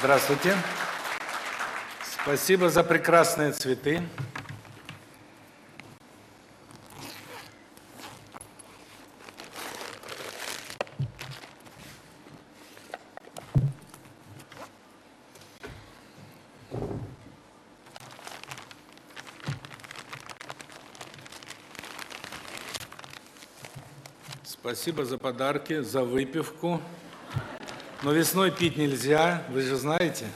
Здравствуйте. Спасибо за прекрасные цветы. Спасибо за подарки, за выпивку. Но весной пить нельзя, вы же знаете.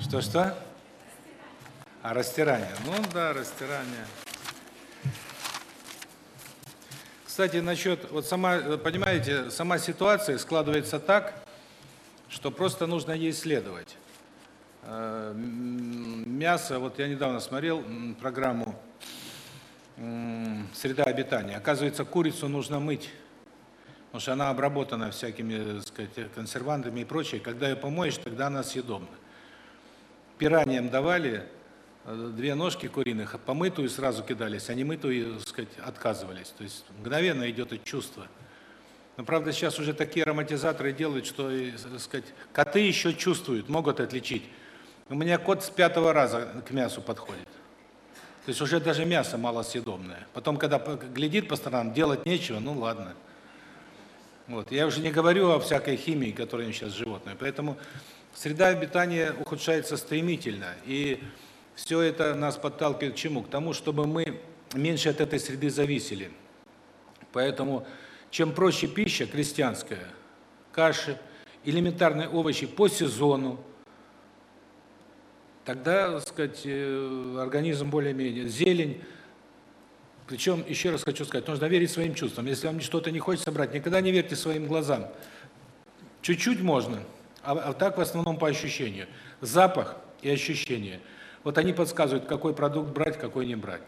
Что-что? А растирание. Ну да, растирание. Кстати, насчет вот сама, понимаете, сама ситуация складывается так, что просто нужно ей следовать. Э, мясо, вот я недавно смотрел программу среда обитания. Оказывается, курицу нужно мыть, потому что она обработана всякими, так сказать, консервантами и прочее. Когда ее помоешь, тогда она съедобна. Пираниям давали э, две ножки куриных, помытую сразу кидались, а не мытую, так сказать, отказывались. То есть мгновенно идет это чувство. Но правда сейчас уже такие ароматизаторы делают, что, так сказать, коты еще чувствуют, могут отличить. У меня кот с пятого раза к мясу подходит. То есть уже даже мясо малосъедобное. Потом, когда глядит по сторонам, делать нечего, ну ладно. Вот. Я уже не говорю о всякой химии, которая сейчас животное. Поэтому среда обитания ухудшается стремительно. И все это нас подталкивает к чему? К тому, чтобы мы меньше от этой среды зависели. Поэтому чем проще пища крестьянская, каши, элементарные овощи по сезону, тогда, так сказать, э, организм более-менее зелень. Причем, еще раз хочу сказать, нужно верить своим чувствам. Если вам что-то не хочется брать, никогда не верьте своим глазам. Чуть-чуть можно, а, а так в основном по ощущению. Запах и ощущение. Вот они подсказывают, какой продукт брать, какой не брать.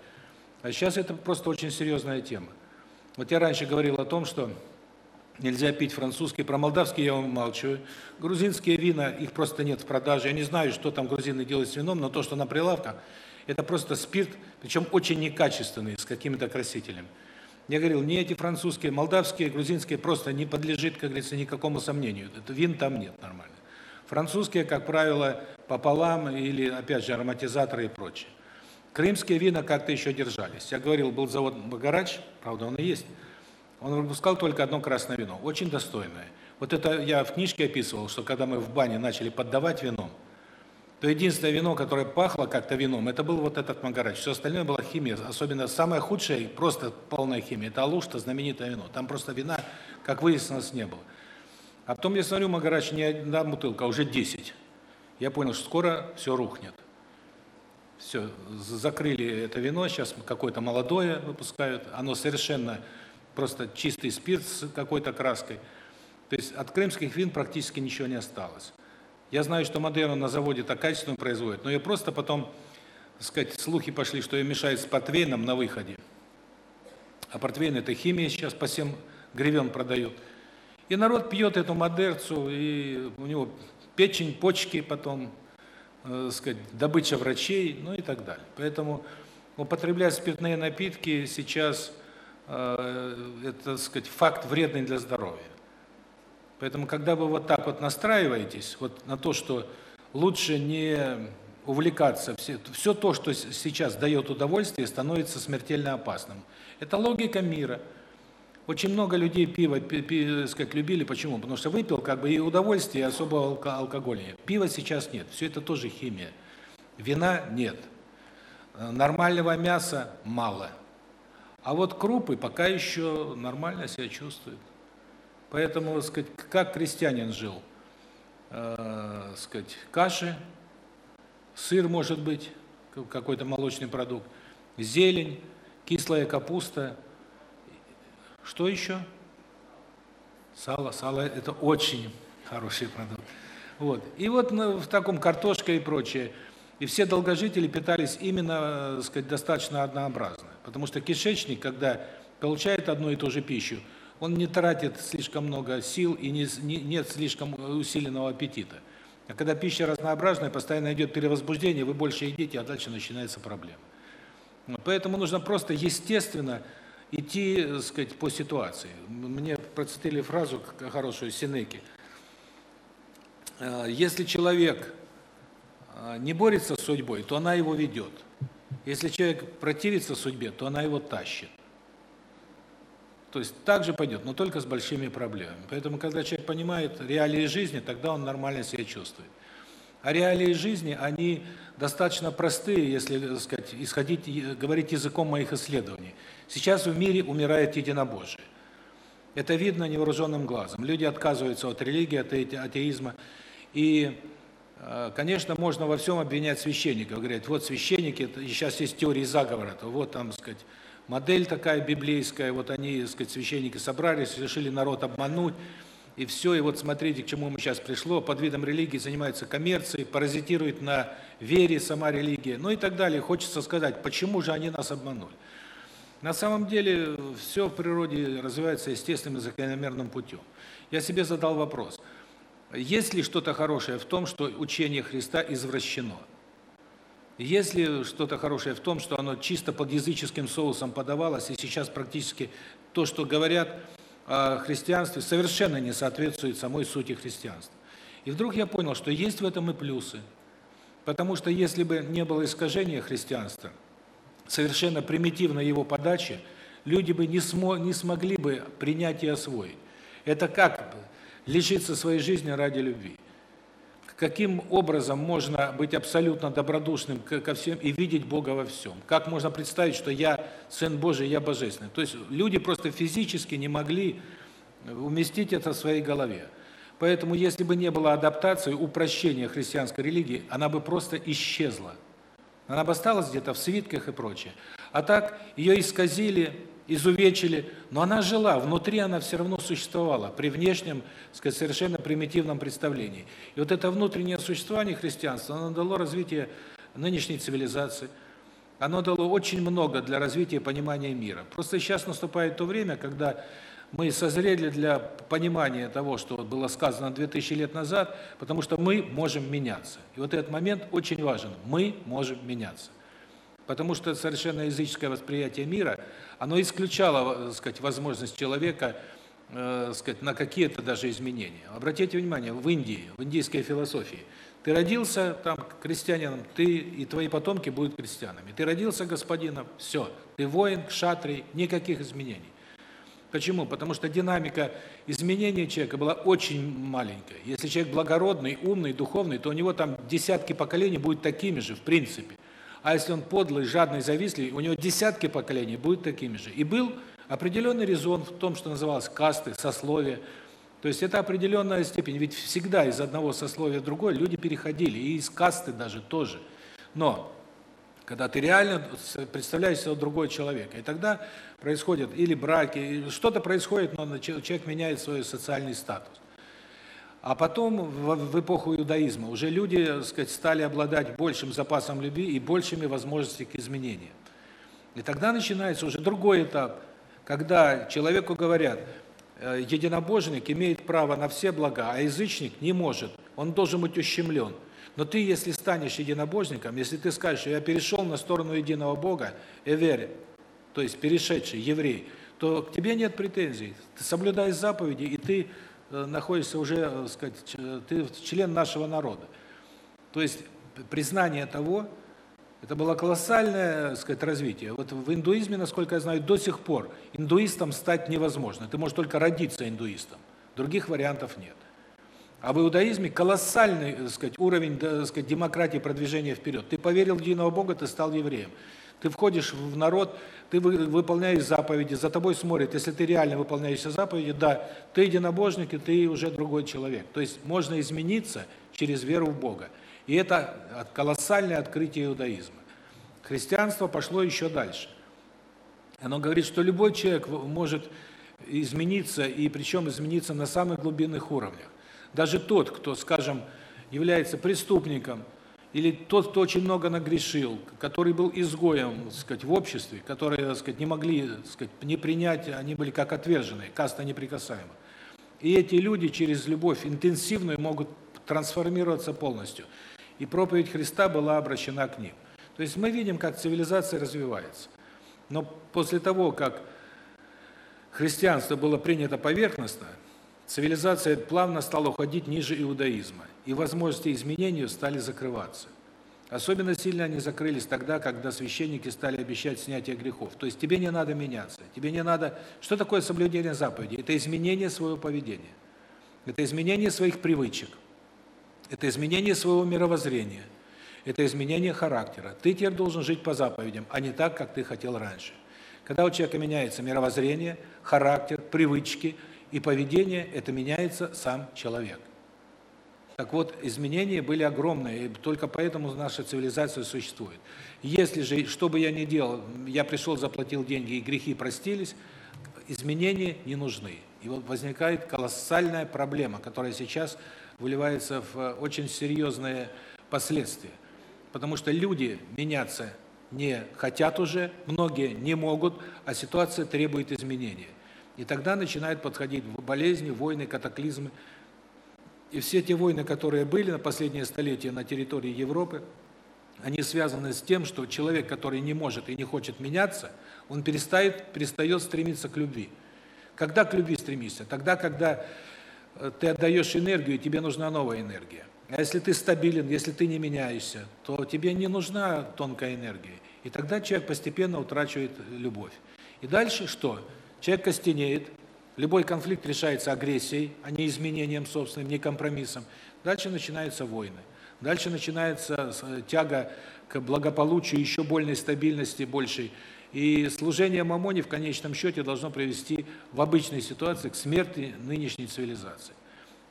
А сейчас это просто очень серьезная тема. Вот я раньше говорил о том, что Нельзя пить французский, про молдавский я умалчиваю. Грузинские вина, их просто нет в продаже. Я не знаю, что там грузины делают с вином, но то, что на прилавках, это просто спирт, причем очень некачественный, с какими-то красителями. Я говорил, не эти французские, молдавские, грузинские просто не подлежит, как говорится, никакому сомнению. Это вин там нет нормально. Французские, как правило, пополам или, опять же, ароматизаторы и прочее. Крымские вина как-то еще держались. Я говорил, был завод Багарач, правда, он и есть, он выпускал только одно красное вино, очень достойное. Вот это я в книжке описывал, что когда мы в бане начали поддавать вином, то единственное вино, которое пахло как-то вином, это был вот этот Магарач. Все остальное была химия, особенно самая худшая, просто полная химия, это Алушта, знаменитое вино. Там просто вина, как выяснилось, не было. А потом я смотрю, Магарач не одна бутылка, а уже 10. Я понял, что скоро все рухнет. Все, закрыли это вино, сейчас какое-то молодое выпускают, оно совершенно просто чистый спирт с какой-то краской. То есть от крымских вин практически ничего не осталось. Я знаю, что Модерна на заводе так качественно производит, но ее просто потом, так сказать, слухи пошли, что ее мешают с портвейном на выходе. А портвейн – это химия сейчас по всем гривен продают. И народ пьет эту модерцу, и у него печень, почки потом, э, сказать, добыча врачей, ну и так далее. Поэтому употреблять спиртные напитки сейчас – Э, это, сказать, факт вредный для здоровья. Поэтому, когда вы вот так вот настраиваетесь вот на то, что лучше не увлекаться, все, все то, что сейчас дает удовольствие, становится смертельно опасным. Это логика мира. Очень много людей пиво, пи, пи, сказать, любили. Почему? Потому что выпил как бы и удовольствие, и особого алкоголя нет. Пива сейчас нет. Все это тоже химия. Вина нет. Нормального мяса мало. А вот крупы пока еще нормально себя чувствуют. Поэтому, сказать, как крестьянин жил? Э, сказать, каши, сыр, может быть, какой-то молочный продукт, зелень, кислая капуста. Что еще? Сало. Сало это очень хороший продукт. Вот. И вот ну, в таком картошка и прочее. И все долгожители питались именно, так сказать, достаточно однообразно. Потому что кишечник, когда получает одну и ту же пищу, он не тратит слишком много сил и не, не, нет слишком усиленного аппетита. А когда пища разнообразная, постоянно идет перевозбуждение, вы больше едите, а дальше начинается проблема. Поэтому нужно просто естественно идти, так сказать, по ситуации. Мне процитили фразу хорошую Сенеки. э, если человек э, не борется с судьбой, то она его ведет. Если человек противится судьбе, то она его тащит. То есть так же пойдет, но только с большими проблемами. Поэтому, когда человек понимает реалии жизни, тогда он нормально себя чувствует. А реалии жизни, они достаточно простые, если, так сказать, исходить, говорить языком моих исследований. Сейчас в мире умирает единобожие. Это видно невооруженным глазом. Люди отказываются от религии, от атеизма. И, э, конечно, можно во всем обвинять священников. Говорят, вот священники, сейчас есть теории заговора, то вот там, сказать, модель такая библейская, вот они, сказать, священники собрались, решили народ обмануть, и все, и вот смотрите, к чему мы сейчас пришло, под видом религии занимается коммерцией, паразитирует на вере сама религия, ну и так далее. Хочется сказать, почему же они нас обманули? На самом деле все в природе развивается естественным и закономерным путем. Я себе задал вопрос: есть ли что-то хорошее в том, что учение Христа извращено? Есть ли что-то хорошее в том, что оно чисто под языческим соусом подавалось, и сейчас практически то, что говорят о христианстве, совершенно не соответствует самой сути христианства? И вдруг я понял, что есть в этом и плюсы. Потому что если бы не было искажения христианства, совершенно примитивной его подачи, люди бы не, смо не смогли бы принять и освоить. Это как лишиться своей жизни ради любви? Каким образом можно быть абсолютно добродушным ко всем и видеть Бога во всем? Как можно представить, что я Сын Божий, я Божественный? То есть люди просто физически не могли уместить это в своей голове. Поэтому, если бы не было адаптации, упрощения христианской религии, она бы просто исчезла. Она бы осталась где-то в свитках и прочее. А так ее исказили, изувечили, но она жила, внутри она все равно существовала, при внешнем, сказать, совершенно примитивном представлении. И вот это внутреннее существование христианства, оно дало развитие нынешней цивилизации, оно дало очень много для развития понимания мира. Просто сейчас наступает то время, когда мы созрели для понимания того, что было сказано 2000 лет назад, потому что мы можем меняться. И вот этот момент очень важен. Мы можем меняться. Потому что совершенно языческое восприятие мира, оно исключало, так сказать, возможность человека, э, сказать, на какие-то даже изменения. Обратите внимание, в Индии, в индийской философии, ты родился там крестьянином, ты и твои потомки будут крестьянами. Ты родился господином, все, ты воин, кшатрий, никаких изменений. Почему? Потому что динамика изменения человека была очень маленькая. Если человек благородный, умный, духовный, то у него там десятки поколений будут такими же, в принципе. А если он подлый, жадный, завистливый, у него десятки поколений будут такими же. И был определенный резон в том, что называлось касты, сословие. То есть это определенная степень. Ведь всегда из одного сословия в другое люди переходили, и из касты даже тоже. Но когда ты реально представляешь себя другой человек. И тогда происходят или браки, что-то происходит, но человек меняет свой социальный статус. А потом, в, эпоху иудаизма, уже люди, сказать, стали обладать большим запасом любви и большими возможностями к изменениям. И тогда начинается уже другой этап, когда человеку говорят, э, единобожник имеет право на все блага, а язычник не может, он должен быть ущемлен. Но ты, если станешь единобожником, если ты скажешь, что я перешел на сторону единого Бога, эвер, то есть перешедший еврей, то к тебе нет претензий. Ты соблюдаешь заповеди, и ты находишься уже, так э, сказать, ты член нашего народа. То есть признание того, это было колоссальное, так сказать, развитие. Вот в индуизме, насколько я знаю, до сих пор индуистом стать невозможно. Ты можешь только родиться индуистом. Других вариантов нет. А в иудаизме колоссальный, так сказать, уровень, так сказать, демократии, продвижения вперед. Ты поверил в единого Бога, ты стал евреем. Ты входишь в народ, ты выполняешь заповеди, за тобой смотрят. Если ты реально выполняешь заповеди, да, ты единобожник, и ты уже другой человек. То есть можно измениться через веру в Бога. И это колоссальное открытие иудаизма. Христианство пошло еще дальше. Оно говорит, что любой человек может измениться, и причем измениться на самых глубинных уровнях. Даже тот, кто, скажем, является преступником, или тот, кто очень много нагрешил, который был изгоем, так сказать, в обществе, которые, так сказать, не могли, так сказать, не принять, они были как отверженные, каста неприкасаемых. И эти люди через любовь интенсивную могут трансформироваться полностью. И проповедь Христа была обращена к ним. То есть мы видим, как цивилизация развивается. Но после того, как христианство было принято поверхностно, цивилизация плавно стала уходить ниже иудаизма, и возможности изменений стали закрываться. Особенно сильно они закрылись тогда, когда священники стали обещать снятие грехов. То есть тебе не надо меняться, тебе не надо... Что такое соблюдение заповедей? Это изменение своего поведения. Это изменение своих привычек. Это изменение своего мировоззрения. Это изменение характера. Ты теперь должен жить по заповедям, а не так, как ты хотел раньше. Когда у человека меняется мировоззрение, характер, привычки и поведение, это меняется сам человек. Так вот, изменения были огромные, и только поэтому наша цивилизация существует. Если же, что бы я ни делал, я пришел, заплатил деньги, и грехи простились, изменения не нужны. И вот возникает колоссальная проблема, которая сейчас выливается в очень серьезные последствия. Потому что люди меняться не хотят уже, многие не могут, а ситуация требует изменения. И тогда начинают подходить болезни, войны, катаклизмы, и все те войны, которые были на последние столетия на территории Европы, они связаны с тем, что человек, который не может и не хочет меняться, он перестает, перестает стремиться к любви. Когда к любви стремишься? Тогда, когда э, ты отдаешь энергию, тебе нужна новая энергия. А если ты стабилен, если ты не меняешься, то тебе не нужна тонкая энергия. И тогда человек постепенно утрачивает любовь. И дальше что? Человек костенеет, Любой конфликт решается агрессией, а не изменением собственным, не компромиссом. Дальше начинаются войны. Дальше начинается э, тяга к благополучию, еще больной стабильности большей. И служение мамоне в конечном счете должно привести в обычной ситуации к смерти нынешней цивилизации.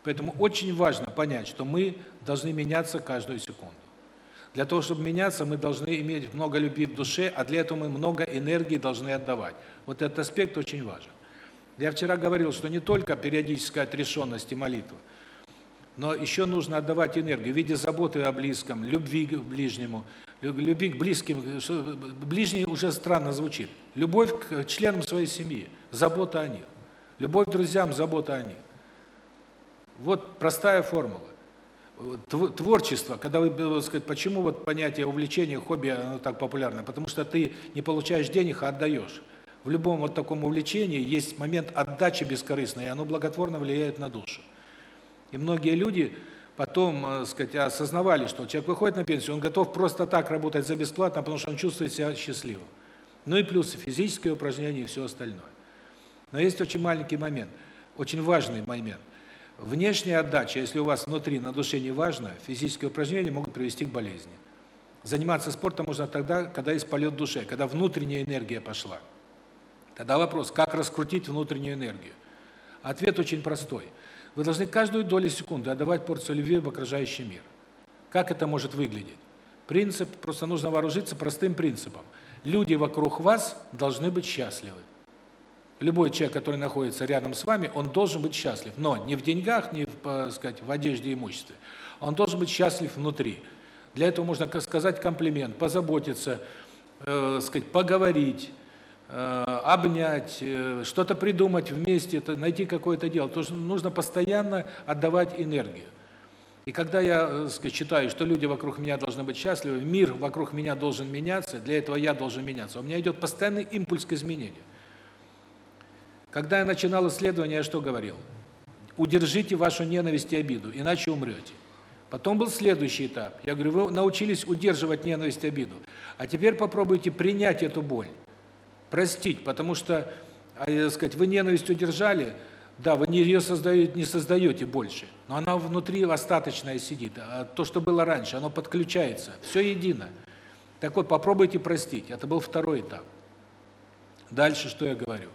Поэтому очень важно понять, что мы должны меняться каждую секунду. Для того, чтобы меняться, мы должны иметь много любви в душе, а для этого мы много энергии должны отдавать. Вот этот аспект очень важен. Я вчера говорил, что не только периодическая отрешенность и молитва, но еще нужно отдавать энергию в виде заботы о близком, любви к ближнему, любви к близким. Ближний уже странно звучит. Любовь к членам своей семьи, забота о них. Любовь к друзьям, забота о них. Вот простая формула. Творчество, когда вы, сказать, почему вот понятие увлечения, хобби, оно так популярно? Потому что ты не получаешь денег, а отдаешь в любом вот таком увлечении есть момент отдачи бескорыстной, и оно благотворно влияет на душу. И многие люди потом, так э, сказать, осознавали, что человек выходит на пенсию, он готов просто так работать за бесплатно, потому что он чувствует себя счастливым. Ну и плюс физические упражнения и все остальное. Но есть очень маленький момент, очень важный момент. Внешняя отдача, если у вас внутри на душе не важно, физические упражнения могут привести к болезни. Заниматься спортом можно тогда, когда есть полет душе, когда внутренняя энергия пошла. Тогда вопрос, как раскрутить внутреннюю энергию? Ответ очень простой. Вы должны каждую долю секунды отдавать порцию любви в окружающий мир. Как это может выглядеть? Принцип, просто нужно вооружиться простым принципом. Люди вокруг вас должны быть счастливы. Любой человек, который находится рядом с вами, он должен быть счастлив, но не в деньгах, не в, так сказать, в одежде и имуществе. Он должен быть счастлив внутри. Для этого можно сказать комплимент, позаботиться, э, сказать, поговорить, Э, обнять, э, что-то придумать вместе, это найти какое-то дело. То есть нужно постоянно отдавать энергию. И когда я э, сказать, считаю, что люди вокруг меня должны быть счастливы, мир вокруг меня должен меняться, для этого я должен меняться. У меня идет постоянный импульс к изменению. Когда я начинал исследование, я что говорил? Удержите вашу ненависть и обиду, иначе умрете. Потом был следующий этап. Я говорю, вы научились удерживать ненависть и обиду, а теперь попробуйте принять эту боль простить, потому что, а, сказать, вы ненависть удержали, да, вы ее создаете, не создаете больше, но она внутри остаточная сидит, а то, что было раньше, оно подключается, все едино. Так вот, попробуйте простить, это был второй этап. Дальше что я говорю?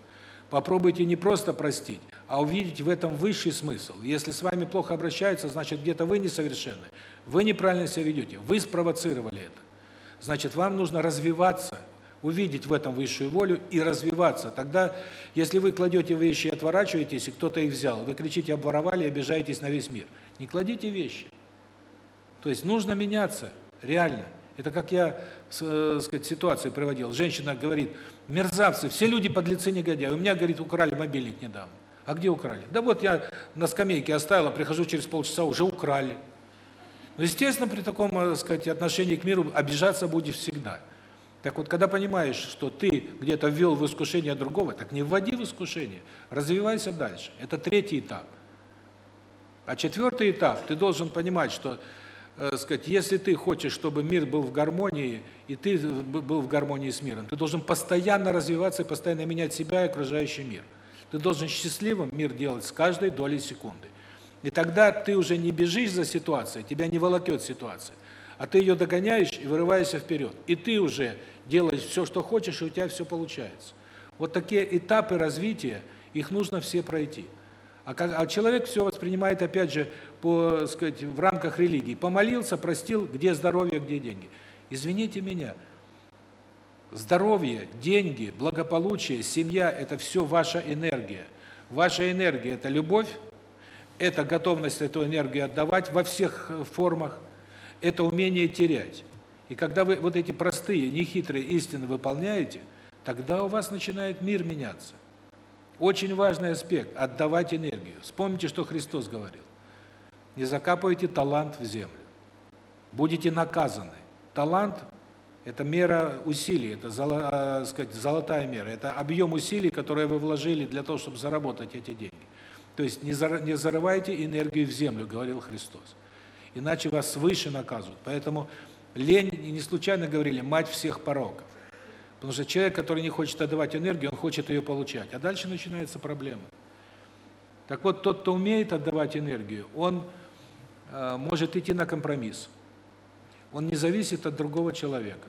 Попробуйте не просто простить, а увидеть в этом высший смысл. Если с вами плохо обращаются, значит, где-то вы несовершенны. Вы неправильно себя ведете, вы спровоцировали это. Значит, вам нужно развиваться увидеть в этом высшую волю и развиваться. Тогда, если вы кладете вещи и отворачиваетесь, и кто-то их взял, вы кричите «обворовали» и обижаетесь на весь мир. Не кладите вещи. То есть нужно меняться, реально. Это как я, э, сказать, ситуацию приводил. Женщина говорит, мерзавцы, все люди подлецы негодяи. У меня, говорит, украли мобильник недавно. А где украли? Да вот я на скамейке оставила, прихожу через полчаса, уже украли. Ну, естественно, при таком, так э, сказать, отношении к миру обижаться будешь всегда. Так вот, когда понимаешь, что ты где-то ввел в искушение другого, так не вводи в искушение, развивайся дальше. Это третий этап. А четвертый этап, ты должен понимать, что э, сказать, если ты хочешь, чтобы мир был в гармонии, и ты был в гармонии с миром, ты должен постоянно развиваться и постоянно менять себя и окружающий мир. Ты должен счастливым мир делать с каждой долей секунды. И тогда ты уже не бежишь за ситуацией, тебя не волокет ситуация, а ты ее догоняешь и вырываешься вперед. И ты уже делаешь все, что хочешь, и у тебя все получается. Вот такие этапы развития, их нужно все пройти. А, как, а человек все воспринимает, опять же, по, сказать, в рамках религии. Помолился, простил, где здоровье, где деньги. Извините меня, здоровье, деньги, благополучие, семья – это все ваша энергия. Ваша энергия – это любовь, это готовность эту энергию отдавать во всех формах, это умение терять. И когда вы вот эти простые, нехитрые истины выполняете, тогда у вас начинает мир меняться. Очень важный аспект – отдавать энергию. Вспомните, что Христос говорил. Не закапывайте талант в землю. Будете наказаны. Талант – это мера усилий, это а, сказать, золотая мера. Это объем усилий, которые вы вложили для того, чтобы заработать эти деньги. То есть не зарывайте энергию в землю, говорил Христос. Иначе вас свыше наказывают. Поэтому лень, не случайно говорили, мать всех пороков. Потому что человек, который не хочет отдавать энергию, он хочет ее получать. А дальше начинается проблема. Так вот, тот, кто умеет отдавать энергию, он э, может идти на компромисс. Он не зависит от другого человека.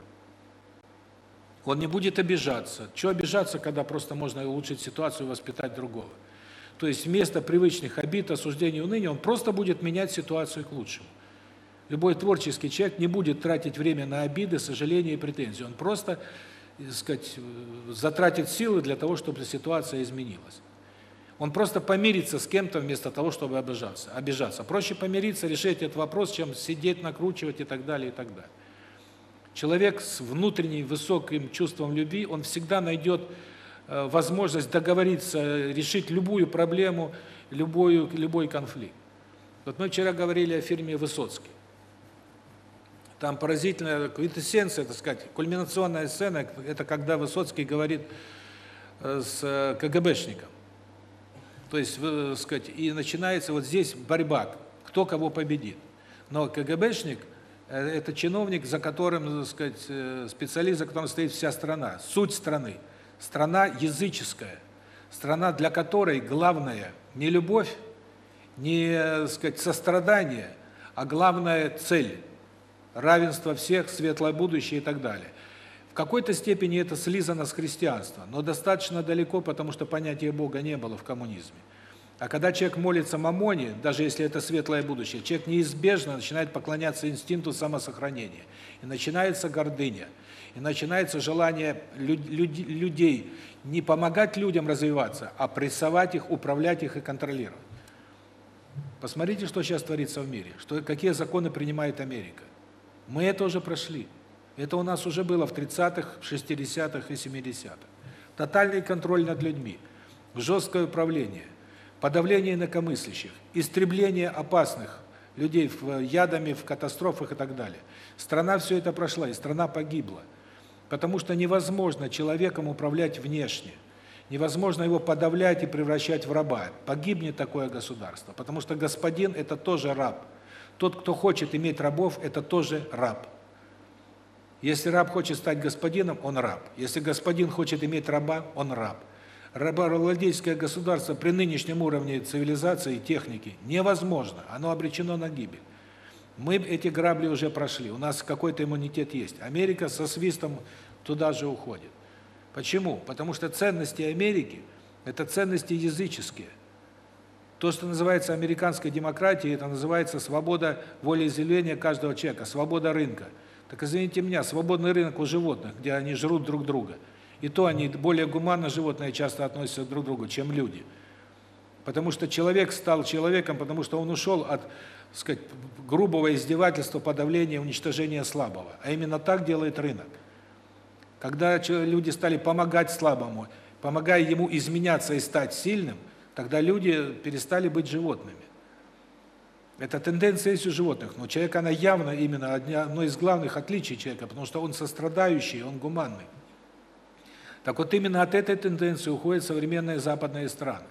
Он не будет обижаться. Чего обижаться, когда просто можно улучшить ситуацию и воспитать другого? То есть вместо привычных обид, осуждений, уныния, он просто будет менять ситуацию к лучшему. Любой творческий человек не будет тратить время на обиды, сожаления и претензии. Он просто сказать, затратит силы для того, чтобы ситуация изменилась. Он просто помирится с кем-то вместо того, чтобы обижаться. обижаться. Проще помириться, решить этот вопрос, чем сидеть, накручивать и так далее, и так далее. Человек с внутренним высоким чувством любви, он всегда найдет э, возможность договориться, решить любую проблему, любой, любой конфликт. Вот мы вчера говорили о фирме Высоцкий. Там поразительная квинтэссенция, так сказать, кульминационная сцена, это когда Высоцкий говорит э, с э, КГБшником. То есть, так сказать, и начинается вот здесь борьба, кто кого победит. Но КГБшник э, это чиновник, за которым, так сказать, специалист, за которым стоит вся страна, суть страны. Страна языческая. Страна, для которой главное не любовь, не, так сказать, сострадание, а главная цель равенство всех, светлое будущее и так далее. В какой-то степени это слизано с христианства, но достаточно далеко, потому что понятия Бога не было в коммунизме. А когда человек молится мамоне, даже если это светлое будущее, человек неизбежно начинает поклоняться инстинкту самосохранения. И начинается гордыня. И начинается желание людей не помогать людям развиваться, а прессовать их, управлять их и контролировать. Посмотрите, что сейчас творится в мире, что какие законы принимает Америка. Мы это уже прошли. Это у нас уже было в 30-х, 60-х и 70-х. Тотальный контроль над людьми, жесткое управление, подавление инакомыслящих, истребление опасных людей в ядами, в катастрофах и так далее. Страна все это прошла, и страна погибла. Потому что невозможно человеком управлять внешне. Невозможно его подавлять и превращать в раба. Погибнет такое государство, потому что господин это тоже раб. Тот, кто хочет иметь рабов, это тоже раб. Если раб хочет стать господином, он раб. Если господин хочет иметь раба, он раб. Рабовладельческое государство при нынешнем уровне цивилизации и техники невозможно. Оно обречено на гибель. Мы эти грабли уже прошли. У нас какой-то иммунитет есть. Америка со свистом туда же уходит. Почему? Потому что ценности Америки это ценности языческие. То, что называется американской демократией, это называется свобода волеизъявления каждого человека, свобода рынка. Так извините меня, свободный рынок у животных, где они жрут друг друга. И то они более гуманно животные часто относятся друг к другу, чем люди. Потому что человек стал человеком, потому что он ушел от, сказать, грубого издевательства, подавления, уничтожения слабого. А именно так делает рынок. Когда люди стали помогать слабому, помогая ему изменяться и стать сильным – Тогда люди перестали быть животными. Это тенденция есть у животных, но человек она явно именно одно из главных отличий человека, потому что он сострадающий, он гуманный. Так вот именно от этой тенденции уходят современные западные страны.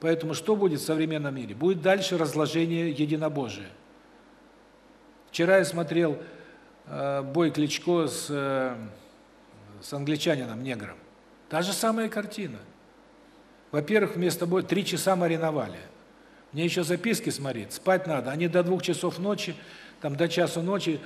Поэтому что будет в современном мире? Будет дальше разложение единобожия. Вчера я смотрел э, бой Кличко с э, с англичанином негром. Та же самая картина. Во-первых, вместо боя три часа мариновали. Мне еще записки смотреть, спать надо. Они до двух часов ночи, там до часу ночи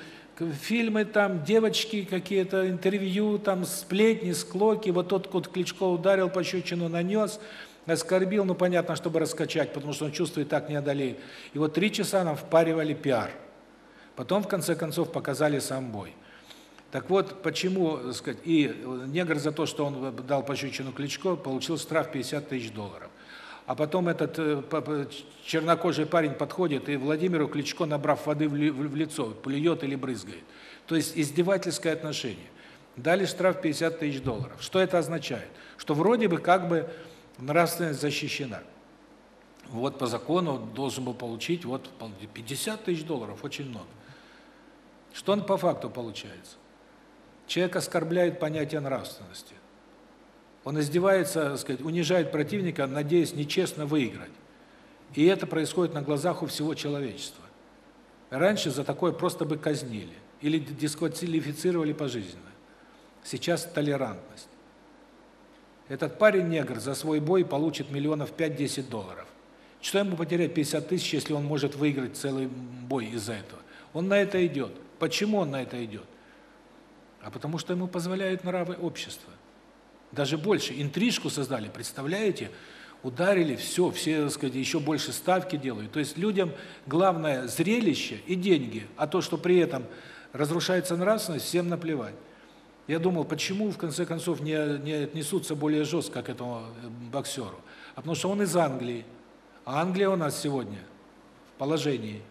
фильмы там, девочки какие-то, интервью, там сплетни, склоки. Вот тот кот Кличко ударил, пощечину нанес, оскорбил, ну понятно, чтобы раскачать, потому что он чувствует, так не одолеет. И вот три часа нам впаривали пиар. Потом, в конце концов, показали сам бой. Так вот, почему, так сказать, и негр за то, что он дал пощечину Кличко, получил штраф 50 тысяч долларов. А потом этот э, чернокожий парень подходит и Владимиру Кличко, набрав воды в лицо, плюет или брызгает. То есть издевательское отношение. Дали штраф 50 тысяч долларов. Что это означает? Что вроде бы как бы нравственность защищена. Вот по закону должен был получить вот 50 тысяч долларов, очень много. Что он по факту получается? Человек оскорбляет понятие нравственности. Он издевается, так сказать, унижает противника, надеясь нечестно выиграть. И это происходит на глазах у всего человечества. Раньше за такое просто бы казнили или дисквалифицировали пожизненно. Сейчас толерантность. Этот парень-негр за свой бой получит миллионов 5-10 долларов. Что ему потерять 50 тысяч, если он может выиграть целый бой из-за этого? Он на это идет. Почему он на это идет? А потому что ему позволяют нравы общества. Даже больше интрижку создали, представляете? Ударили все, все, так сказать, еще больше ставки делают. То есть людям главное зрелище и деньги, а то, что при этом разрушается нравственность, всем наплевать. Я думал, почему в конце концов не не отнесутся более жестко к этому э, боксеру? А потому что он из Англии. А Англия у нас сегодня в положении,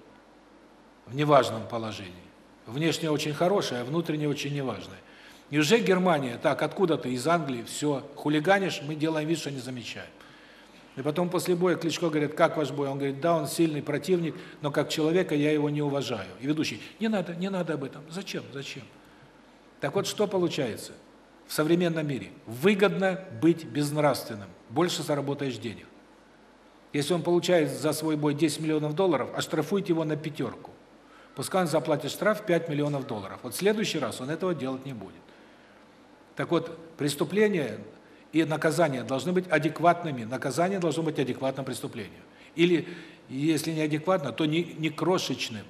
в неважном положении. Внешне очень хорошая, а внутренне очень неважная. И уже Германия, так, откуда ты, из Англии, все, хулиганишь, мы делаем вид, что не замечаем. И потом после боя Кличко говорит, как ваш бой? Он говорит, да, он сильный противник, но как человека я его не уважаю. И ведущий, не надо, не надо об этом. Зачем, зачем? Так вот, что получается в современном мире? Выгодно быть безнравственным, больше заработаешь денег. Если он получает за свой бой 10 миллионов долларов, оштрафуйте его на пятерку. Пускай он заплатит штраф 5 миллионов долларов. Вот в следующий раз он этого делать не будет. Так вот, преступление и наказание должны быть адекватными. Наказание должно быть адекватным преступлению. Или, если не адекватно, то не, не крошечным.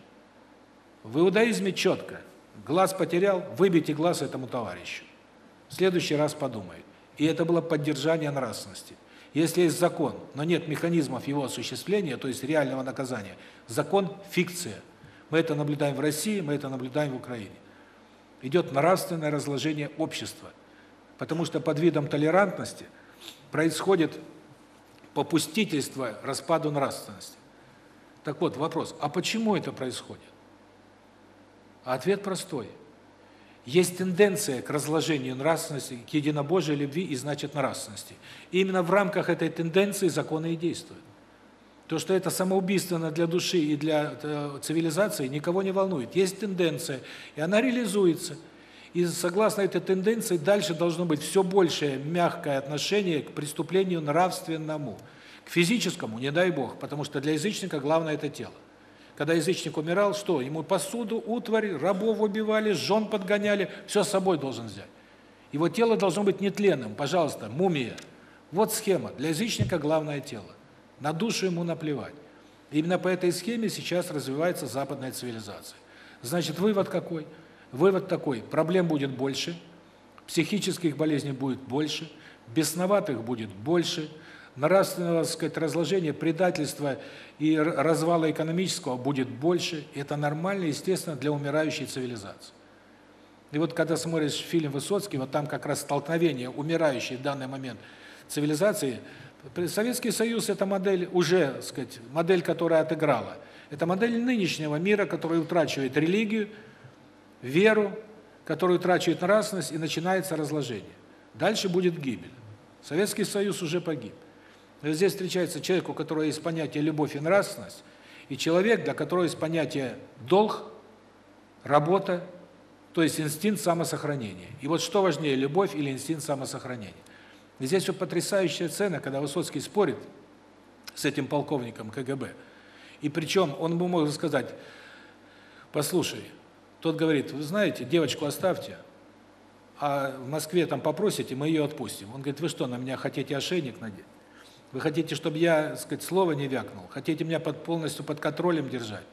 В иудаизме четко. Глаз потерял, выбейте глаз этому товарищу. В следующий раз подумает. И это было поддержание нравственности. Если есть закон, но нет механизмов его осуществления, то есть реального наказания, закон – фикция – мы это наблюдаем в России, мы это наблюдаем в Украине. Идет нравственное разложение общества, потому что под видом толерантности происходит попустительство распаду нравственности. Так вот, вопрос, а почему это происходит? А ответ простой. Есть тенденция к разложению нравственности, к единобожию любви и, значит, нравственности. И именно в рамках этой тенденции законы и действуют. То, что это самоубийственно для души и для э, цивилизации, никого не волнует. Есть тенденция, и она реализуется. И согласно этой тенденции дальше должно быть все большее мягкое отношение к преступлению нравственному. К физическому, не дай бог, потому что для язычника главное это тело. Когда язычник умирал, что? Ему посуду, утварь, рабов убивали, жен подгоняли, все с собой должен взять. Его тело должно быть нетленным, пожалуйста, мумия. Вот схема. Для язычника главное тело. На душу ему наплевать. Именно по этой схеме сейчас развивается западная цивилизация. Значит, вывод какой? Вывод такой: проблем будет больше, психических болезней будет больше, бесноватых будет больше, нравственного, так сказать, разложения, предательства и развала экономического будет больше. Это нормально, естественно, для умирающей цивилизации. И вот когда смотришь фильм Высоцкий, вот там как раз столкновение умирающей в данный момент цивилизации – Советский Союз это модель уже, так сказать, модель, которая отыграла. Это модель нынешнего мира, который утрачивает религию, веру, который утрачивает нравственность и начинается разложение. Дальше будет гибель. Советский Союз уже погиб. Здесь встречается человек, у которого есть понятие любовь и нравственность, и человек, для которого есть понятие долг, работа, то есть инстинкт самосохранения. И вот что важнее, любовь или инстинкт самосохранения? Здесь вот потрясающая сцена, когда Высоцкий спорит с этим полковником КГБ. И причем он бы мог сказать, послушай, тот говорит, вы знаете, девочку оставьте, а в Москве там попросите, мы ее отпустим. Он говорит, вы что, на меня хотите ошейник надеть? Вы хотите, чтобы я, так сказать, слово не вякнул? Хотите меня под, полностью под контролем держать?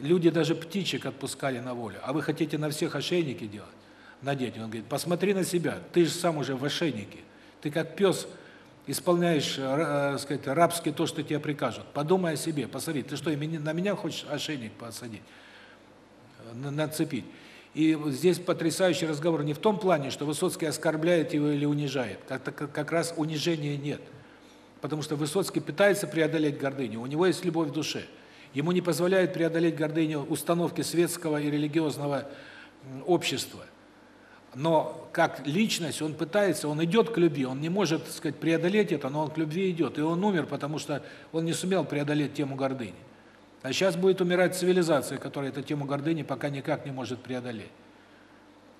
Люди даже птичек отпускали на волю, а вы хотите на всех ошейники делать, надеть? Он говорит, посмотри на себя, ты же сам уже в ошейнике. Ты как пес исполняешь, э, сказать, рабски то, что тебе прикажут. Подумай о себе, посмотри, ты что, на меня хочешь ошейник посадить, нацепить? И здесь потрясающий разговор не в том плане, что Высоцкий оскорбляет его или унижает. Как, как раз унижения нет. Потому что Высоцкий пытается преодолеть гордыню, у него есть любовь в душе. Ему не позволяет преодолеть гордыню установки светского и религиозного общества. Но как личность он пытается, он идет к любви, он не может, так сказать, преодолеть это, но он к любви идет. И он умер, потому что он не сумел преодолеть тему гордыни. А сейчас будет умирать цивилизация, которая эту тему гордыни пока никак не может преодолеть.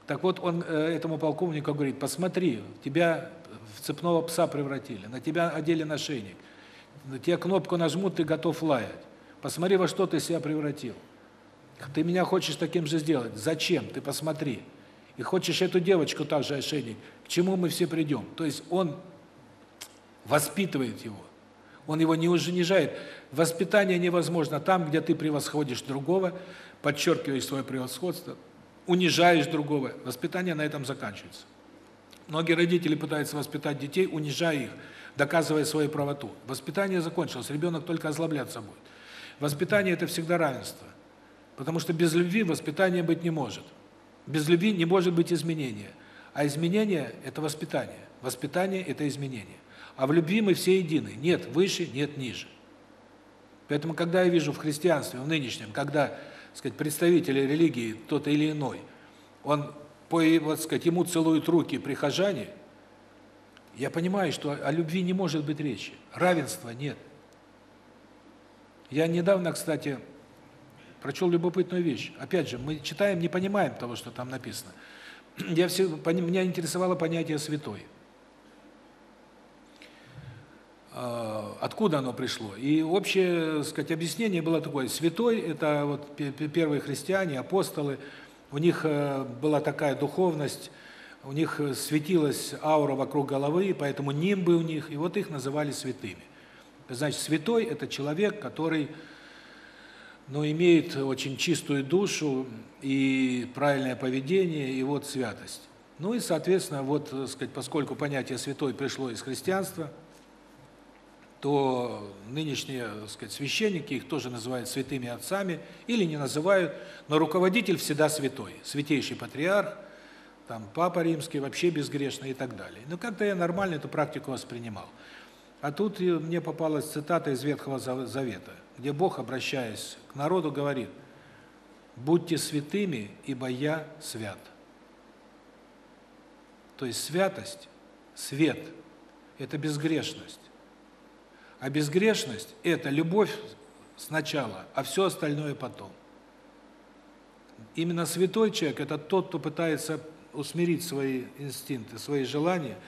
Так вот, он э, этому полковнику говорит, посмотри, тебя в цепного пса превратили, на тебя одели нашейник, на тебя кнопку нажмут, ты готов лаять. Посмотри, во что ты себя превратил. Ты меня хочешь таким же сделать. Зачем? Ты посмотри. И хочешь эту девочку также ошейник. К чему мы все придем? То есть он воспитывает его. Он его не унижает. Воспитание невозможно там, где ты превосходишь другого, подчеркиваешь свое превосходство, унижаешь другого. Воспитание на этом заканчивается. Многие родители пытаются воспитать детей, унижая их, доказывая свою правоту. Воспитание закончилось, ребенок только озлобляться будет. Воспитание – это всегда равенство. Потому что без любви воспитания быть не может. Без любви не может быть изменения. А изменение – это воспитание. Воспитание – это изменение. А в любви мы все едины. Нет выше, нет ниже. Поэтому, когда я вижу в христианстве, в нынешнем, когда, сказать, представители религии, тот или иной, он, по, вот сказать, ему целуют руки прихожане, я понимаю, что о любви не может быть речи. Равенства нет. Я недавно, кстати, прочел любопытную вещь. Опять же, мы читаем, не понимаем того, что там написано. Я все, меня интересовало понятие святой. А, откуда оно пришло. И общее, сказать, объяснение было такое: святой это вот первые христиане, апостолы, у них э, была такая духовность, у них светилась аура вокруг головы, поэтому нимбы у них, и вот их называли святыми. Значит, святой это человек, который ну имеет очень чистую душу и правильное поведение, и вот святость. Ну и, соответственно, вот, так сказать, поскольку понятие святой пришло из христианства, то нынешние, так сказать, священники их тоже называют святыми отцами или не называют, но руководитель всегда святой, святейший патриарх, там папа римский вообще безгрешный и так далее. Но как-то я нормально эту практику воспринимал. А тут мне попалась цитата из Ветхого Завета, где Бог, обращаясь к народу, говорит: "Будьте святыми, ибо я свят". То есть святость, свет это безгрешность. А безгрешность – это любовь сначала, а все остальное потом. Именно святой человек – это тот, кто пытается усмирить свои инстинкты, свои желания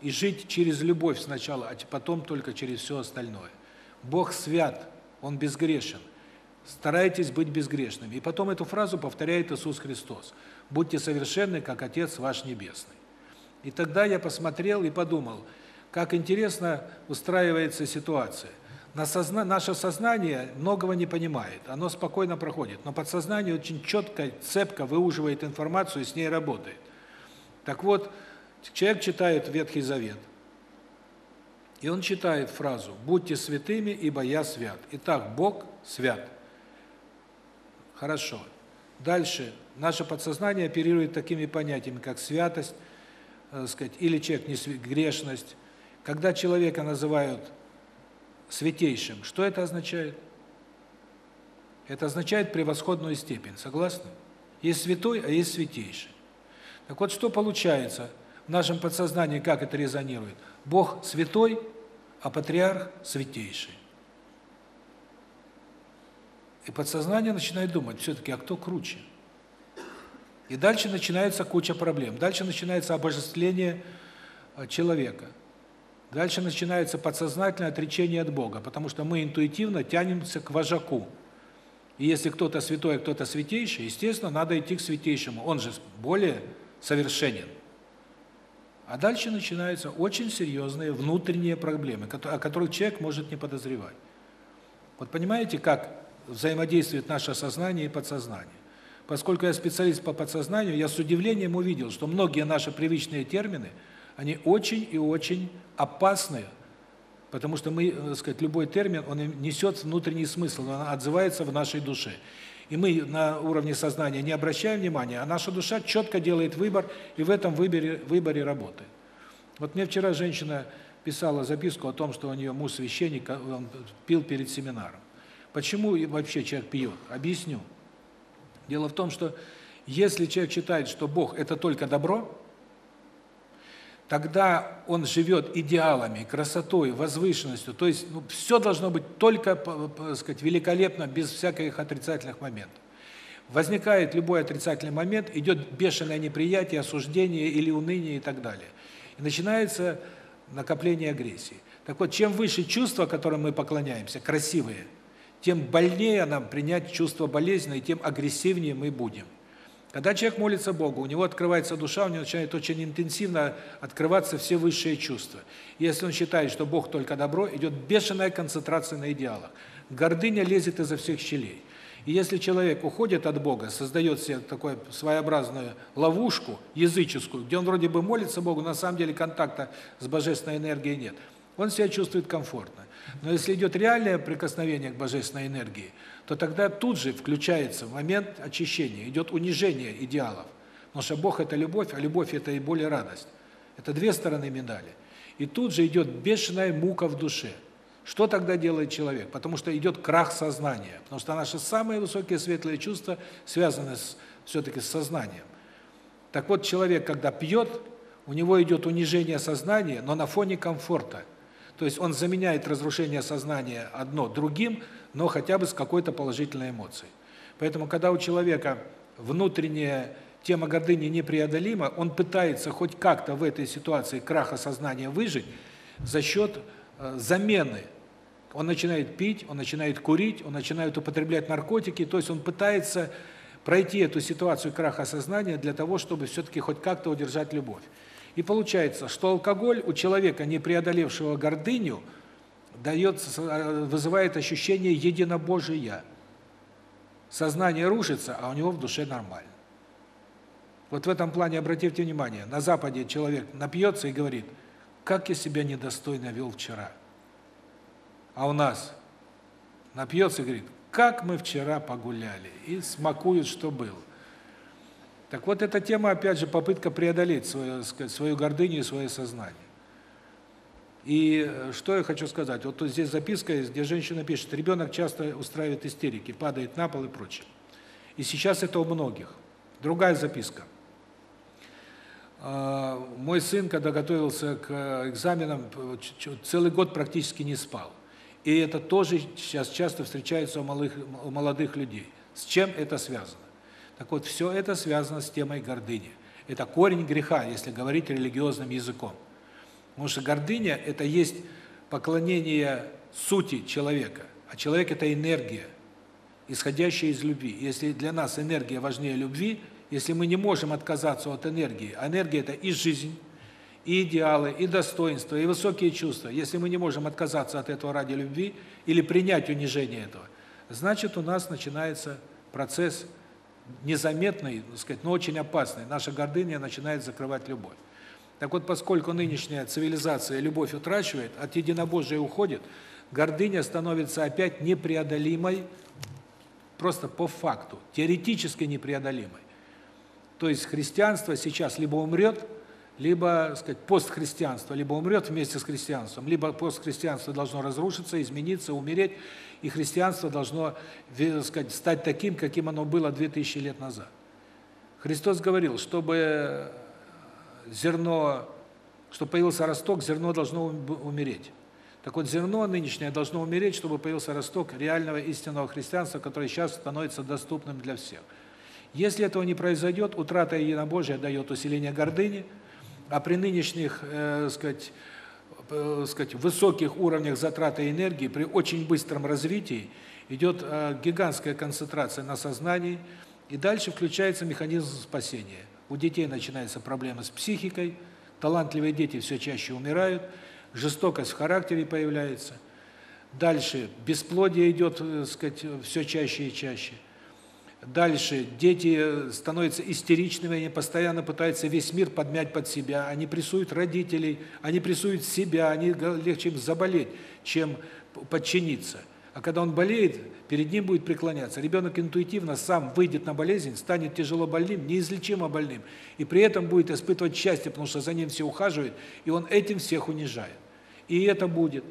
и жить через любовь сначала, а потом только через все остальное. Бог свят, Он безгрешен. Старайтесь быть безгрешными. И потом эту фразу повторяет Иисус Христос. «Будьте совершенны, как Отец ваш Небесный». И тогда я посмотрел и подумал – как интересно устраивается ситуация. На созна... Наше сознание многого не понимает, оно спокойно проходит, но подсознание очень четко, цепко выуживает информацию и с ней работает. Так вот, человек читает Ветхий Завет, и он читает фразу «Будьте святыми, ибо я свят». Итак, Бог свят. Хорошо. Дальше наше подсознание оперирует такими понятиями, как святость, э, сказать, или человек не грешность, когда человека называют святейшим, что это означает? Это означает превосходную степень, согласны? Есть святой, а есть святейший. Так вот, что получается в нашем подсознании, как это резонирует? Бог святой, а патриарх святейший. И подсознание начинает думать, все-таки, а кто круче? И дальше начинается куча проблем. Дальше начинается обожествление э, человека. Дальше начинается подсознательное отречение от Бога, потому что мы интуитивно тянемся к вожаку. И если кто-то святой, а кто-то святейший, естественно, надо идти к святейшему. Он же более совершенен. А дальше начинаются очень серьезные внутренние проблемы, о которых человек может не подозревать. Вот понимаете, как взаимодействует наше сознание и подсознание? Поскольку я специалист по подсознанию, я с удивлением увидел, что многие наши привычные термины, они очень и очень опасные, потому что мы, так сказать, любой термин, он несет внутренний смысл, он отзывается в нашей душе. И мы на уровне сознания не обращаем внимания, а наша душа четко делает выбор и в этом выборе выборе работает. Вот мне вчера женщина писала записку о том, что у нее муж священник, он пил перед семинаром. Почему вообще человек пьет? Объясню. Дело в том, что если человек считает, что Бог это только добро, тогда он живет идеалами, красотой, возвышенностью. То есть, ну, все должно быть только, так сказать, великолепно, без всяких отрицательных моментов. Возникает любой отрицательный момент, идет бешеное неприятие, осуждение или уныние и так далее. И начинается накопление агрессии. Так вот, чем выше чувства, которым мы поклоняемся, красивые, тем больнее нам принять чувство болезни, и тем агрессивнее мы будем. Когда человек молится Богу, у него открывается душа, у него начинает очень интенсивно открываться все высшие чувства. Если он считает, что Бог только добро, идет бешеная концентрация на идеалах. Гордыня лезет изо всех щелей. И если человек уходит от Бога, создает себе такую своеобразную ловушку языческую, где он вроде бы молится Богу, на самом деле контакта с божественной энергией нет, он себя чувствует комфортно. Но если идет реальное прикосновение к божественной энергии, то тогда тут же включается момент очищения, идет унижение идеалов. Потому что Бог – это любовь, а любовь – это и более радость. Это две стороны медали. И тут же идет бешеная мука в душе. Что тогда делает человек? Потому что идет крах сознания. Потому что наши самые высокие светлые чувства связаны все-таки с сознанием. Так вот, человек, когда пьет, у него идет унижение сознания, но на фоне комфорта. То есть он заменяет разрушение сознания одно другим – но хотя бы с какой-то положительной эмоцией. Поэтому, когда у человека внутренняя тема гордыни непреодолима, он пытается хоть как-то в этой ситуации краха сознания выжить за счет э, замены. Он начинает пить, он начинает курить, он начинает употреблять наркотики, то есть он пытается пройти эту ситуацию краха сознания для того, чтобы все-таки хоть как-то удержать любовь. И получается, что алкоголь у человека, не преодолевшего гордыню, дает, вызывает ощущение единобожия. Сознание рушится, а у него в душе нормально. Вот в этом плане обратите внимание, на Западе человек напьется и говорит, как я себя недостойно вел вчера. А у нас напьется и говорит, как мы вчера погуляли, и смакует, что было. Так вот, эта тема, опять же, попытка преодолеть свою, сказать, свою гордыню и свое сознание. И э, что я хочу сказать? Вот тут здесь записка где женщина пишет, ребенок часто устраивает истерики, падает на пол и прочее. И сейчас это у многих. Другая записка. А, мой сын, когда готовился к экзаменам, целый год практически не спал. И это тоже сейчас часто встречается у малых у молодых людей. С чем это связано? Так вот, все это связано с темой гордыни. Это корень греха, если говорить религиозным языком. Потому что гордыня – это есть поклонение сути человека, а человек – это энергия, исходящая из любви. Если для нас энергия важнее любви, если мы не можем отказаться от энергии, а энергия – это и жизнь, и идеалы, и достоинства, и высокие чувства. Если мы не можем отказаться от этого ради любви или принять унижение этого, значит, у нас начинается процесс незаметный, так сказать, но очень опасный. Наша гордыня начинает закрывать любовь. Так вот, поскольку нынешняя цивилизация любовь утрачивает, от единобожия уходит, гордыня становится опять непреодолимой, просто по факту, теоретически непреодолимой. То есть христианство сейчас либо умрет, либо, сказать, постхристианство, либо умрет вместе с христианством, либо постхристианство должно разрушиться, измениться, умереть, и христианство должно, сказать, стать таким, каким оно было 2000 лет назад. Христос говорил, чтобы зерно, чтобы появился росток, зерно должно умереть. Так вот, зерно нынешнее должно умереть, чтобы появился росток реального истинного христианства, которое сейчас становится доступным для всех. Если этого не произойдет, утрата единобожия дает усиление гордыни, а при нынешних, э, сказать, э, сказать, высоких уровнях затраты энергии, при очень быстром развитии идет э, гигантская концентрация на сознании, и дальше включается механизм спасения. У детей начинаются проблемы с психикой, талантливые дети все чаще умирают, жестокость в характере появляется. Дальше бесплодие идет, э, сказать, все чаще и чаще. Дальше дети становятся истеричными, они постоянно пытаются весь мир подмять под себя, они прессуют родителей, они прессуют себя, они легче им заболеть, чем подчиниться. А когда он болеет, перед ним будет преклоняться. Ребенок интуитивно сам выйдет на болезнь, станет тяжело больным, неизлечимо больным, и при этом будет испытывать счастье, потому что за ним все ухаживают, и он этим всех унижает. И это будет.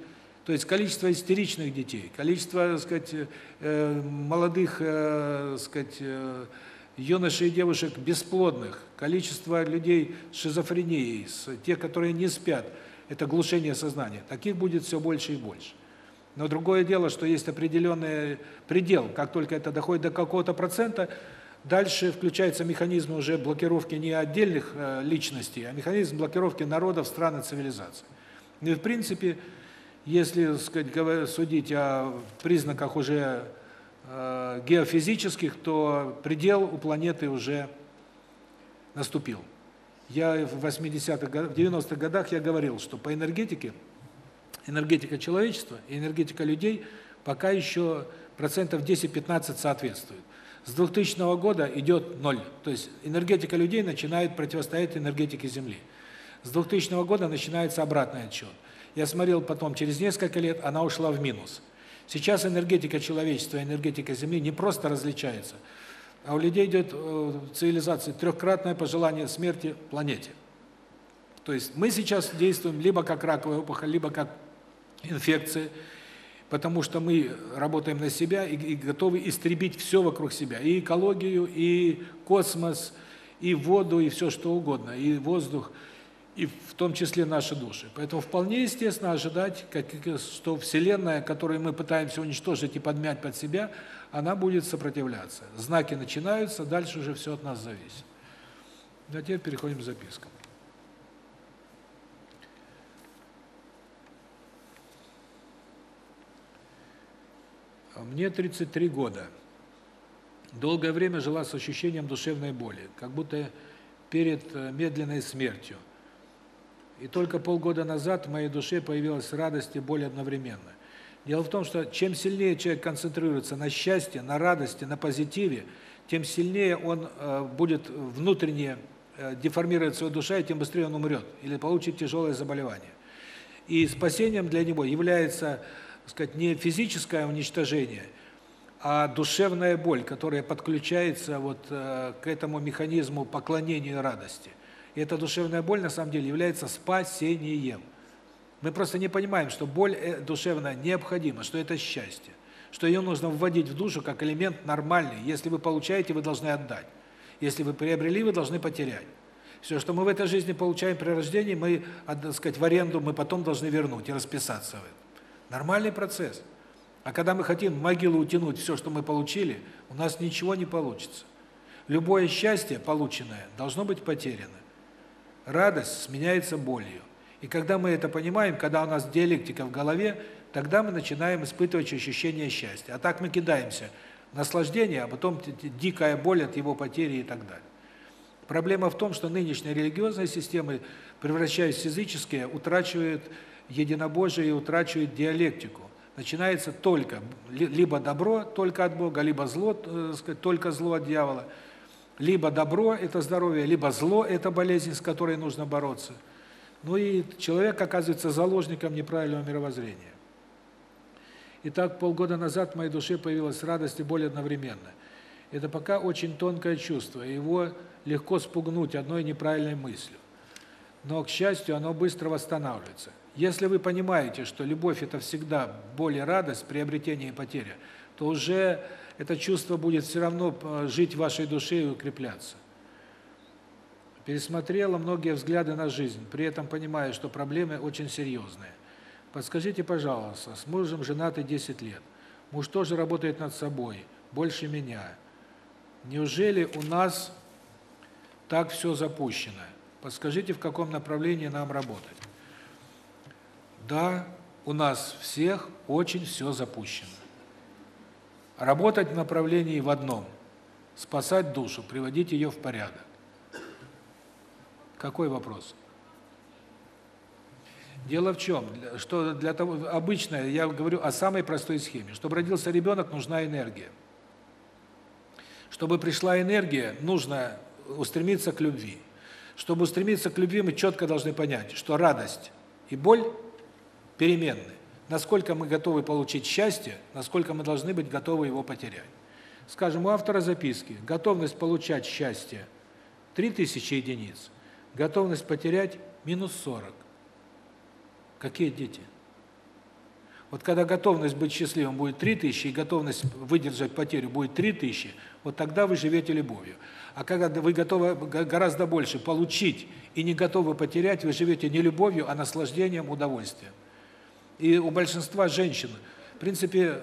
То есть количество истеричных детей, количество, так сказать, э, молодых, э, так сказать, э, юношей и девушек бесплодных, количество людей с шизофренией, с тех, которые не спят, это глушение сознания. Таких будет все больше и больше. Но другое дело, что есть определенный предел. Как только это доходит до какого-то процента, дальше включается механизм уже блокировки не отдельных личностей, а механизм блокировки народов, стран и цивилизаций. И в принципе, если, сказать, судить о признаках уже э, геофизических, то предел у планеты уже наступил. Я в 80-х годах, в 90-х годах я говорил, что по энергетике, энергетика человечества и энергетика людей пока еще процентов 10-15 соответствуют. С 2000 года идет ноль. То есть энергетика людей начинает противостоять энергетике Земли. С 2000 года начинается обратный отсчет. Я смотрел потом, через несколько лет она ушла в минус. Сейчас энергетика человечества и энергетика Земли не просто различается, а у людей идет э, в цивилизации трехкратное пожелание смерти планете. То есть мы сейчас действуем либо как раковая опухоль, либо как инфекция, потому что мы работаем на себя и, и готовы истребить все вокруг себя, и экологию, и космос, и воду, и все что угодно, и воздух – и в том числе наши души. Поэтому вполне естественно ожидать, как, что Вселенная, которую мы пытаемся уничтожить и подмять под себя, она будет сопротивляться. Знаки начинаются, дальше уже все от нас зависит. А переходим к запискам. Мне 33 года. Долгое время жила с ощущением душевной боли, как будто перед э, медленной смертью. И только полгода назад в моей душе появилась радость и боль одновременно. Дело в том, что чем сильнее человек концентрируется на счастье, на радости, на позитиве, тем сильнее он э, будет внутренне э, деформировать свою душу, и тем быстрее он умрет или получит тяжелое заболевание. И спасением для него является, сказать, не физическое уничтожение, а душевная боль, которая подключается вот э, к этому механизму поклонения радости. И эта душевная боль на самом деле является спасением. Мы просто не понимаем, что боль э, душевная необходима, что это счастье, что ее нужно вводить в душу как элемент нормальный. Если вы получаете, вы должны отдать. Если вы приобрели, вы должны потерять. Все, что мы в этой жизни получаем при рождении, мы, так сказать, в аренду мы потом должны вернуть и расписаться в этом. Нормальный процесс. А когда мы хотим в могилу утянуть все, что мы получили, у нас ничего не получится. Любое счастье, полученное, должно быть потеряно радость сменяется болью. И когда мы это понимаем, когда у нас диалектика в голове, тогда мы начинаем испытывать ощущение счастья. А так мы кидаемся в наслаждение, а потом дикая боль от его потери и так далее. Проблема в том, что нынешние религиозные системы, превращаясь в языческие, утрачивают единобожие и утрачивают диалектику. Начинается только либо добро только от Бога, либо зло, э, сказать, только зло от дьявола – либо добро – это здоровье, либо зло – это болезнь, с которой нужно бороться. Ну и человек оказывается заложником неправильного мировоззрения. Итак, полгода назад в моей душе появилась радость и боль одновременно. Это пока очень тонкое чувство, его легко спугнуть одной неправильной мыслью. Но, к счастью, оно быстро восстанавливается. Если вы понимаете, что любовь – это всегда боль и радость, приобретение и потеря, то уже это чувство будет все равно э, жить в вашей душе и укрепляться. Пересмотрела многие взгляды на жизнь, при этом понимая, что проблемы очень серьезные. Подскажите, пожалуйста, с мужем женаты 10 лет. Муж тоже работает над собой, больше меня. Неужели у нас так все запущено? Подскажите, в каком направлении нам работать? Да, у нас всех очень все запущено. Работать в направлении в одном – спасать душу, приводить ее в порядок. Какой вопрос? Дело в чем, что для того обычно я говорю о самой простой схеме. Чтобы родился ребенок, нужна энергия. Чтобы пришла энергия, нужно устремиться к любви. Чтобы устремиться к любви, мы четко должны понять, что радость и боль переменны. Насколько мы готовы получить счастье, насколько мы должны быть готовы его потерять. Скажем, у автора записки готовность получать счастье 3000 единиц, готовность потерять минус 40. Какие дети? Вот когда готовность быть счастливым будет 3000 и готовность выдержать потерю будет 3000, вот тогда вы живете любовью. А когда вы готовы гораздо больше получить и не готовы потерять, вы живете не любовью, а наслаждением, удовольствием. И у большинства женщин, в принципе,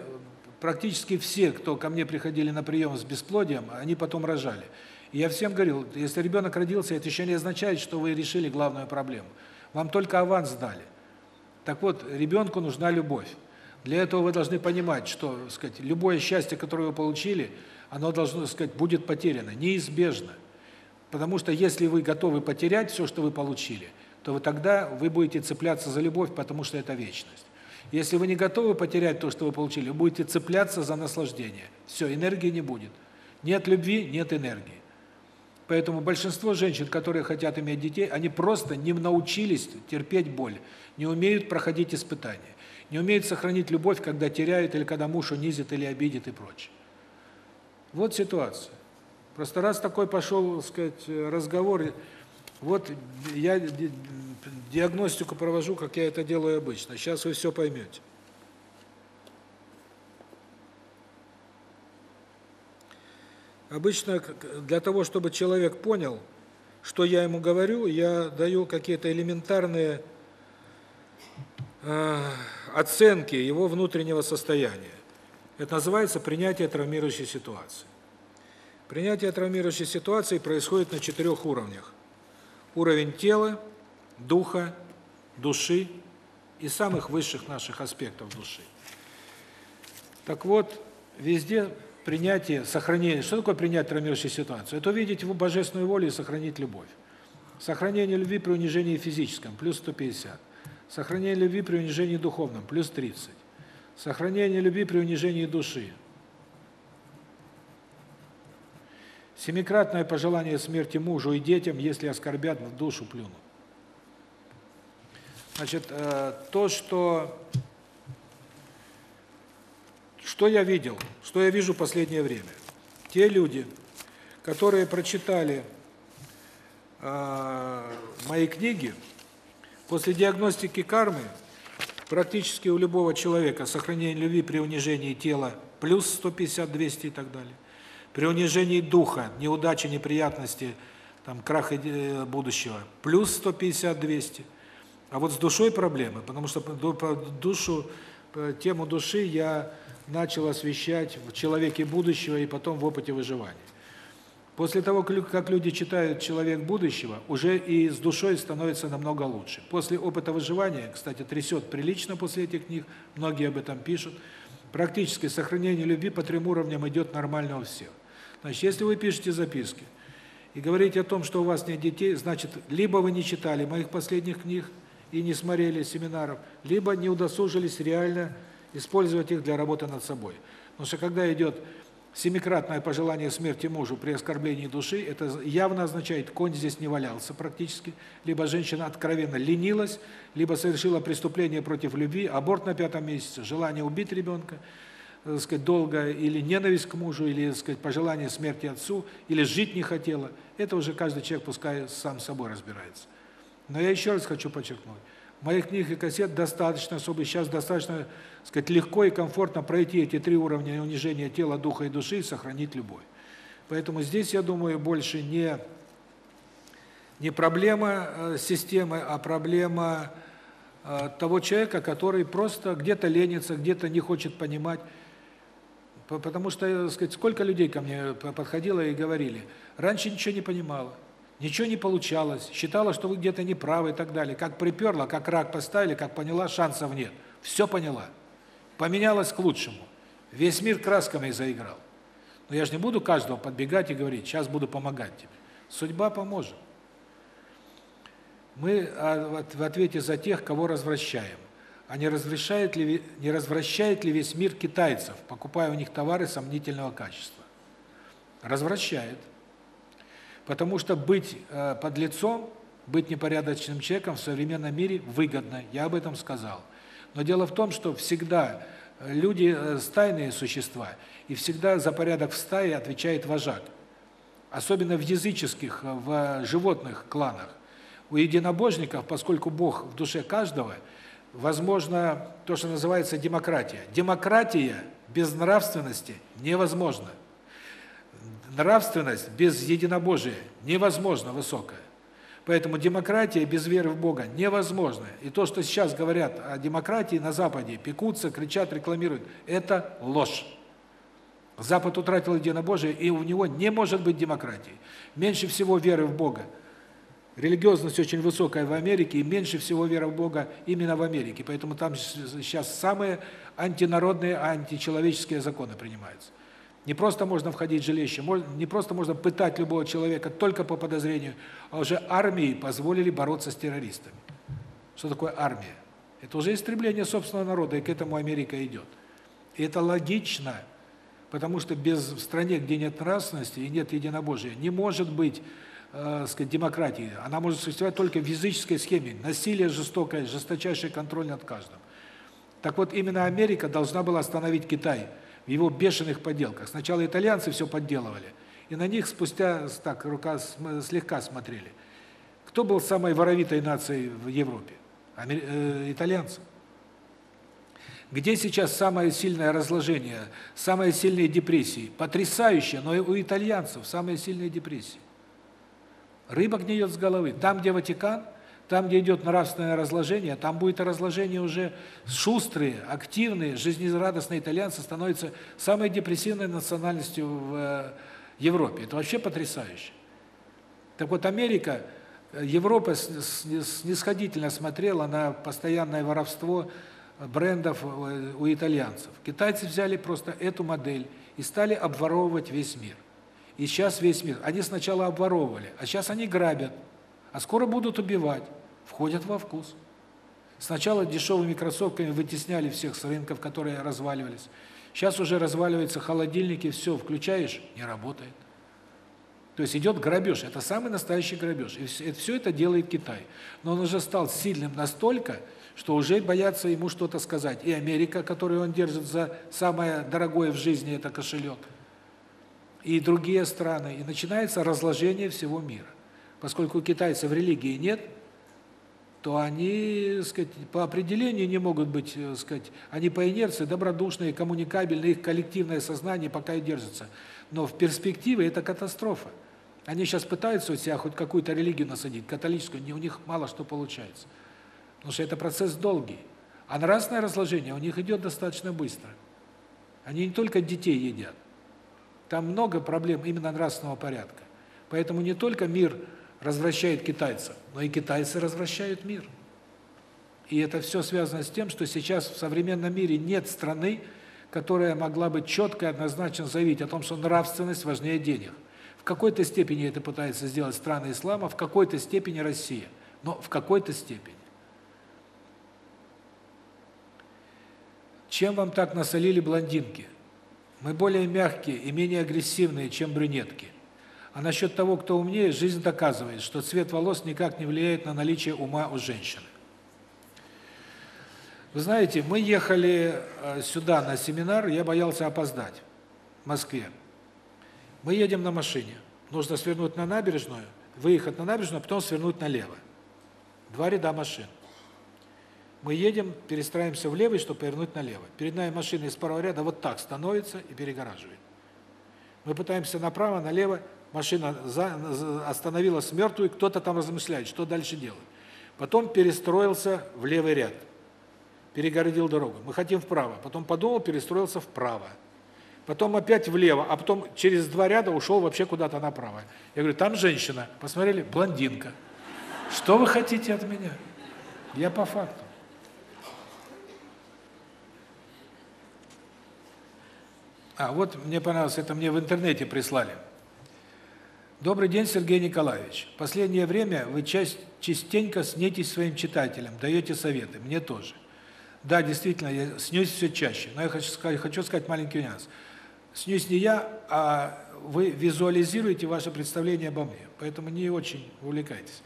практически все, кто ко мне приходили на прием с бесплодием, они потом рожали. И я всем говорил, если ребенок родился, это еще не означает, что вы решили главную проблему. Вам только аванс дали. Так вот, ребенку нужна любовь. Для этого вы должны понимать, что, сказать, любое счастье, которое вы получили, оно должно, сказать, будет потеряно неизбежно. Потому что если вы готовы потерять все, что вы получили, то вы тогда вы будете цепляться за любовь, потому что это вечность. Если вы не готовы потерять то, что вы получили, вы будете цепляться за наслаждение. Все, энергии не будет. Нет любви нет энергии. Поэтому большинство женщин, которые хотят иметь детей, они просто не научились терпеть боль, не умеют проходить испытания, не умеют сохранить любовь, когда теряют или когда муж унизит или обидит и прочее. Вот ситуация. Просто раз такой пошел, сказать, разговор, вот я диагностику провожу, как я это делаю обычно. Сейчас вы все поймете. Обычно для того, чтобы человек понял, что я ему говорю, я даю какие-то элементарные э, оценки его внутреннего состояния. Это называется принятие травмирующей ситуации. Принятие травмирующей ситуации происходит на четырех уровнях. Уровень тела, духа, души и самых высших наших аспектов души. Так вот, везде принятие, сохранение. Что такое принять травмирующую ситуацию? Это увидеть его божественную волю и сохранить любовь. Сохранение любви при унижении физическом плюс 150. Сохранение любви при унижении духовном плюс 30. Сохранение любви при унижении души. Семикратное пожелание смерти мужу и детям, если оскорбят в душу плюнут. Значит, э, то, что что я видел? Что я вижу в последнее время? Те люди, которые прочитали э, мои книги, после диагностики кармы практически у любого человека сохранение любви при унижении тела плюс 150, 200 и так далее. При унижении духа, неудачи, неприятности, там крах будущего плюс 150, 200. А вот с душой проблемы, потому что душу тему души я начал освещать в человеке будущего и потом в опыте выживания. После того, как люди читают «Человек будущего», уже и с душой становится намного лучше. После опыта выживания, кстати, трясет прилично после этих книг, многие об этом пишут, практически сохранение любви по трем уровням идет нормально у всех. Значит, если вы пишете записки и говорите о том, что у вас нет детей, значит, либо вы не читали моих последних книг и не смотрели семинаров, либо не удосужились реально использовать их для работы над собой. Потому что когда идет семикратное пожелание смерти мужу при оскорблении души, это явно означает, конь здесь не валялся практически, либо женщина откровенно ленилась, либо совершила преступление против любви, аборт на пятом месяце, желание убить ребенка, так сказать, долго, или ненависть к мужу, или, так сказать, пожелание смерти отцу, или жить не хотела. Это уже каждый человек пускай сам с собой разбирается. Но я еще раз хочу подчеркнуть, моих книг и кассет достаточно, чтобы сейчас достаточно, сказать, легко и комфортно пройти эти три уровня унижения тела, духа и души и сохранить любовь. Поэтому здесь, я думаю, больше не не проблема э, системы, а проблема э, того человека, который просто где-то ленится, где-то не хочет понимать. Потому что, сказать, сколько людей ко мне подходило и говорили: "Раньше ничего не понимала, ничего не получалось, считала, что вы где-то не правы и так далее. Как приперла, как рак поставили, как поняла, шансов нет. Все поняла. Поменялась к лучшему. Весь мир красками заиграл. Но я же не буду каждого подбегать и говорить, сейчас буду помогать тебе. Судьба поможет. Мы а, в ответе за тех, кого развращаем. А не развращает ли не развращает ли весь мир китайцев, покупая у них товары сомнительного качества? Развращает. Потому что быть э, подлецом, быть непорядочным человеком в современном мире выгодно. Я об этом сказал. Но дело в том, что всегда э, люди э, стайные существа, и всегда за порядок в стае отвечает вожак. Особенно в языческих, в животных кланах. У единобожников, поскольку Бог в душе каждого, возможно то, что называется демократия. Демократия без нравственности невозможна. Нравственность без единобожия невозможно высокая. Поэтому демократия без веры в Бога невозможна. И то, что сейчас говорят о демократии на Западе, пекутся, кричат, рекламируют, это ложь. Запад утратил единобожие, и у него не может быть демократии. Меньше всего веры в Бога. Религиозность очень высокая в Америке, и меньше всего вера в Бога именно в Америке. Поэтому там сейчас самые антинародные, античеловеческие законы принимаются. Не просто можно входить в жилище, не просто можно пытать любого человека только по подозрению, а уже армии позволили бороться с террористами. Что такое армия? Это уже истребление собственного народа, и к этому Америка идет. И это логично, потому что без в стране, где нет нравственности и нет единобожия, не может быть, э, сказать, демократии. Она может существовать только в языческой схеме. Насилие жестокое, жесточайший контроль над каждым. Так вот, именно Америка должна была остановить Китай – в его бешеных подделках. Сначала итальянцы все подделывали, и на них спустя так рука слегка смотрели. Кто был самой воровитой нацией в Европе? Амер... Э, итальянцы. Где сейчас самое сильное разложение, самые сильные депрессии? Потрясающе, но и у итальянцев самые сильные депрессии. Рыба гниет с головы. Там, где Ватикан, там, где идет нравственное разложение, там будет разложение уже шустрые, активные, жизнерадостные итальянцы становятся самой депрессивной национальностью в э, Европе. Это вообще потрясающе. Так вот, Америка, Европа снисходительно смотрела на постоянное воровство брендов э, у итальянцев. Китайцы взяли просто эту модель и стали обворовывать весь мир. И сейчас весь мир. Они сначала обворовывали, а сейчас они грабят, а скоро будут убивать входят во вкус. Сначала дешевыми кроссовками вытесняли всех с рынков, которые разваливались. Сейчас уже разваливаются холодильники, все, включаешь, не работает. То есть идет грабеж, это самый настоящий грабеж. И все это делает Китай. Но он уже стал сильным настолько, что уже боятся ему что-то сказать. И Америка, которую он держит за самое дорогое в жизни, это кошелек. И другие страны. И начинается разложение всего мира. Поскольку у китайцев религии нет, то они, сказать, по определению не могут быть, э, сказать, они по инерции добродушные, коммуникабельные, их коллективное сознание пока и держится. Но в перспективе это катастрофа. Они сейчас пытаются у себя хоть какую-то религию насадить, католическую, не у них мало что получается. Потому что это процесс долгий. А нравственное разложение у них идет достаточно быстро. Они не только детей едят. Там много проблем именно нравственного порядка. Поэтому не только мир развращает китайцев, но и китайцы развращают мир. И это все связано с тем, что сейчас в современном мире нет страны, которая могла бы четко и однозначно заявить о том, что нравственность важнее денег. В какой-то степени это пытается сделать страны ислама, в какой-то степени Россия, но в какой-то степени. Чем вам так насолили блондинки? Мы более мягкие и менее агрессивные, чем брюнетки. А насчет того, кто умнее, жизнь доказывает, что цвет волос никак не влияет на наличие ума у женщины. Вы знаете, мы ехали э, сюда на семинар, я боялся опоздать в Москве. Мы едем на машине. Нужно свернуть на набережную, выехать на набережную, а потом свернуть налево. Два ряда машин. Мы едем, перестраиваемся в левый, чтобы повернуть налево. Перед нами машина из первого ряда вот так становится и перегораживает. Мы пытаемся направо, налево, машина остановилась мертвой, кто-то там размышляет, что дальше делать. Потом перестроился в левый ряд, перегородил дорогу. Мы хотим вправо, потом подумал, перестроился вправо. потом опять влево, а потом через два ряда ушел вообще куда-то направо. Я говорю, там женщина. Посмотрели, блондинка. Что вы хотите от меня? Я по факту. А, вот мне понравилось, это мне в интернете прислали. Добрый день, Сергей Николаевич. Последнее время вы часть, частенько снитесь своим читателям, даете советы, мне тоже. Да, действительно, я снюсь все чаще, но я хочу сказать, хочу сказать маленький нюанс. Снюсь не я, а вы визуализируете ваше представление обо мне, поэтому не очень увлекайтесь.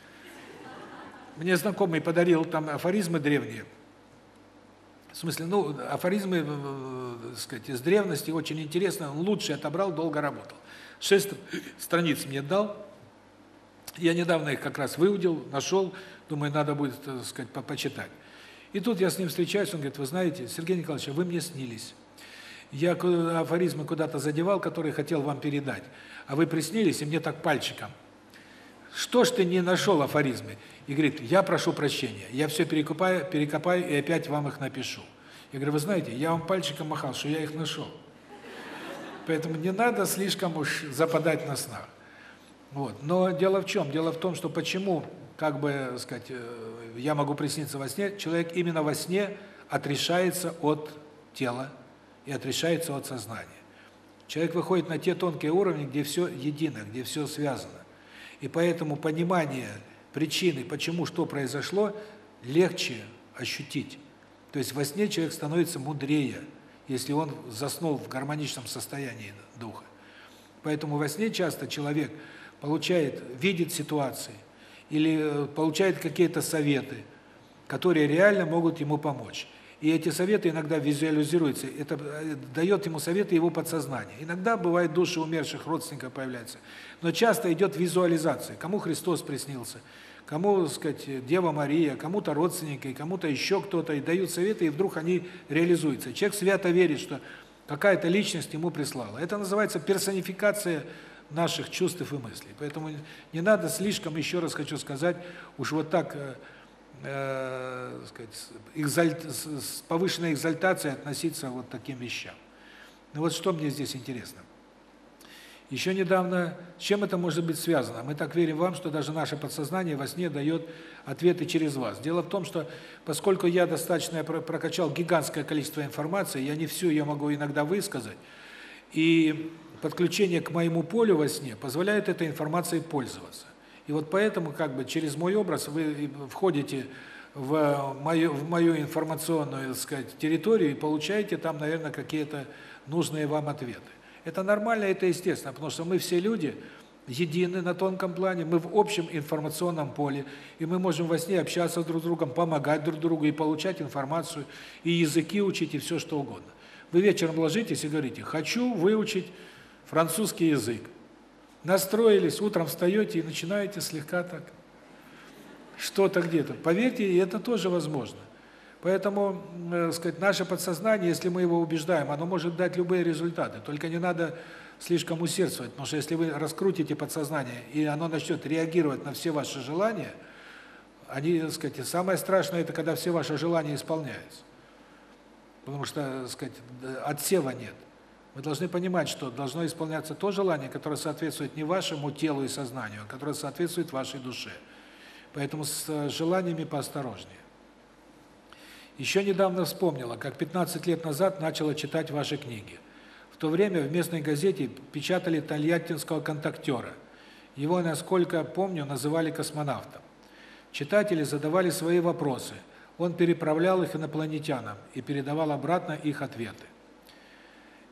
Мне знакомый подарил там афоризмы древние. В смысле, ну, афоризмы, так сказать, из древности очень интересно, лучше отобрал, долго работал. Шесть страниц мне дал. Я недавно их как раз выудил, нашел, думаю, надо будет, так сказать, по почитать. И тут я с ним встречаюсь, он говорит: "Вы знаете, Сергей Николаевич, вы мне снились. Я афоризмы куда-то задевал, которые хотел вам передать. А вы приснились, и мне так пальчиком. Что ж ты не нашел афоризмы?" И говорит: "Я прошу прощения. Я все перекопаю, перекопаю и опять вам их напишу". Я говорю: "Вы знаете, я вам пальчиком махал, что я их нашел. Поэтому не надо слишком уж западать на снах. Вот. Но дело в чем? Дело в том, что почему, как бы, сказать, э, я могу присниться во сне, человек именно во сне отрешается от тела и отрешается от сознания. Человек выходит на те тонкие уровни, где все едино, где все связано. И поэтому понимание причины, почему что произошло, легче ощутить. То есть во сне человек становится мудрее, если он заснул в гармоничном состоянии духа. Поэтому во сне часто человек получает, видит ситуации или э, получает какие-то советы, которые реально могут ему помочь. И эти советы иногда визуализируются, это э, дает ему советы его подсознание. Иногда бывает души умерших родственников появляются, но часто идет визуализация. Кому Христос приснился, кому, так сказать, Дева Мария, кому-то родственники, кому-то еще кто-то, и дают советы, и вдруг они реализуются. Человек свято верит, что какая-то личность ему прислала. Это называется персонификация наших чувств и мыслей. Поэтому не надо слишком, еще раз хочу сказать, уж вот так, э, э, сказать, экзальт, с повышенной экзальтацией относиться вот к таким вещам. Ну вот что мне здесь интересно. Еще недавно, с чем это может быть связано? Мы так верим вам, что даже наше подсознание во сне дает ответы через вас. Дело в том, что поскольку я достаточно прокачал гигантское количество информации, я не всю ее могу иногда высказать, и подключение к моему полю во сне позволяет этой информацией пользоваться. И вот поэтому как бы через мой образ вы входите в мою в мою информационную, так сказать, территорию и получаете там, наверное, какие-то нужные вам ответы. Это нормально, это естественно, потому что мы все люди едины на тонком плане, мы в общем информационном поле, и мы можем во сне общаться друг с другом, помогать друг другу и получать информацию, и языки учить, и все что угодно. Вы вечером ложитесь и говорите: "Хочу выучить французский язык". Настроились, утром встаете и начинаете слегка так что-то где-то. Поверьте, это тоже возможно. Поэтому, э, сказать, наше подсознание, если мы его убеждаем, оно может дать любые результаты. Только не надо слишком усердствовать, потому что если вы раскрутите подсознание, и оно начнет реагировать на все ваши желания, они, так сказать, самое страшное это когда все ваши желания исполняются. Потому что, так сказать, отсева нет. Вы должны понимать, что должно исполняться то желание, которое соответствует не вашему телу и сознанию, а которое соответствует вашей душе. Поэтому с желаниями поосторожнее. Еще недавно вспомнила, как 15 лет назад начала читать ваши книги. В то время в местной газете печатали тольяттинского контактера. Его, насколько помню, называли космонавтом. Читатели задавали свои вопросы. Он переправлял их инопланетянам и передавал обратно их ответы.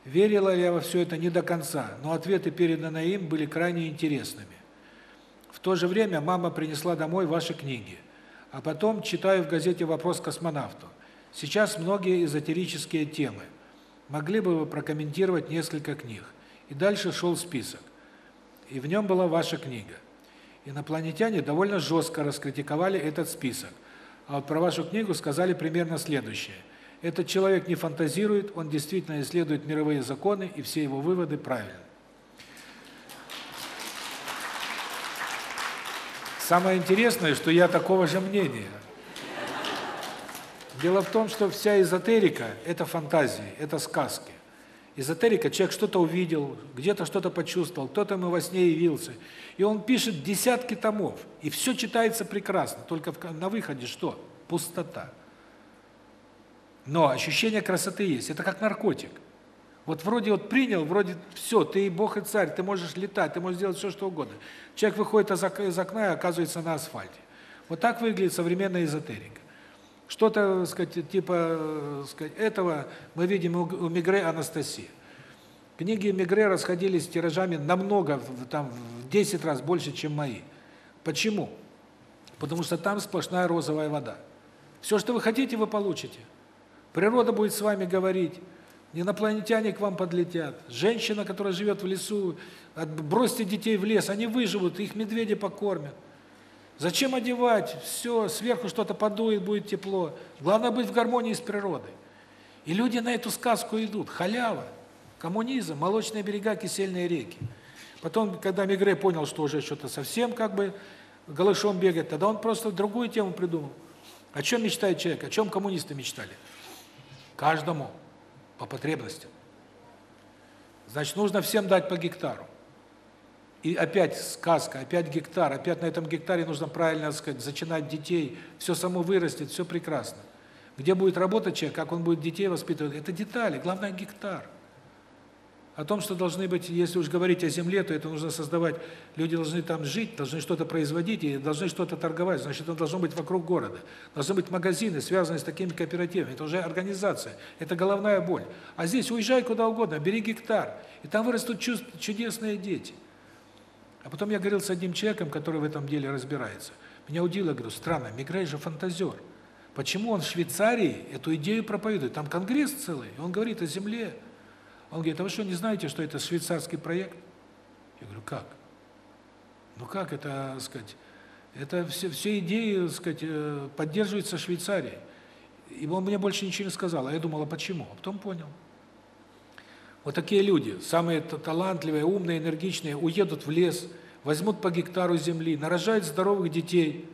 Верила я во все это не до конца, но ответы, переданные им, были крайне интересными. В то же время мама принесла домой ваши книги. А потом читаю в газете «Вопрос космонавту». Сейчас многие эзотерические темы. Могли бы вы прокомментировать несколько книг? И дальше шел список. И в нем была ваша книга. Инопланетяне довольно жестко раскритиковали этот список. А вот про вашу книгу сказали примерно следующее. Этот человек не фантазирует, он действительно исследует мировые законы, и все его выводы правильны. Самое интересное, что я такого же мнения. Дело в том, что вся эзотерика – это фантазии, это сказки. Эзотерика, человек что-то увидел, где-то что-то почувствовал, кто-то ему во сне явился. И он пишет десятки томов, и все читается прекрасно, только на выходе что? Пустота. Но ощущение красоты есть, это как наркотик. Вот вроде вот принял, вроде все, ты и бог и царь, ты можешь летать, ты можешь делать все, что угодно. Человек выходит из окна и оказывается на асфальте. Вот так выглядит современная эзотерика. Что-то, сказать, типа, сказать, этого мы видим у Мигре Анастасии. Книги Мигре расходились тиражами намного, там, в 10 раз больше, чем мои. Почему? Потому что там сплошная розовая вода. Все, что вы хотите, вы получите. Природа будет с вами говорить, инопланетяне к вам подлетят. Женщина, которая живет в лесу, бросьте детей в лес, они выживут, их медведи покормят. Зачем одевать? Все, сверху что-то подует, будет тепло. Главное быть в гармонии с природой. И люди на эту сказку идут. Халява, коммунизм, молочные берега, кисельные реки. Потом, когда Мигре понял, что уже что-то совсем как бы голышом бегает, тогда он просто другую тему придумал. О чем мечтает человек? О чем коммунисты мечтали? Каждому по потребностям. Значит, нужно всем дать по гектару. И опять сказка, опять гектар, опять на этом гектаре нужно правильно, так сказать, зачинать детей, все само вырастет, все прекрасно. Где будет работать человек, как он будет детей воспитывать, это детали, главное гектар. О том, что должны быть, если уж говорить о земле, то это нужно создавать, люди должны там жить, должны что-то производить и должны что-то торговать, значит, это должно быть вокруг города. Должны быть магазины, связанные с такими кооперативами, это уже организация, это головная боль. А здесь уезжай куда угодно, бери гектар, и там вырастут чудесные дети. А потом я говорил с одним человеком, который в этом деле разбирается. Меня удивило, говорю, странно, Мигрей же фантазер. Почему он в Швейцарии эту идею проповедует? Там конгресс целый, он говорит о земле. Он говорит, а вы что, не знаете, что это швейцарский проект? Я говорю, как? Ну как это, сказать, это все, все идеи, сказать, э, поддерживаются Швейцарией. И он мне больше ничего не сказал, а я думал, а почему? А потом понял. Вот такие люди, самые талантливые, умные, энергичные, уедут в лес, возьмут по гектару земли, нарожают здоровых детей,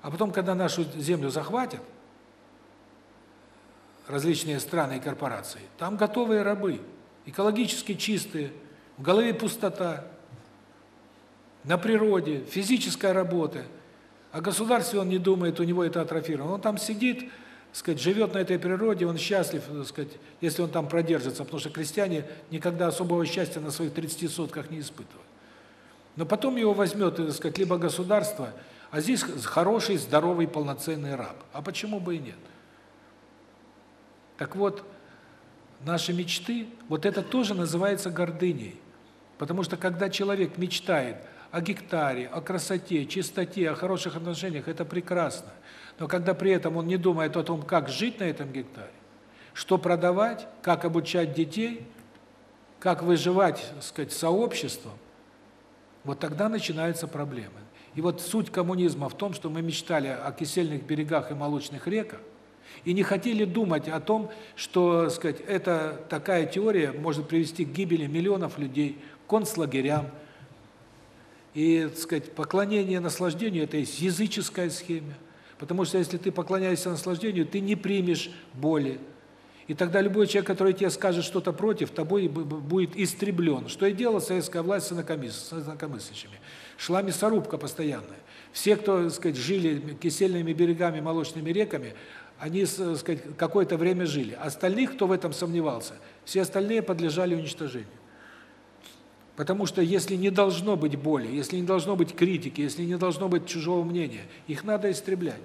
а потом, когда нашу землю захватят, различные страны и корпорации, там готовые рабы, экологически чистые, в голове пустота, на природе, физическая работа, о государстве он не думает, у него это атрофировано. Он там сидит, сказать, живет на этой природе, он счастлив, сказать, если он там продержится, потому что крестьяне никогда особого счастья на своих 30 сотках не испытывают. Но потом его возьмет, так сказать, либо государство, а здесь хороший, здоровый, полноценный раб. А почему бы и нет? Так вот, наши мечты, вот это тоже называется гордыней. Потому что когда человек мечтает о гектаре, о красоте, чистоте, о хороших отношениях, это прекрасно. Но когда при этом он не думает о том, как жить на этом гектаре, что продавать, как обучать детей, как выживать, так сказать, сообществом, вот тогда начинаются проблемы. И вот суть коммунизма в том, что мы мечтали о кисельных берегах и молочных реках, и не хотели думать о том, что, сказать, эта такая теория может привести к гибели миллионов людей, концлагерям. И, сказать, поклонение наслаждению это есть языческая схема. Потому что если ты поклоняешься наслаждению, ты не примешь боли. И тогда любой человек, который тебе скажет что-то против, тобой будет истреблен. Что и делала советская власть с инакомыслящими. Шла мясорубка постоянная. Все, кто, так сказать, жили кисельными берегами, молочными реками, они, так сказать, какое-то время жили. Остальных, кто в этом сомневался, все остальные подлежали уничтожению. Потому что если не должно быть боли, если не должно быть критики, если не должно быть чужого мнения, их надо истреблять.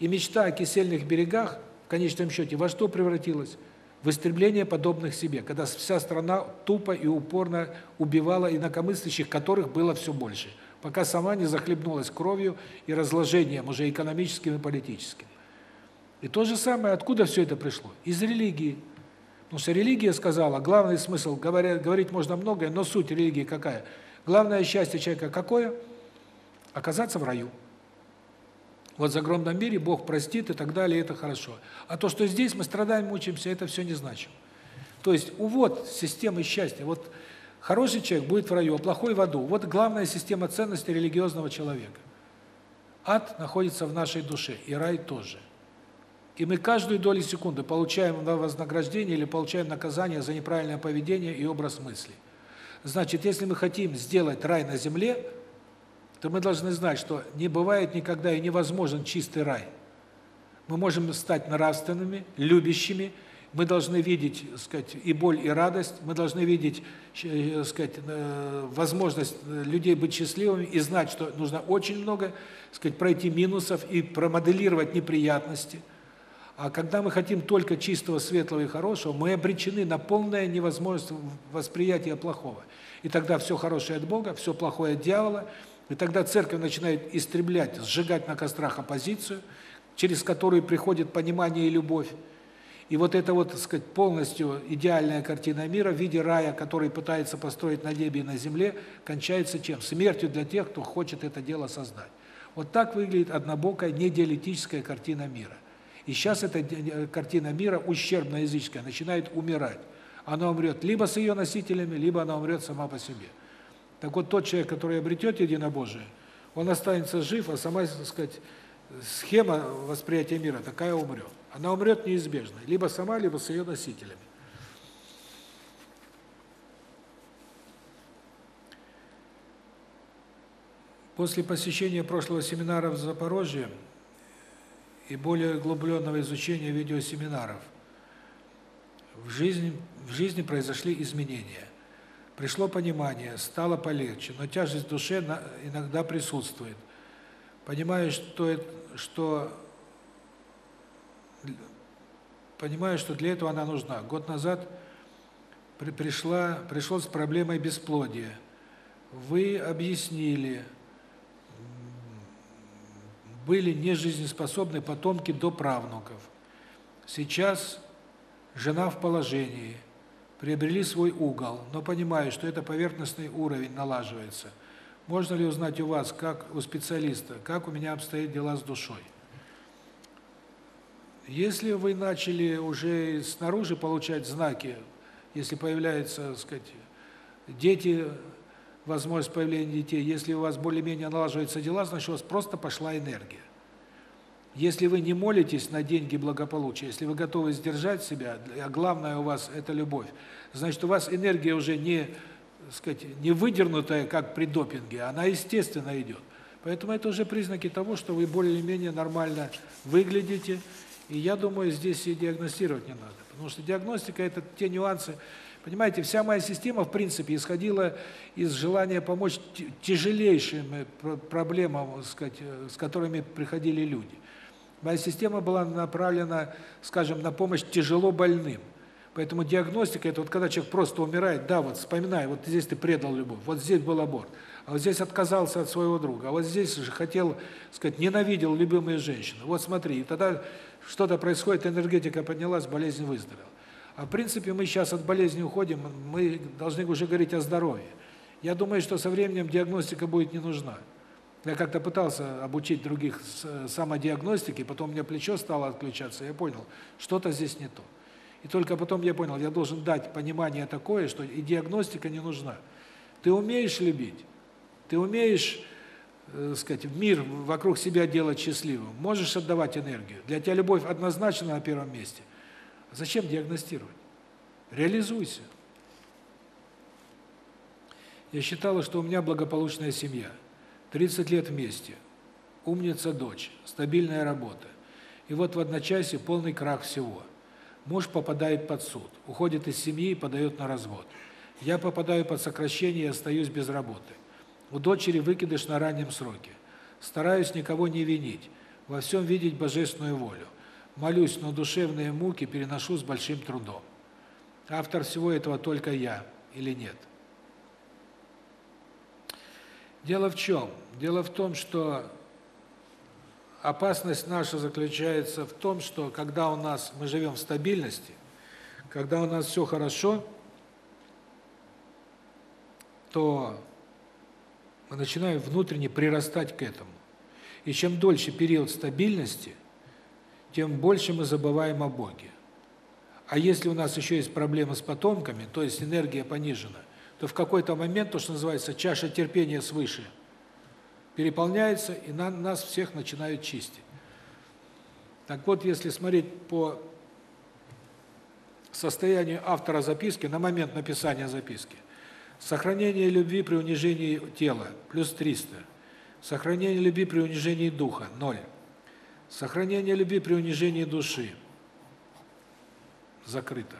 И мечта о кисельных берегах в конечном счете во что превратилась? В истребление подобных себе, когда вся страна тупо и упорно убивала инакомыслящих, которых было все больше, пока сама не захлебнулась кровью и разложением уже экономическим и политическим. И то же самое, откуда все это пришло? Из религии. Потому что религия сказала, главный смысл, говорят, говорить можно многое, но суть религии какая? Главное счастье человека какое? Оказаться в раю. Вот в загромном мире Бог простит и так далее, это хорошо. А то, что здесь мы страдаем, мучаемся, это все не значит. То есть увод системы счастья. Вот хороший человек будет в раю, а плохой в аду. Вот главная система ценностей религиозного человека. Ад находится в нашей душе, и рай тоже. И мы каждую долю секунды получаем вознаграждение или получаем наказание за неправильное поведение и образ мысли. Значит, если мы хотим сделать рай на земле, то мы должны знать, что не бывает никогда и невозможен чистый рай. Мы можем стать нравственными, любящими, мы должны видеть, сказать, и боль, и радость, мы должны видеть, э, сказать, э, возможность людей быть счастливыми и знать, что нужно очень много, сказать, пройти минусов и промоделировать неприятности. А когда мы хотим только чистого, светлого и хорошего, мы обречены на полное невозможность восприятия плохого. И тогда все хорошее от Бога, все плохое от дьявола, и тогда церковь начинает истреблять, сжигать на кострах оппозицию, через которую приходит понимание и любовь. И вот это вот, так сказать, полностью идеальная картина мира в виде рая, который пытается построить на небе и на земле, кончается чем? Смертью для тех, кто хочет это дело создать. Вот так выглядит однобокая недиалектическая картина мира. И сейчас эта картина мира ущербная языческая начинает умирать. Она умрет либо с ее носителями, либо она умрет сама по себе. Так вот тот человек, который обретет единобожие, он останется жив, а сама, так сказать, схема восприятия мира такая умрет. Она умрет неизбежно, либо сама, либо с ее носителями. После посещения прошлого семинара в Запорожье и более углубленного изучения видеосеминаров в жизни в жизни произошли изменения. Пришло понимание, стало полегче, но тяжесть в душе иногда присутствует. Понимаю, что что понимаю, что для этого она нужна. Год назад при, пришла, пришел с проблемой бесплодия. Вы объяснили, были нежизнеспособны потомки до правнуков. Сейчас жена в положении, приобрели свой угол, но понимаю, что это поверхностный уровень налаживается. Можно ли узнать у вас, как у специалиста, как у меня обстоят дела с душой? Если вы начали уже снаружи получать знаки, если появляются, так сказать, дети, возможность появления детей, если у вас более-менее налаживаются дела, значит, у вас просто пошла энергия. Если вы не молитесь на деньги благополучия, если вы готовы сдержать себя, а главное у вас это любовь, значит, у вас энергия уже не, сказать, не выдернутая, как при допинге, она естественно идет. Поэтому это уже признаки того, что вы более-менее нормально выглядите, и я думаю, здесь и диагностировать не надо, потому что диагностика это те нюансы. Понимаете, вся моя система в принципе исходила из желания помочь тяжелейшим э, проблемам, сказать, э, с которыми приходили люди. Моя система была направлена, скажем, на помощь тяжело больным. Поэтому диагностика это вот когда человек просто умирает, да, вот вспоминай, вот здесь ты предал любовь, вот здесь был аборт, а вот здесь отказался от своего друга, а вот здесь же хотел, сказать, ненавидел любимые женщины. Вот смотри, и тогда что-то происходит, энергетика поднялась, болезнь выздоровела. А в принципе мы сейчас от болезни уходим, мы должны уже говорить о здоровье. Я думаю, что со временем диагностика будет не нужна. Я как-то пытался обучить других самодиагностике, потом у меня плечо стало отключаться, я понял, что-то здесь не то. И только потом я понял, я должен дать понимание такое, что и диагностика не нужна. Ты умеешь любить, ты умеешь э, сказать, мир вокруг себя делать счастливым, можешь отдавать энергию. Для тебя любовь однозначно на первом месте. Зачем диагностировать? Реализуйся. Я считала, что у меня благополучная семья. 30 лет вместе. Умница дочь, стабильная работа. И вот в одночасье полный крах всего. Муж попадает под суд, уходит из семьи и подает на развод. Я попадаю под сокращение и остаюсь без работы. У дочери выкидыш на раннем сроке. Стараюсь никого не винить, во всем видеть божественную волю. Молюсь, но душевные муки переношу с большим трудом. Автор всего этого только я или нет? Дело в чем? Дело в том, что опасность наша заключается в том, что когда у нас мы живем в стабильности, когда у нас все хорошо, то мы начинаем внутренне прирастать к этому. И чем дольше период стабильности, тем больше мы забываем о Боге. А если у нас еще есть проблемы с потомками, то есть энергия понижена, то в какой-то момент то, что называется чаша терпения свыше, переполняется, и на, нас всех начинают чистить. Так вот, если смотреть по состоянию автора записки на момент написания записки, сохранение любви при унижении тела плюс 300, сохранение любви при унижении духа 0, сохранение любви при унижении души закрыто.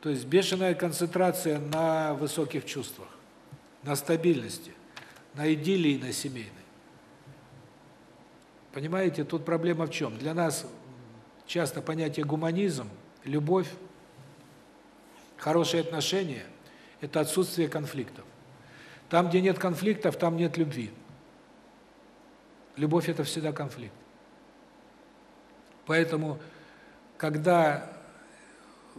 То есть бешеная концентрация на высоких чувствах, на стабильности, на идиллии, на семейной. Понимаете, тут проблема в чем? Для нас часто понятие гуманизм, любовь, хорошие отношения – это отсутствие конфликтов. Там, где нет конфликтов, там нет любви. Любовь – это всегда конфликт. Поэтому, когда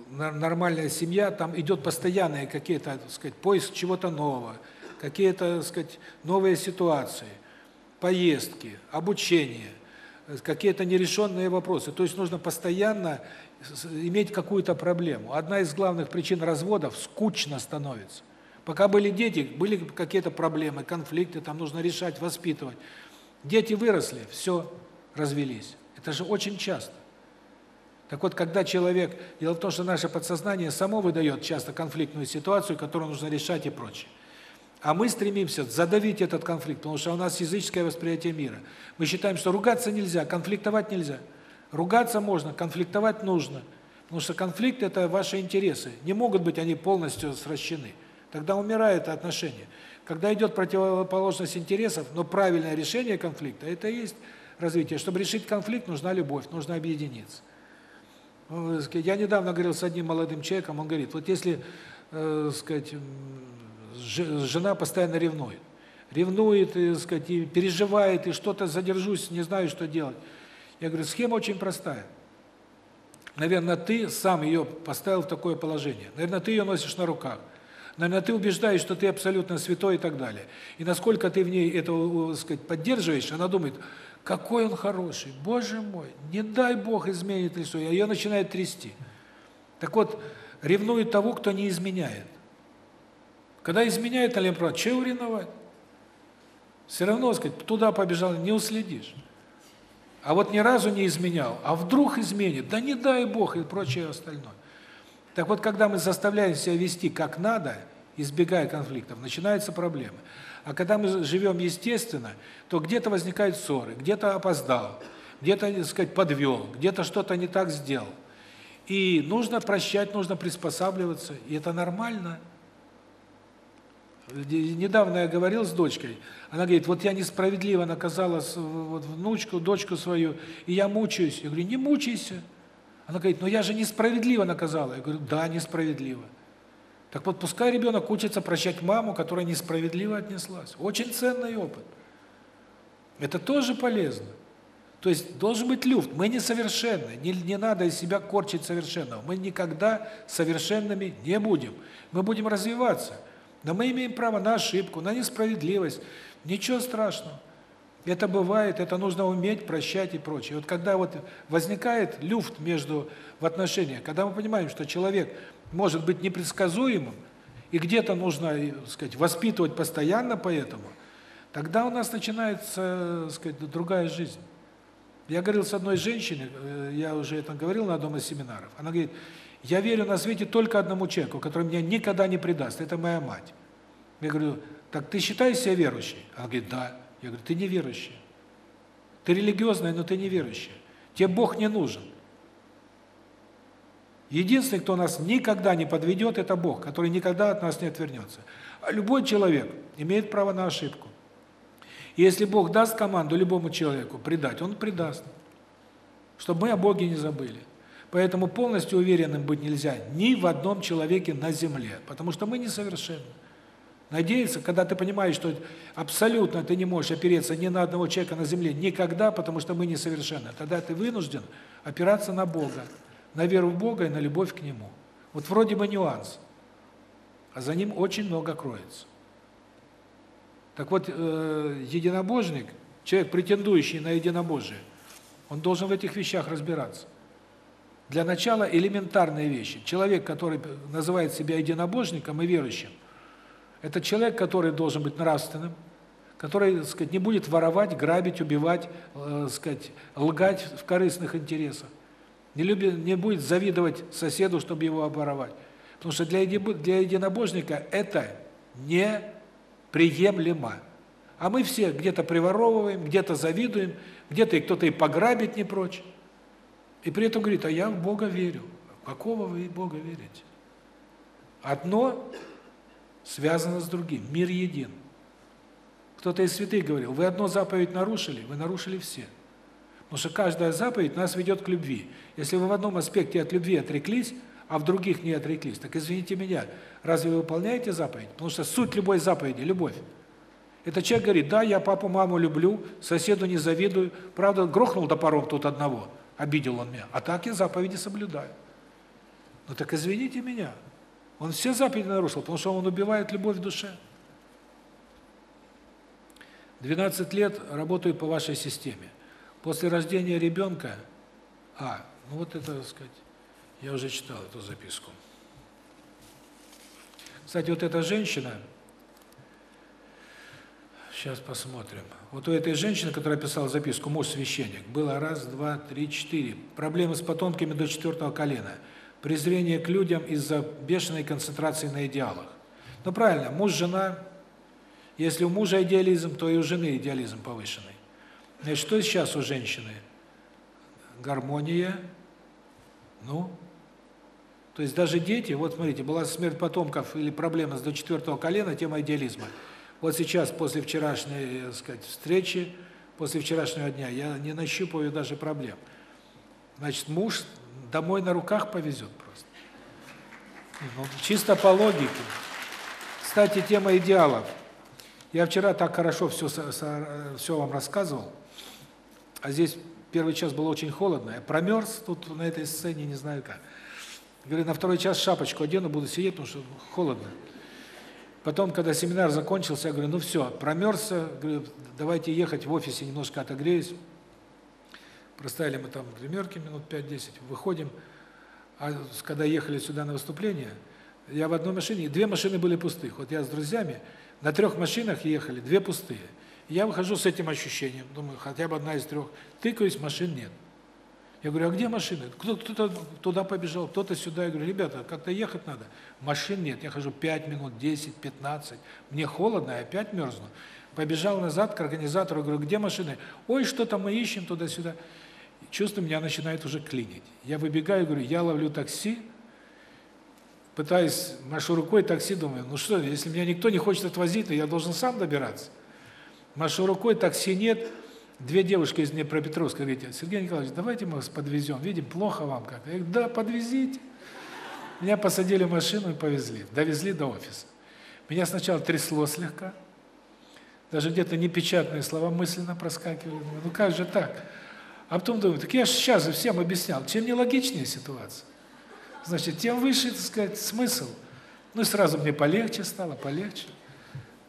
нормальная семья, там идет постоянные какие-то, так сказать, поиск чего-то нового, какие-то, так сказать, новые ситуации, поездки, обучение, какие-то нерешенные вопросы. То есть нужно постоянно иметь какую-то проблему. Одна из главных причин разводов – скучно становится. Пока были дети, были какие-то проблемы, конфликты, там нужно решать, воспитывать. Дети выросли, все, развелись. Это же очень часто. Так вот, когда человек... Дело в том, что наше подсознание само выдает часто конфликтную ситуацию, которую нужно решать и прочее. А мы стремимся задавить этот конфликт, потому что у нас языческое восприятие мира. Мы считаем, что ругаться нельзя, конфликтовать нельзя. Ругаться можно, конфликтовать нужно. Потому что конфликт – это ваши интересы. Не могут быть они полностью сращены. Тогда умирает отношение. Когда идет противоположность интересов, но правильное решение конфликта – это и есть развитие. Чтобы решить конфликт, нужна любовь, нужно объединиться. Ну, я недавно говорил с одним молодым человеком, он говорит, вот если, э, сказать, жена постоянно ревнует. Ревнует, и, сказать, и переживает, и что-то задержусь, не знаю, что делать. Я говорю, схема очень простая. Наверное, ты сам ее поставил в такое положение. Наверное, ты ее носишь на руках. Наверное, ты убеждаешь, что ты абсолютно святой и так далее. И насколько ты в ней это, сказать, поддерживаешь, она думает, какой он хороший, боже мой, не дай Бог изменит лицо. И ее начинает трясти. Так вот, ревнует того, кто не изменяет. Когда изменяет Олег Павлович, чего ревновать? Все равно, сказать, туда побежал, не уследишь. А вот ни разу не изменял, а вдруг изменит, да не дай Бог и прочее остальное. Так вот, когда мы заставляем себя вести как надо, избегая конфликтов, начинаются проблемы. А когда мы живем естественно, то где-то возникают ссоры, где-то опоздал, где-то, так сказать, подвел, где-то что-то не так сделал. И нужно прощать, нужно приспосабливаться, и это нормально. Недавно я говорил с дочкой, она говорит, вот я несправедливо наказала вот внучку, дочку свою, и я мучаюсь. Я говорю, не мучайся. Она говорит, но я же несправедливо наказала. Я говорю, да, несправедливо. Так вот, пускай ребенок учится прощать маму, которая несправедливо отнеслась. Очень ценный опыт. Это тоже полезно. То есть должен быть люфт. Мы несовершенны. Не, не надо из себя корчить совершенного. Мы никогда совершенными не будем. Мы будем развиваться. Но мы имеем право на ошибку, на несправедливость. Ничего страшного. Это бывает, это нужно уметь прощать и прочее. Вот когда вот возникает люфт между в отношениях, когда мы понимаем, что человек может быть непредсказуемым, и где-то нужно, так э, сказать, воспитывать постоянно поэтому, тогда у нас начинается, так сказать, другая жизнь. Я говорил с одной женщиной, э, я уже это говорил на одном из семинаров. Она говорит: "Я верю на свете только одному человеку, который меня никогда не предаст. Это моя мать". Я говорю: "Так ты считаешь себя верующей?" Она говорит: "Да". Я говорю: "Ты не верующая. Ты религиозная, но ты не верующая. Тебе Бог не нужен. Единственный, кто нас никогда не подведет, это Бог, который никогда от нас не отвернется. А любой человек имеет право на ошибку. И если Бог даст команду любому человеку предать, он предаст. Чтобы мы о Боге не забыли. Поэтому полностью уверенным быть нельзя ни в одном человеке на земле, потому что мы несовершенны. Надеяться, когда ты понимаешь, что абсолютно ты не можешь опереться ни на одного человека на земле никогда, потому что мы несовершенны, тогда ты вынужден опираться на Бога на веру в Бога и на любовь к Нему. Вот вроде бы нюанс, а за ним очень много кроется. Так вот, э, единобожник, человек, претендующий на единобожие, он должен в этих вещах разбираться. Для начала элементарные вещи. Человек, который называет себя единобожником и верующим, это человек, который должен быть нравственным, который, так сказать, не будет воровать, грабить, убивать, э, сказать, лгать в корыстных интересах. Не любит не будет завидовать соседу, чтобы его обворовать. Потому что для для единобожника это неприемлемо. А мы все где-то приворовываем, где-то завидуем, где-то и кто-то и пограбить не прочь. И при этом говорит: "А я в Бога верю". Какого вы Бога верите? Одно связано с другим. Мир един. Кто-то из святых говорил: "Вы одну заповедь нарушили, вы нарушили все". Потому что каждая заповедь нас ведет к любви. Если вы в одном аспекте от любви отреклись, а в других не отреклись, так извините меня, разве вы выполняете заповедь? Потому что суть любой заповеди любовь. Это человек говорит: "Да, я папу, маму люблю, соседу не завидую. Правда, грохнул топором тут одного, обидел он меня. А так я заповеди соблюдаю". Ну так извините меня. Он все заповеди нарушил, потому что он убивает любовь в душе. 12 лет работаю по вашей системе. После рождения ребенка, а, ну вот это, так сказать, я уже читал эту записку. Кстати, вот эта женщина, сейчас посмотрим. Вот у этой женщины, которая писала записку, муж священник, было раз, два, три, четыре. Проблемы с потомками до четвертого колена – презрение к людям из-за бешеной концентрации на идеалах. Ну правильно, муж, жена, если у мужа идеализм, то и у жены идеализм повышенный. Значит, что сейчас у женщины? Гармония, ну, то есть даже дети, вот смотрите, была смерть потомков или проблема с до четвертого колена, тема идеализма. Вот сейчас, после вчерашней, так сказать, встречи, после вчерашнего дня, я не нащупываю даже проблем. Значит, муж домой на руках повезет просто. Ну, чисто по логике. Кстати, тема идеалов. Я вчера так хорошо все все вам рассказывал, а здесь первый час было очень холодно. Я промерз тут на этой сцене, не знаю как. Говорю, на второй час шапочку одену, буду сидеть, потому что холодно. Потом, когда семинар закончился, я говорю, ну все, промерзся, говорю, давайте ехать в офисе, немножко отогреюсь. Простояли мы там в гримерке минут 5-10, выходим. А когда ехали сюда на выступление, я в одной машине, две машины были пустых. Вот я с друзьями на трех машинах ехали, две пустые. я выхожу с этим ощущением, думаю, хотя бы одна из трех. Тыкаюсь, машин нет. Я говорю, а где машины? Кто-то туда побежал, кто-то сюда. Я говорю, ребята, как-то ехать надо. Машин нет. Я хожу 5 минут, 10, 15. Мне холодно, я опять мерзну. Побежал назад к организатору, говорю, где машины? Ой, что-то мы ищем туда-сюда чувство меня начинает уже клинить. Я выбегаю, говорю, я ловлю такси, пытаюсь, машу рукой такси, думаю, ну что, если меня никто не хочет отвозить, то я должен сам добираться. Машу рукой, такси нет. Две девушки из Днепропетровска говорят, Сергей Николаевич, давайте мы вас подвезем, видим, плохо вам как. Я говорю, да, подвезите. Меня посадили в машину и повезли, довезли до офиса. Меня сначала трясло слегка, даже где-то непечатные слова мысленно проскакивали. Ну как же так? А потом думаю, так я же сейчас же всем объяснял, чем нелогичнее ситуация, значит, тем выше, так сказать, смысл. Ну и сразу мне полегче стало, полегче.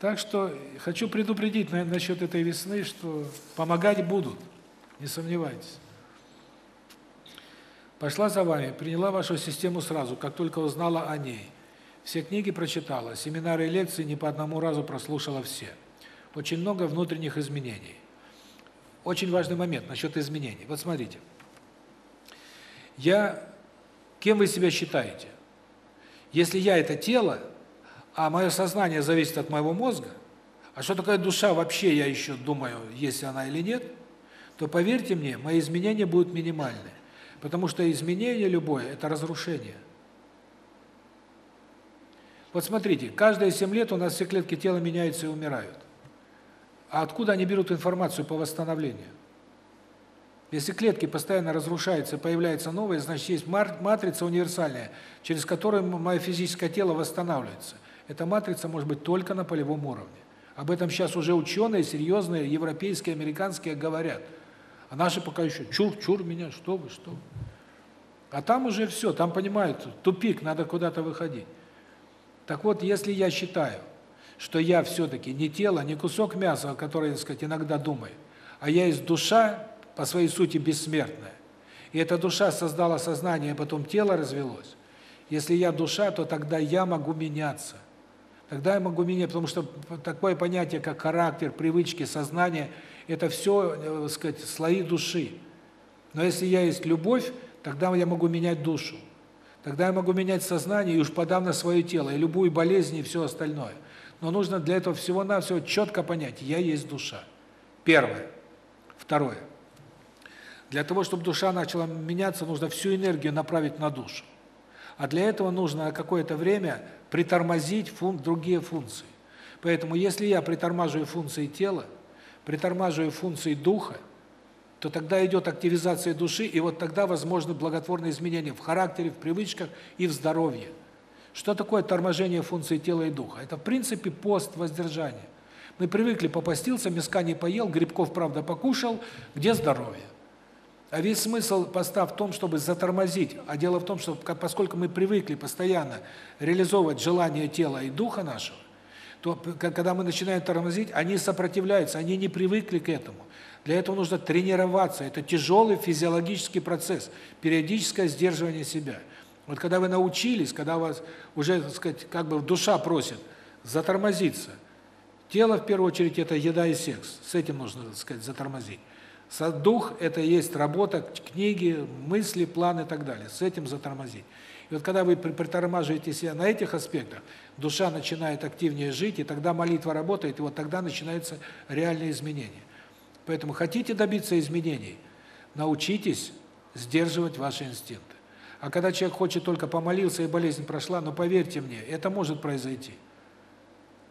Так что хочу предупредить на, насчет этой весны, что помогать будут, не сомневайтесь. Пошла за вами, приняла вашу систему сразу, как только узнала о ней. Все книги прочитала, семинары и лекции не по одному разу прослушала все. Очень много внутренних изменений. Очень важный момент насчет изменений. Вот смотрите. Я кем вы себя считаете? Если я это тело, а мое сознание зависит от моего мозга, а что такое душа вообще, я еще думаю, есть она или нет, то поверьте мне, мои изменения будут минимальны. Потому что изменение любое это разрушение. Вот смотрите, каждые 7 лет у нас все клетки тела меняются и умирают. А откуда они берут информацию по восстановлению? Если клетки постоянно разрушаются, появляется новые, значит, есть матрица универсальная, через которую мое физическое тело восстанавливается. Эта матрица может быть только на полевом уровне. Об этом сейчас уже ученые серьезные, европейские, американские говорят. А наши пока еще чур-чур меня, что вы, что. А там уже все, там понимают, тупик, надо куда-то выходить. Так вот, если я считаю, что я все-таки не тело, не кусок мяса, о котором, так сказать, иногда думаю, а я есть душа, по своей сути бессмертная. И эта душа создала сознание, а потом тело развелось. Если я душа, то тогда я могу меняться. Тогда я могу менять, потому что такое понятие, как характер, привычки, сознание – это все, э, так сказать, слои души. Но если я есть любовь, тогда я могу менять душу. Тогда я могу менять сознание и уж подавно свое тело, и любую болезнь, и все остальное. Но нужно для этого всего-навсего четко понять, я есть душа. Первое. Второе. Для того, чтобы душа начала меняться, нужно всю энергию направить на душу. А для этого нужно какое-то время притормозить фун другие функции. Поэтому если я притормаживаю функции тела, притормаживаю функции духа, то тогда идет активизация души, и вот тогда возможны благотворные изменения в характере, в привычках и в здоровье. Что такое торможение функций тела и духа? Это в принципе пост, воздержание. Мы привыкли, попостился, мяска не поел, грибков, правда, покушал, где здоровье? А весь смысл поста в том, чтобы затормозить. А дело в том, что поскольку мы привыкли постоянно реализовывать желания тела и духа нашего, то когда мы начинаем тормозить, они сопротивляются, они не привыкли к этому. Для этого нужно тренироваться. Это тяжелый физиологический процесс, периодическое сдерживание себя. Вот когда вы научились, когда вас уже, так сказать, как бы душа просит затормозиться. Тело в первую очередь это еда и секс. С этим нужно, так сказать, затормозить. Дух это есть работа, книги, мысли, планы и так далее. С этим затормозить. И вот когда вы притормаживаете себя на этих аспектах, душа начинает активнее жить, и тогда молитва работает, и вот тогда начинаются реальные изменения. Поэтому хотите добиться изменений, научитесь сдерживать ваши инстинкты. А когда человек хочет только помолился и болезнь прошла, ну поверьте мне, это может произойти.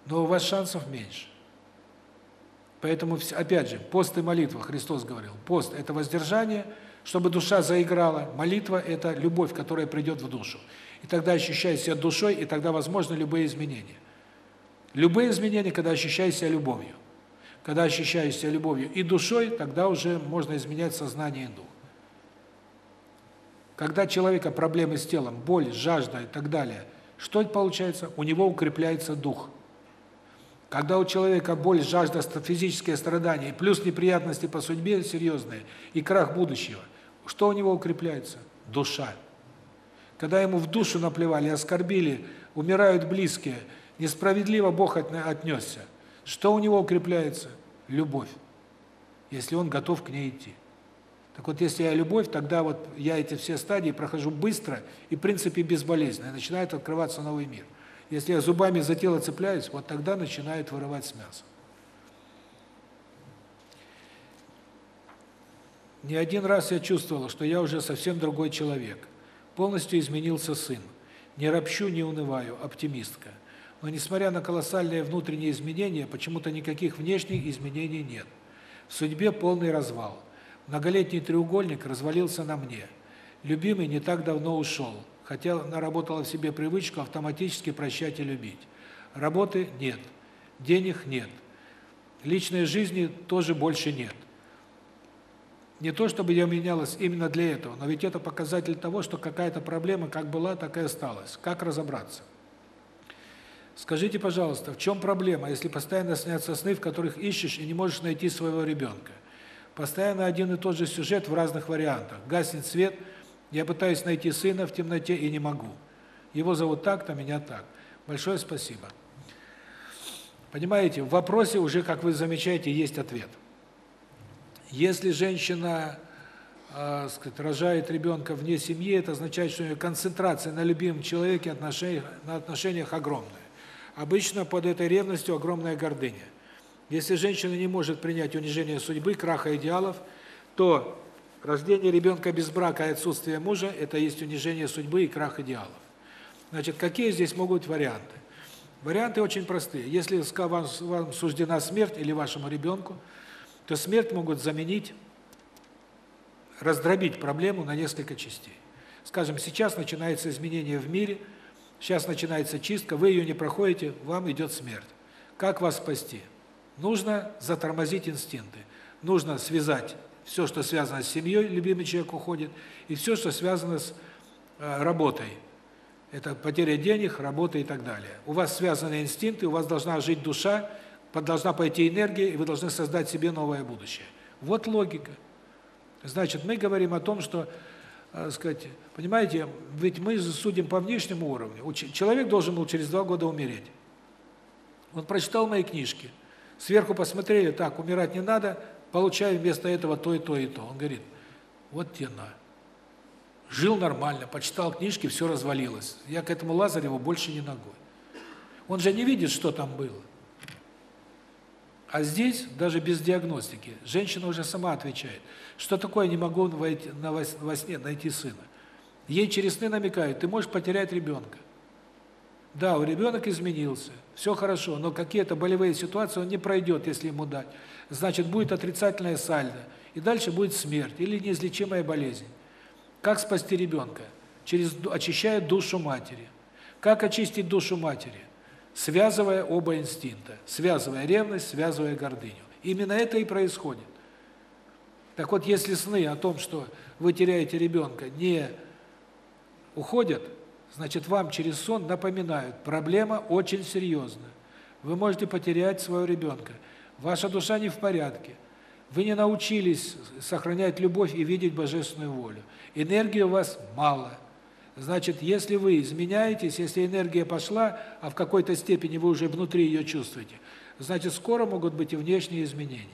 Но у вас шансов меньше. Поэтому опять же, пост и молитва, Христос говорил. Пост это воздержание, чтобы душа заиграла. Молитва это любовь, которая придет в душу. И тогда ощущаешь себя душой, и тогда возможны любые изменения. Любые изменения, когда ощущаешь себя любовью. Когда ощущаешь себя любовью и душой, тогда уже можно изменять сознание и дух. Когда человека проблемы с телом, боль, жажда и так далее, что получается? У него укрепляется дух. Когда у человека боль, жажда, физические страдания, плюс неприятности по судьбе серьезные, и крах будущего, что у него укрепляется? Душа. Когда ему в душу наплевали, оскорбили, умирают близкие, несправедливо Бог отнесся, что у него укрепляется? Любовь. Если он готов к ней идти. Так вот, если я любовь, тогда вот я эти все стадии прохожу быстро и, в принципе, безболезненно. И начинает открываться новый мир. Если я зубами за тело цепляюсь, вот тогда начинает вырывать с мяса. Не один раз я чувствовала, что я уже совсем другой человек. Полностью изменился сын. Не ропщу, не унываю, оптимистка. Но несмотря на колоссальные внутренние изменения, почему-то никаких внешних изменений нет. В судьбе полный развал. Многолетний треугольник развалился на мне. Любимый не так давно ушел, хотя наработала в себе привычку автоматически прощать и любить. Работы нет, денег нет. Личной жизни тоже больше нет. Не то чтобы я менялась именно для этого, но ведь это показатель того, что какая-то проблема как была, так и осталась. Как разобраться? Скажите, пожалуйста, в чем проблема, если постоянно снятся сны, в которых ищешь и не можешь найти своего ребенка? Постоянно один и тот же сюжет в разных вариантах. Гаснет свет, я пытаюсь найти сына в темноте и не могу. Его зовут так-то, меня так. Большое спасибо. Понимаете, в вопросе уже, как вы замечаете, есть ответ. Если женщина э, сказать, рожает ребенка вне семьи, это означает, что у концентрация на любимом человеке, отношениях, на отношениях огромная. Обычно под этой ревностью огромная гордыня. Если женщина не может принять унижение судьбы, краха идеалов, то рождение ребенка без брака и отсутствие мужа – это есть унижение судьбы и крах идеалов. Значит, какие здесь могут быть варианты? Варианты очень простые. Если вам, вам суждена смерть или вашему ребенку, то смерть могут заменить, раздробить проблему на несколько частей. Скажем, сейчас начинается изменение в мире – Сейчас начинается чистка, вы ее не проходите, вам идет смерть. Как вас спасти? Нужно затормозить инстинкты. Нужно связать все, что связано с семьей, любимый человек уходит, и все, что связано с э, работой. Это потеря денег, работа и так далее. У вас связаны инстинкты, у вас должна жить душа, должна пойти энергия, и вы должны создать себе новое будущее. Вот логика. Значит, мы говорим о том, что э, сказать, понимаете, ведь мы судим по внешнему уровню. Человек должен был через два года умереть. Он прочитал мои книжки. Сверху посмотрели, так, умирать не надо, получаю вместо этого то и то и то. Он говорит, вот тебе на. Жил нормально, почитал книжки, все развалилось. Я к этому Лазареву больше не ногой. Он же не видит, что там было. А здесь, даже без диагностики, женщина уже сама отвечает, что такое не могу войти, на во, во сне найти сына. Ей через сны намекают, ты можешь потерять ребенка. Да, у ребенок изменился, все хорошо, но какие-то болевые ситуации он не пройдет, если ему дать. Значит, будет отрицательная сальдо, и дальше будет смерть или неизлечимая болезнь. Как спасти ребенка? Через очищая душу матери. Как очистить душу матери? связывая оба инстинкта, связывая ревность, связывая гордыню. Именно это и происходит. Так вот, если сны о том, что вы теряете ребенка, не уходят, значит, вам через сон напоминают, проблема очень серьезная. Вы можете потерять своего ребенка. Ваша душа не в порядке. Вы не научились сохранять любовь и видеть божественную волю. Энергии у вас мало. Значит, если вы изменяетесь, если энергия пошла, а в какой-то степени вы уже внутри ее чувствуете, значит, скоро могут быть и внешние изменения.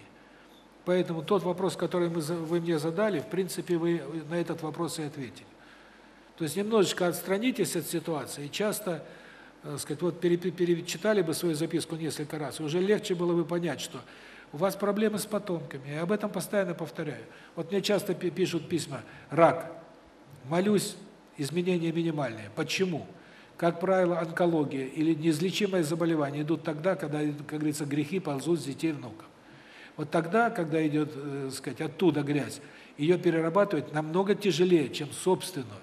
Поэтому тот вопрос, который вы мне задали, в принципе, вы на этот вопрос и ответили. То есть немножечко отстранитесь от ситуации, и часто, так э, сказать, вот перечитали бы свою записку несколько раз, и уже легче было бы понять, что у вас проблемы с потомками, я об этом постоянно повторяю. Вот мне часто пишут письма, рак, молюсь, изменения минимальные. Почему? Как правило, онкология или неизлечимое заболевание идут тогда, когда, как говорится, грехи ползут с детей внуков. Вот тогда, когда идет, э, сказать, оттуда грязь, ее перерабатывать намного тяжелее, чем собственную.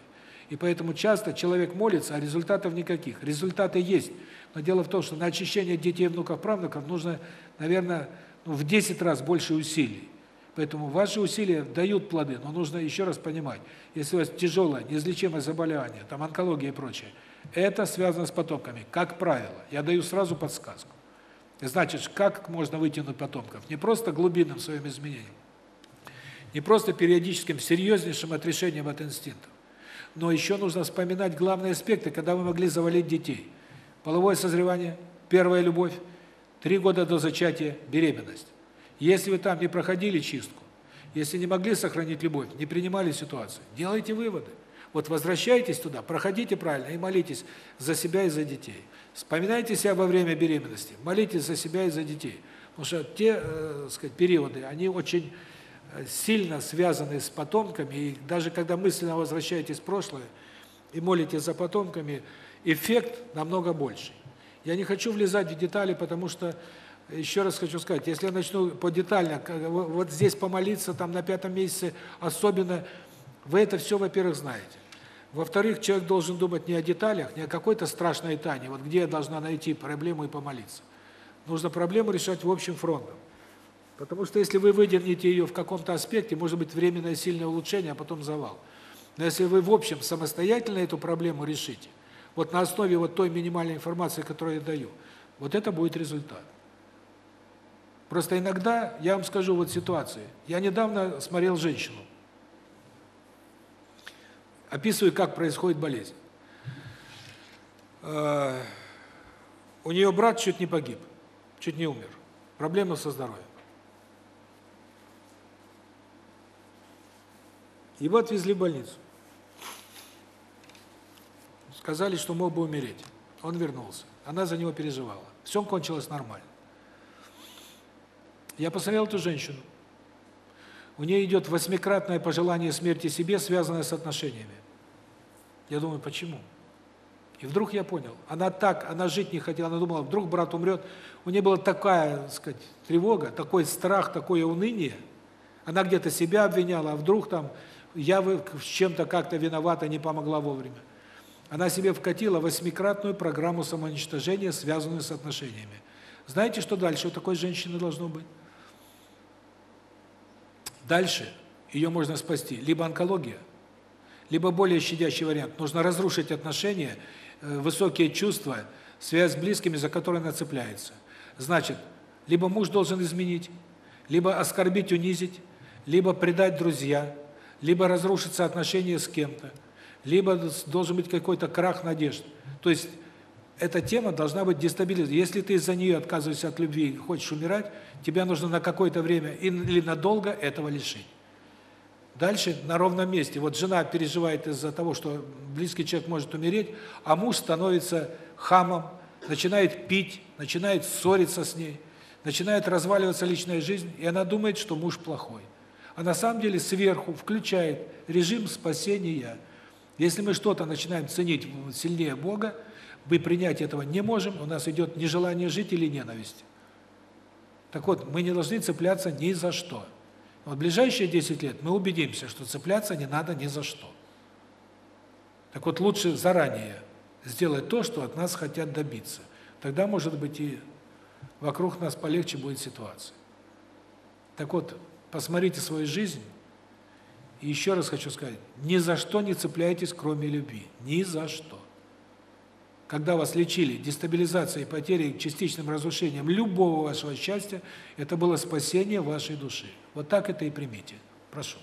И поэтому часто человек молится, а результатов никаких. Результаты есть, но дело в том, что на очищение детей, внуков, правнуков нужно, наверное, ну, в 10 раз больше усилий. Поэтому ваши усилия дают плоды, но нужно еще раз понимать, если у вас тяжелое, неизлечимое заболевание, там онкология и прочее, это связано с потомками, как правило. Я даю сразу подсказку. Значит, как можно вытянуть потомков? Не просто глубинным своим изменением, не просто периодическим серьезнейшим отрешением от инстинктов, но еще нужно вспоминать главные аспекты, когда вы могли завалить детей. Половое созревание, первая любовь, три года до зачатия, беременность. Если вы там не проходили чистку, если не могли сохранить любовь, не принимали ситуацию, делайте выводы. Вот возвращайтесь туда, проходите правильно и молитесь за себя и за детей. Вспоминайте себя во время беременности, молитесь за себя и за детей. Потому что те, э, сказать, периоды, они очень сильно связаны с потомками, и даже когда мысленно возвращаетесь в прошлое и молитесь за потомками, эффект намного больше. Я не хочу влезать в детали, потому что еще раз хочу сказать, если я начну по детально, вот здесь помолиться, там на пятом месяце особенно, вы это все, во-первых, знаете. Во-вторых, человек должен думать не о деталях, не о какой-то страшной тайне, вот где я должна найти проблему и помолиться. Нужно проблему решать в общем фронтом. Потому что если вы выдернете ее в каком-то аспекте, может быть временное сильное улучшение, а потом завал. Но если вы в общем самостоятельно эту проблему решите, вот на основе вот той минимальной информации, которую я даю, вот это будет результат. Просто иногда, я вам скажу вот ситуацию. Я недавно смотрел женщину. Описываю, как происходит болезнь. Э, у нее брат чуть не погиб, чуть не умер. Проблемы со здоровьем. Его отвезли в больницу. Сказали, что мог бы умереть. Он вернулся. Она за него переживала. Все кончилось нормально. Я посмотрел эту женщину. У нее идет восьмикратное пожелание смерти себе, связанное с отношениями. Я думаю, почему? И вдруг я понял. Она так, она жить не хотела, она думала, вдруг брат умрет. У нее была такая, так сказать, тревога, такой страх, такое уныние. Она где-то себя обвиняла, а вдруг там я в чем-то как-то виновата, не помогла вовремя. Она себе вкатила восьмикратную программу самоуничтожения, связанную с отношениями. Знаете, что дальше у такой женщины должно быть? Дальше ее можно спасти либо онкология, либо более щадящий вариант. Нужно разрушить отношения, э, высокие чувства, связь с близкими, за которые она цепляется. Значит, либо муж должен изменить, либо оскорбить, унизить, либо предать друзья, либо разрушиться отношения с кем-то, либо должен быть какой-то крах надежд. То есть эта тема должна быть дестабилизирована. Если ты из-за нее отказываешься от любви и хочешь умирать, тебя нужно на какое-то время или надолго этого лишить. Дальше на ровном месте. Вот жена переживает из-за того, что близкий человек может умереть, а муж становится хамом, начинает пить, начинает ссориться с ней, начинает разваливаться личная жизнь, и она думает, что муж плохой. А на самом деле сверху включает режим спасения. Если мы что-то начинаем ценить сильнее Бога, мы принять этого не можем, у нас идет нежелание жить или ненависть. Так вот, мы не должны цепляться ни за что. Вот в ближайшие 10 лет мы убедимся, что цепляться не надо ни за что. Так вот, лучше заранее сделать то, что от нас хотят добиться. Тогда, может быть, и вокруг нас полегче будет ситуация. Так вот, посмотрите свою жизнь, и еще раз хочу сказать, ни за что не цепляйтесь, кроме любви. Ни за что когда вас лечили дестабилизацией, потерей, частичным разрушением любого вашего счастья, это было спасение вашей души. Вот так это и примите. Прошу.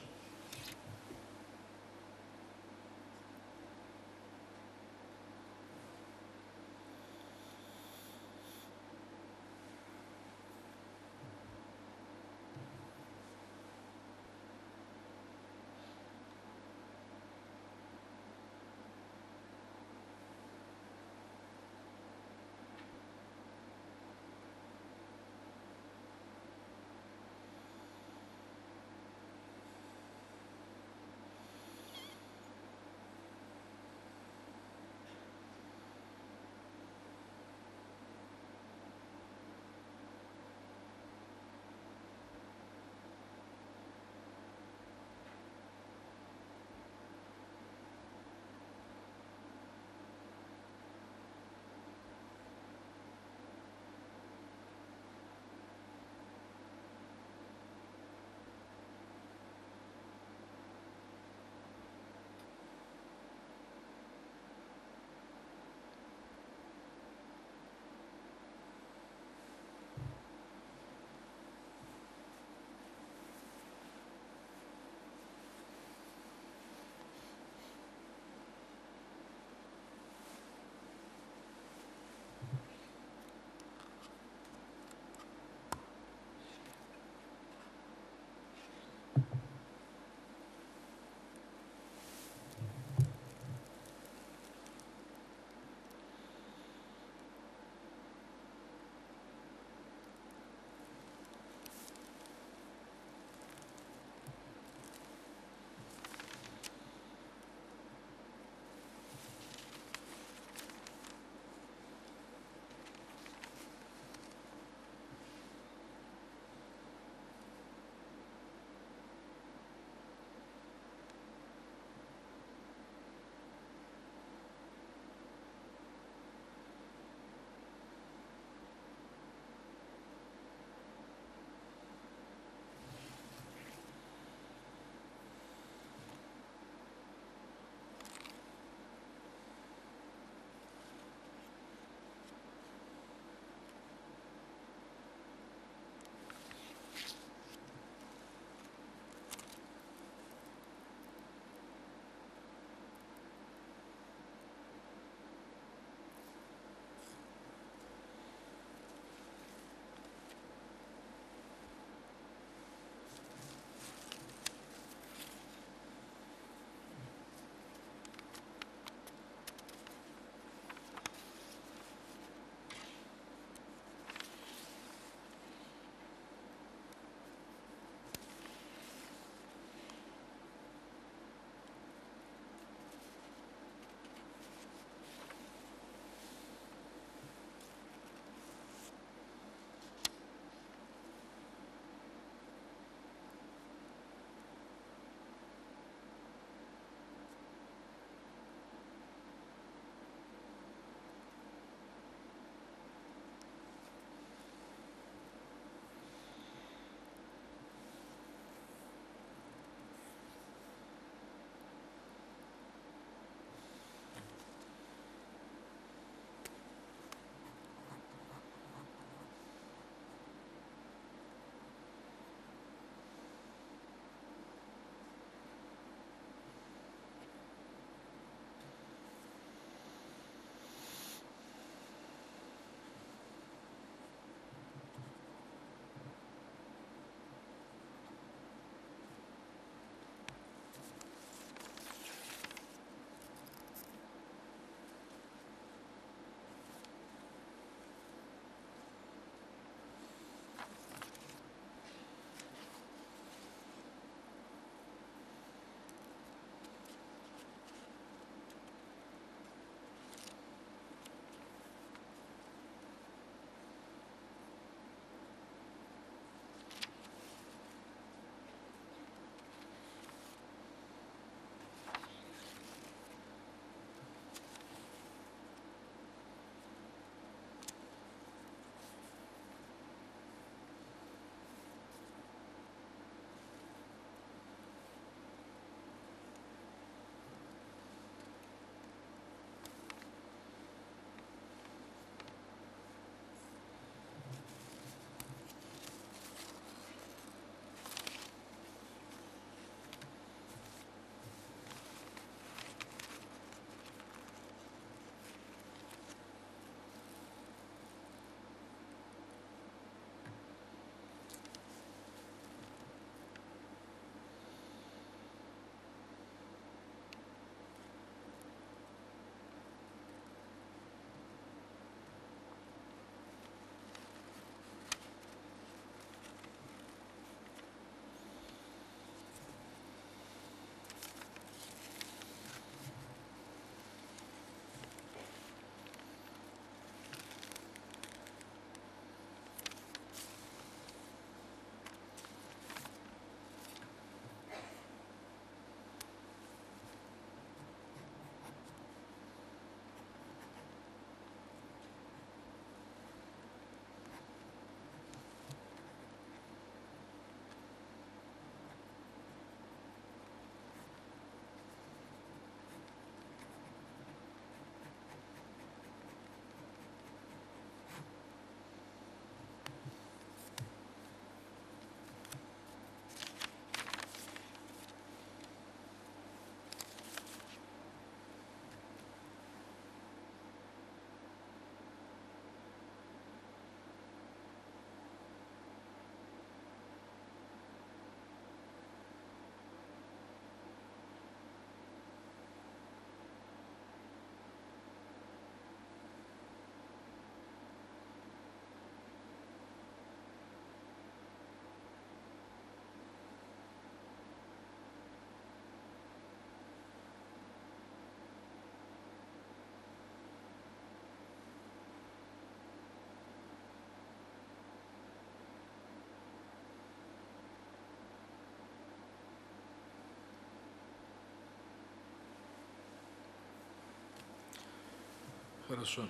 Хорошо.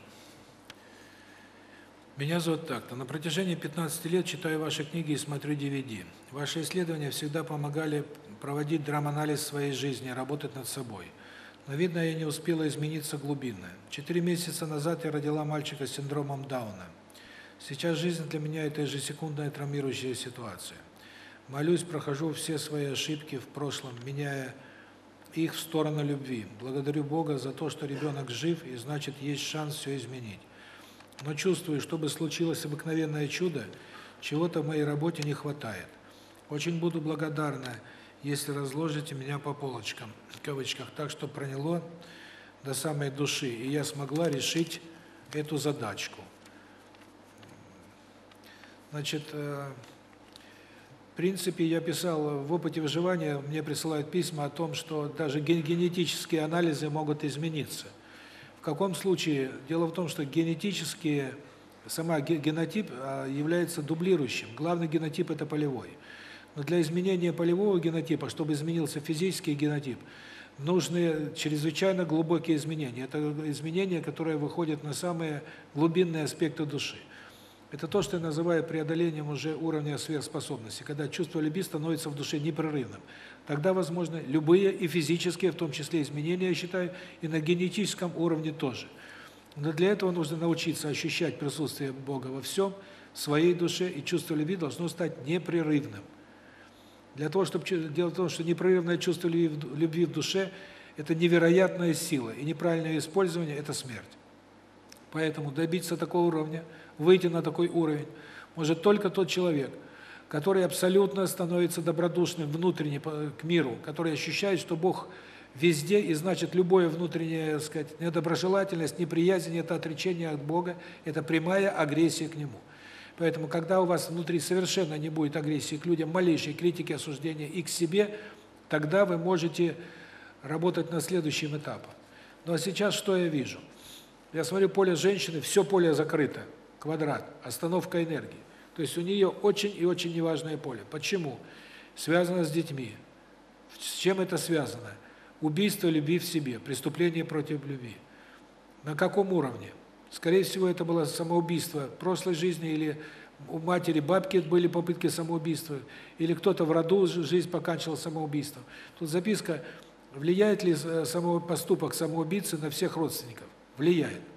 Меня зовут так-то. На протяжении 15 лет читаю ваши книги и смотрю DVD. Ваши исследования всегда помогали проводить драм-анализ своей жизни, работать над собой. Но, видно, я не успела измениться глубинно. Четыре месяца назад я родила мальчика с синдромом Дауна. Сейчас жизнь для меня – это ежесекундная травмирующая ситуация. Молюсь, прохожу все свои ошибки в прошлом, меняя их в сторону любви. Благодарю Бога за то, что ребенок жив, и значит, есть шанс все изменить но чувствую, чтобы случилось обыкновенное чудо, чего-то в моей работе не хватает. Очень буду благодарна, если разложите меня по полочкам, в кавычках, так, что проняло до самой души, и я смогла решить эту задачку. Значит, э, в принципе, я писал в опыте выживания, мне присылают письма о том, что даже генетические анализы могут измениться – в каком случае? Дело в том, что генетические сама генотип а, является дублирующим. Главный генотип это полевой. Но для изменения полевого генотипа, чтобы изменился физический генотип, нужны чрезвычайно глубокие изменения. Это изменения, которые выходят на самые глубинные аспекты души. Это то, что я называю преодолением уже уровня сверхспособности, когда чувство любви становится в душе непрерывным. Тогда возможны любые и физические, в том числе изменения, я считаю, и на генетическом уровне тоже. Но для этого нужно научиться ощущать присутствие Бога во всем, в своей душе, и чувство любви должно стать непрерывным. Для того, чтобы дело в том, что непрерывное чувство любви в душе это невероятная сила, и неправильное использование это смерть. Поэтому добиться такого уровня – выйти на такой уровень может только тот человек, который абсолютно становится добродушным внутренне к миру, который ощущает, что Бог везде, и значит, любое внутреннее, так сказать, недоброжелательность, неприязнь – это отречение от Бога, это прямая агрессия к Нему. Поэтому, когда у вас внутри совершенно не будет агрессии к людям, малейшей критики, осуждения и к себе, тогда вы можете работать на следующем этапе. Ну сейчас что я вижу? Я смотрю поле женщины, все поле закрыто квадрат, остановка энергии. То есть у нее очень и очень неважное поле. Почему? Связано с детьми. С чем это связано? Убийство любви в себе, преступление против любви. На каком уровне? Скорее всего, это было самоубийство в прошлой жизни или у матери, бабки были попытки самоубийства, или кто-то в роду жизнь поканчивал самоубийством. Тут записка, влияет ли э, самого поступок самоубийцы на всех родственников? Влияет.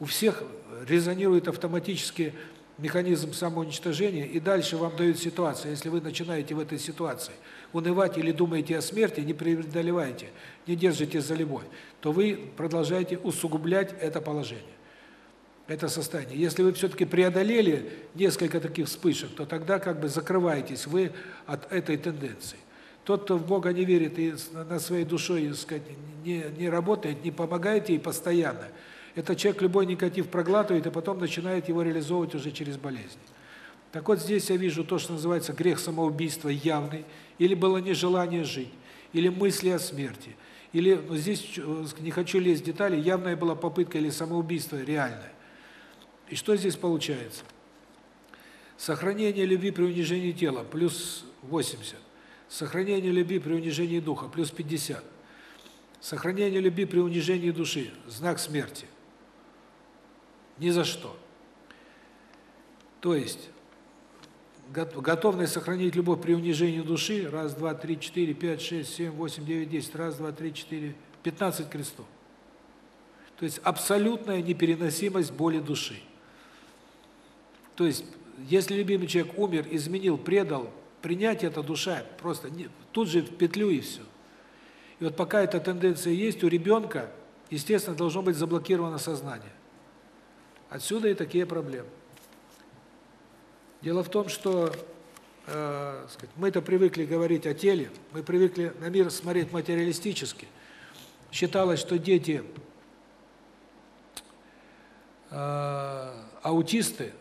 У всех резонирует автоматически механизм самоуничтожения, и дальше вам дают ситуацию. Если вы начинаете в этой ситуации унывать или думаете о смерти, не преодолеваете, не держите за любовь, то вы продолжаете усугублять это положение. Это состояние. Если вы все-таки преодолели несколько таких вспышек, то тогда как бы закрываетесь вы от этой тенденции. Тот, кто в Бога не верит и на своей душой, так сказать, не, не работает, не помогает ей постоянно – этот человек любой негатив проглатывает и потом начинает его реализовывать уже через болезни. Так вот здесь я вижу то, что называется грех самоубийства явный, или было нежелание жить, или мысли о смерти, или ну, здесь э, не хочу лезть в детали, явная была попытка или самоубийство реальное. И что здесь получается? Сохранение любви при унижении тела плюс 80. Сохранение любви при унижении духа плюс 50. Сохранение любви при унижении души знак смерти. Ни за что. То есть готовность сохранить любовь при унижении души раз, два, три, четыре, пять, шесть, семь, восемь, девять, десять, раз, два, три, четыре, пятнадцать крестов. То есть абсолютная непереносимость боли души. То есть если любимый человек умер, изменил, предал, принять это душа просто не, тут же в петлю и все. И вот пока эта тенденция есть у ребенка, естественно, должно быть заблокировано сознание. Отсюда и такие проблемы. Дело в том, что э, мы-то привыкли говорить о теле, мы привыкли на мир смотреть материалистически. Считалось, что дети э, аутисты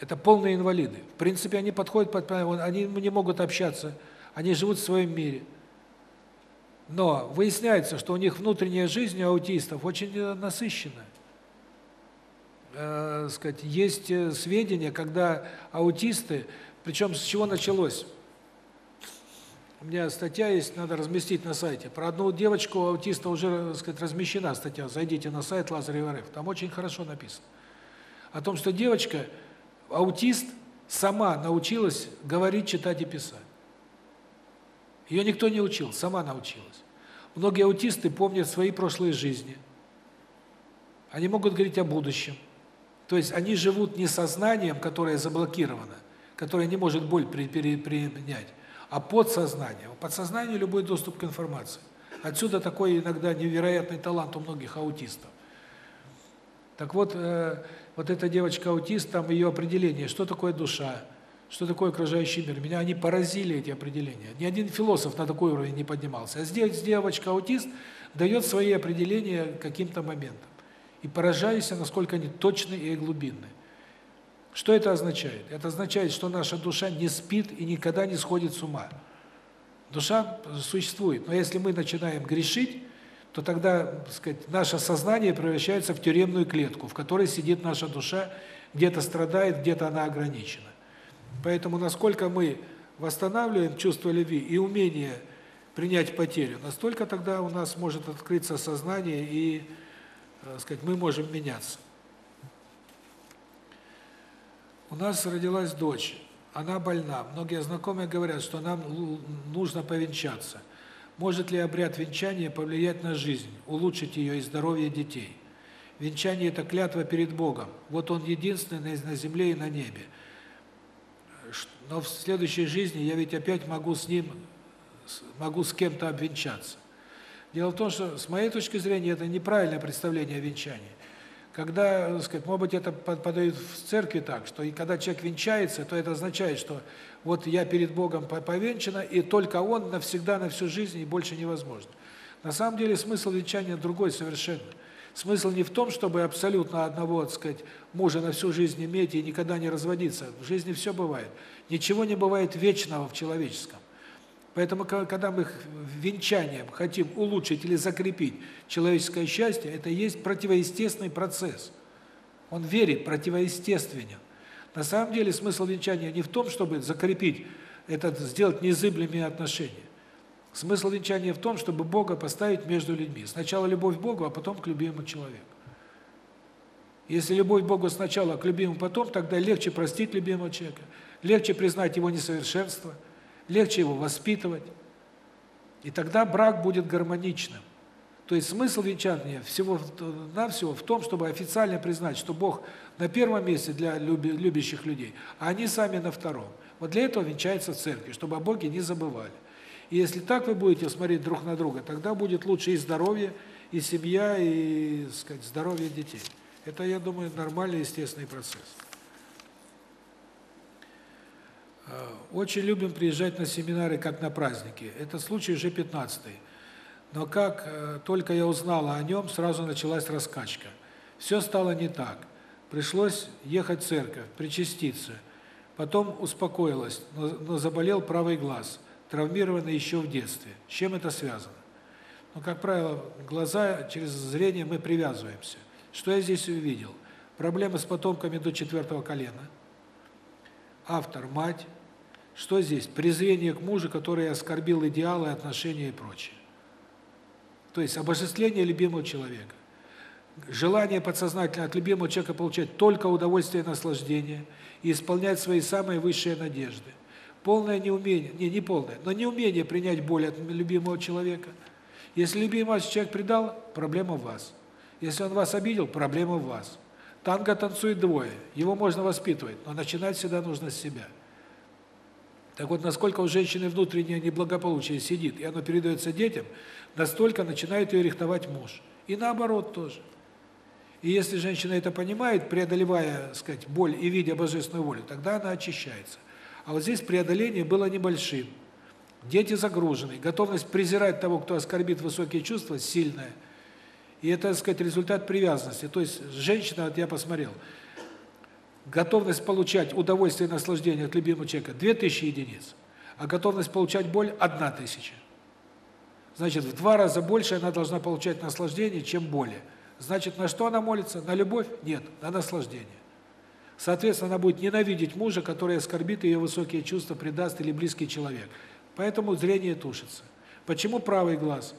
это полные инвалиды. В принципе, они подходят под они не могут общаться, они живут в своем мире. Но выясняется, что у них внутренняя жизнь у аутистов очень насыщенная э, сказать, есть э, сведения, когда аутисты, причем с чего началось? У меня статья есть, надо разместить на сайте. Про одну девочку аутиста уже, так сказать, размещена статья. Зайдите на сайт Лазарева РФ. Там очень хорошо написано. О том, что девочка, аутист, сама научилась говорить, читать и писать. Ее никто не учил, сама научилась. Многие аутисты помнят свои прошлые жизни. Они могут говорить о будущем. То есть они живут не сознанием, которое заблокировано, которое не может боль принять, а подсознанием. В подсознании любой доступ к информации. Отсюда такой иногда невероятный талант у многих аутистов. Так вот, э, вот эта девочка-аутист, там ее определение, что такое душа, что такое окружающий мир. Меня они поразили, эти определения. Ни один философ на такой уровень не поднимался. А здесь девочка-аутист дает свои определения каким-то моментам. И поражаюсь, насколько они точны и глубинны. Что это означает? Это означает, что наша душа не спит и никогда не сходит с ума. Душа существует, но если мы начинаем грешить, то тогда, так сказать, наше сознание превращается в тюремную клетку, в которой сидит наша душа, где-то страдает, где-то она ограничена. Поэтому насколько мы восстанавливаем чувство любви и умение принять потерю, настолько тогда у нас может открыться сознание и, сказать, мы можем меняться. У нас родилась дочь, она больна. Многие знакомые говорят, что нам нужно повенчаться. Может ли обряд венчания повлиять на жизнь, улучшить ее и здоровье детей? Венчание – это клятва перед Богом. Вот Он единственный на земле и на небе. Но в следующей жизни я ведь опять могу с Ним, могу с кем-то обвенчаться. Дело в том, что с моей точки зрения это неправильное представление о венчании. Когда, так сказать, может быть, это подают в церкви так, что и когда человек венчается, то это означает, что вот я перед Богом повенчана, и только Он навсегда, на всю жизнь, и больше невозможно. На самом деле смысл венчания другой совершенно. Смысл не в том, чтобы абсолютно одного, так сказать, мужа на всю жизнь иметь и никогда не разводиться. В жизни все бывает. Ничего не бывает вечного в человеческом. Поэтому, когда мы венчанием хотим улучшить или закрепить человеческое счастье, это есть противоестественный процесс. Он верит, противоестественен. На самом деле смысл венчания не в том, чтобы закрепить, это сделать незыблемые отношения. Смысл венчания в том, чтобы Бога поставить между людьми. Сначала любовь к Богу, а потом к любимому человеку. Если любовь к Богу сначала, а к любимому потом, тогда легче простить любимого человека, легче признать его несовершенство – легче его воспитывать. И тогда брак будет гармоничным. То есть смысл венчания всего на всего в том, чтобы официально признать, что Бог на первом месте для любящих людей, а они сами на втором. Вот для этого венчается в церкви, чтобы о Боге не забывали. И если так вы будете смотреть друг на друга, тогда будет лучше и здоровье, и семья, и, сказать, здоровье детей. Это, я думаю, нормальный, естественный процесс. Э, очень любим приезжать на семинары, как на праздники. Это случай уже 15-й. Но как э, только я узнала о нем, сразу началась раскачка. Все стало не так. Пришлось ехать в церковь, причаститься. Потом успокоилась, но, но заболел правый глаз, травмированный еще в детстве. С чем это связано? Ну, как правило, глаза через зрение мы привязываемся. Что я здесь увидел? Проблемы с потомками до четвертого колена. Автор – мать, что здесь? Презрение к мужу, который оскорбил идеалы, отношения и прочее. То есть обожествление любимого человека. Желание подсознательно от любимого человека получать только удовольствие и наслаждение и исполнять свои самые высшие надежды. Полное неумение, не, не полное, но неумение принять боль от любимого человека. Если любимый человек предал, проблема в вас. Если он вас обидел, проблема в вас. Танго танцует двое, его можно воспитывать, но начинать всегда нужно с себя. Так вот, насколько у женщины внутреннее неблагополучие сидит, и оно передается детям, настолько начинает ее рихтовать муж. И наоборот тоже. И если женщина это понимает, преодолевая, сказать, боль и видя божественную волю, тогда она очищается. А вот здесь преодоление было небольшим. Дети загружены, готовность презирать того, кто оскорбит высокие чувства, сильная. И это, так сказать, результат привязанности. То есть женщина, вот я посмотрел, готовность получать удовольствие и наслаждение от любимого человека 2000 единиц, а готовность получать боль 1000. Значит, в два раза больше она должна получать наслаждение, чем боли. Значит, на что она молится? На любовь? Нет, на наслаждение. Соответственно, она будет ненавидеть мужа, который оскорбит ее высокие чувства, предаст или близкий человек. Поэтому зрение тушится. Почему правый глаз?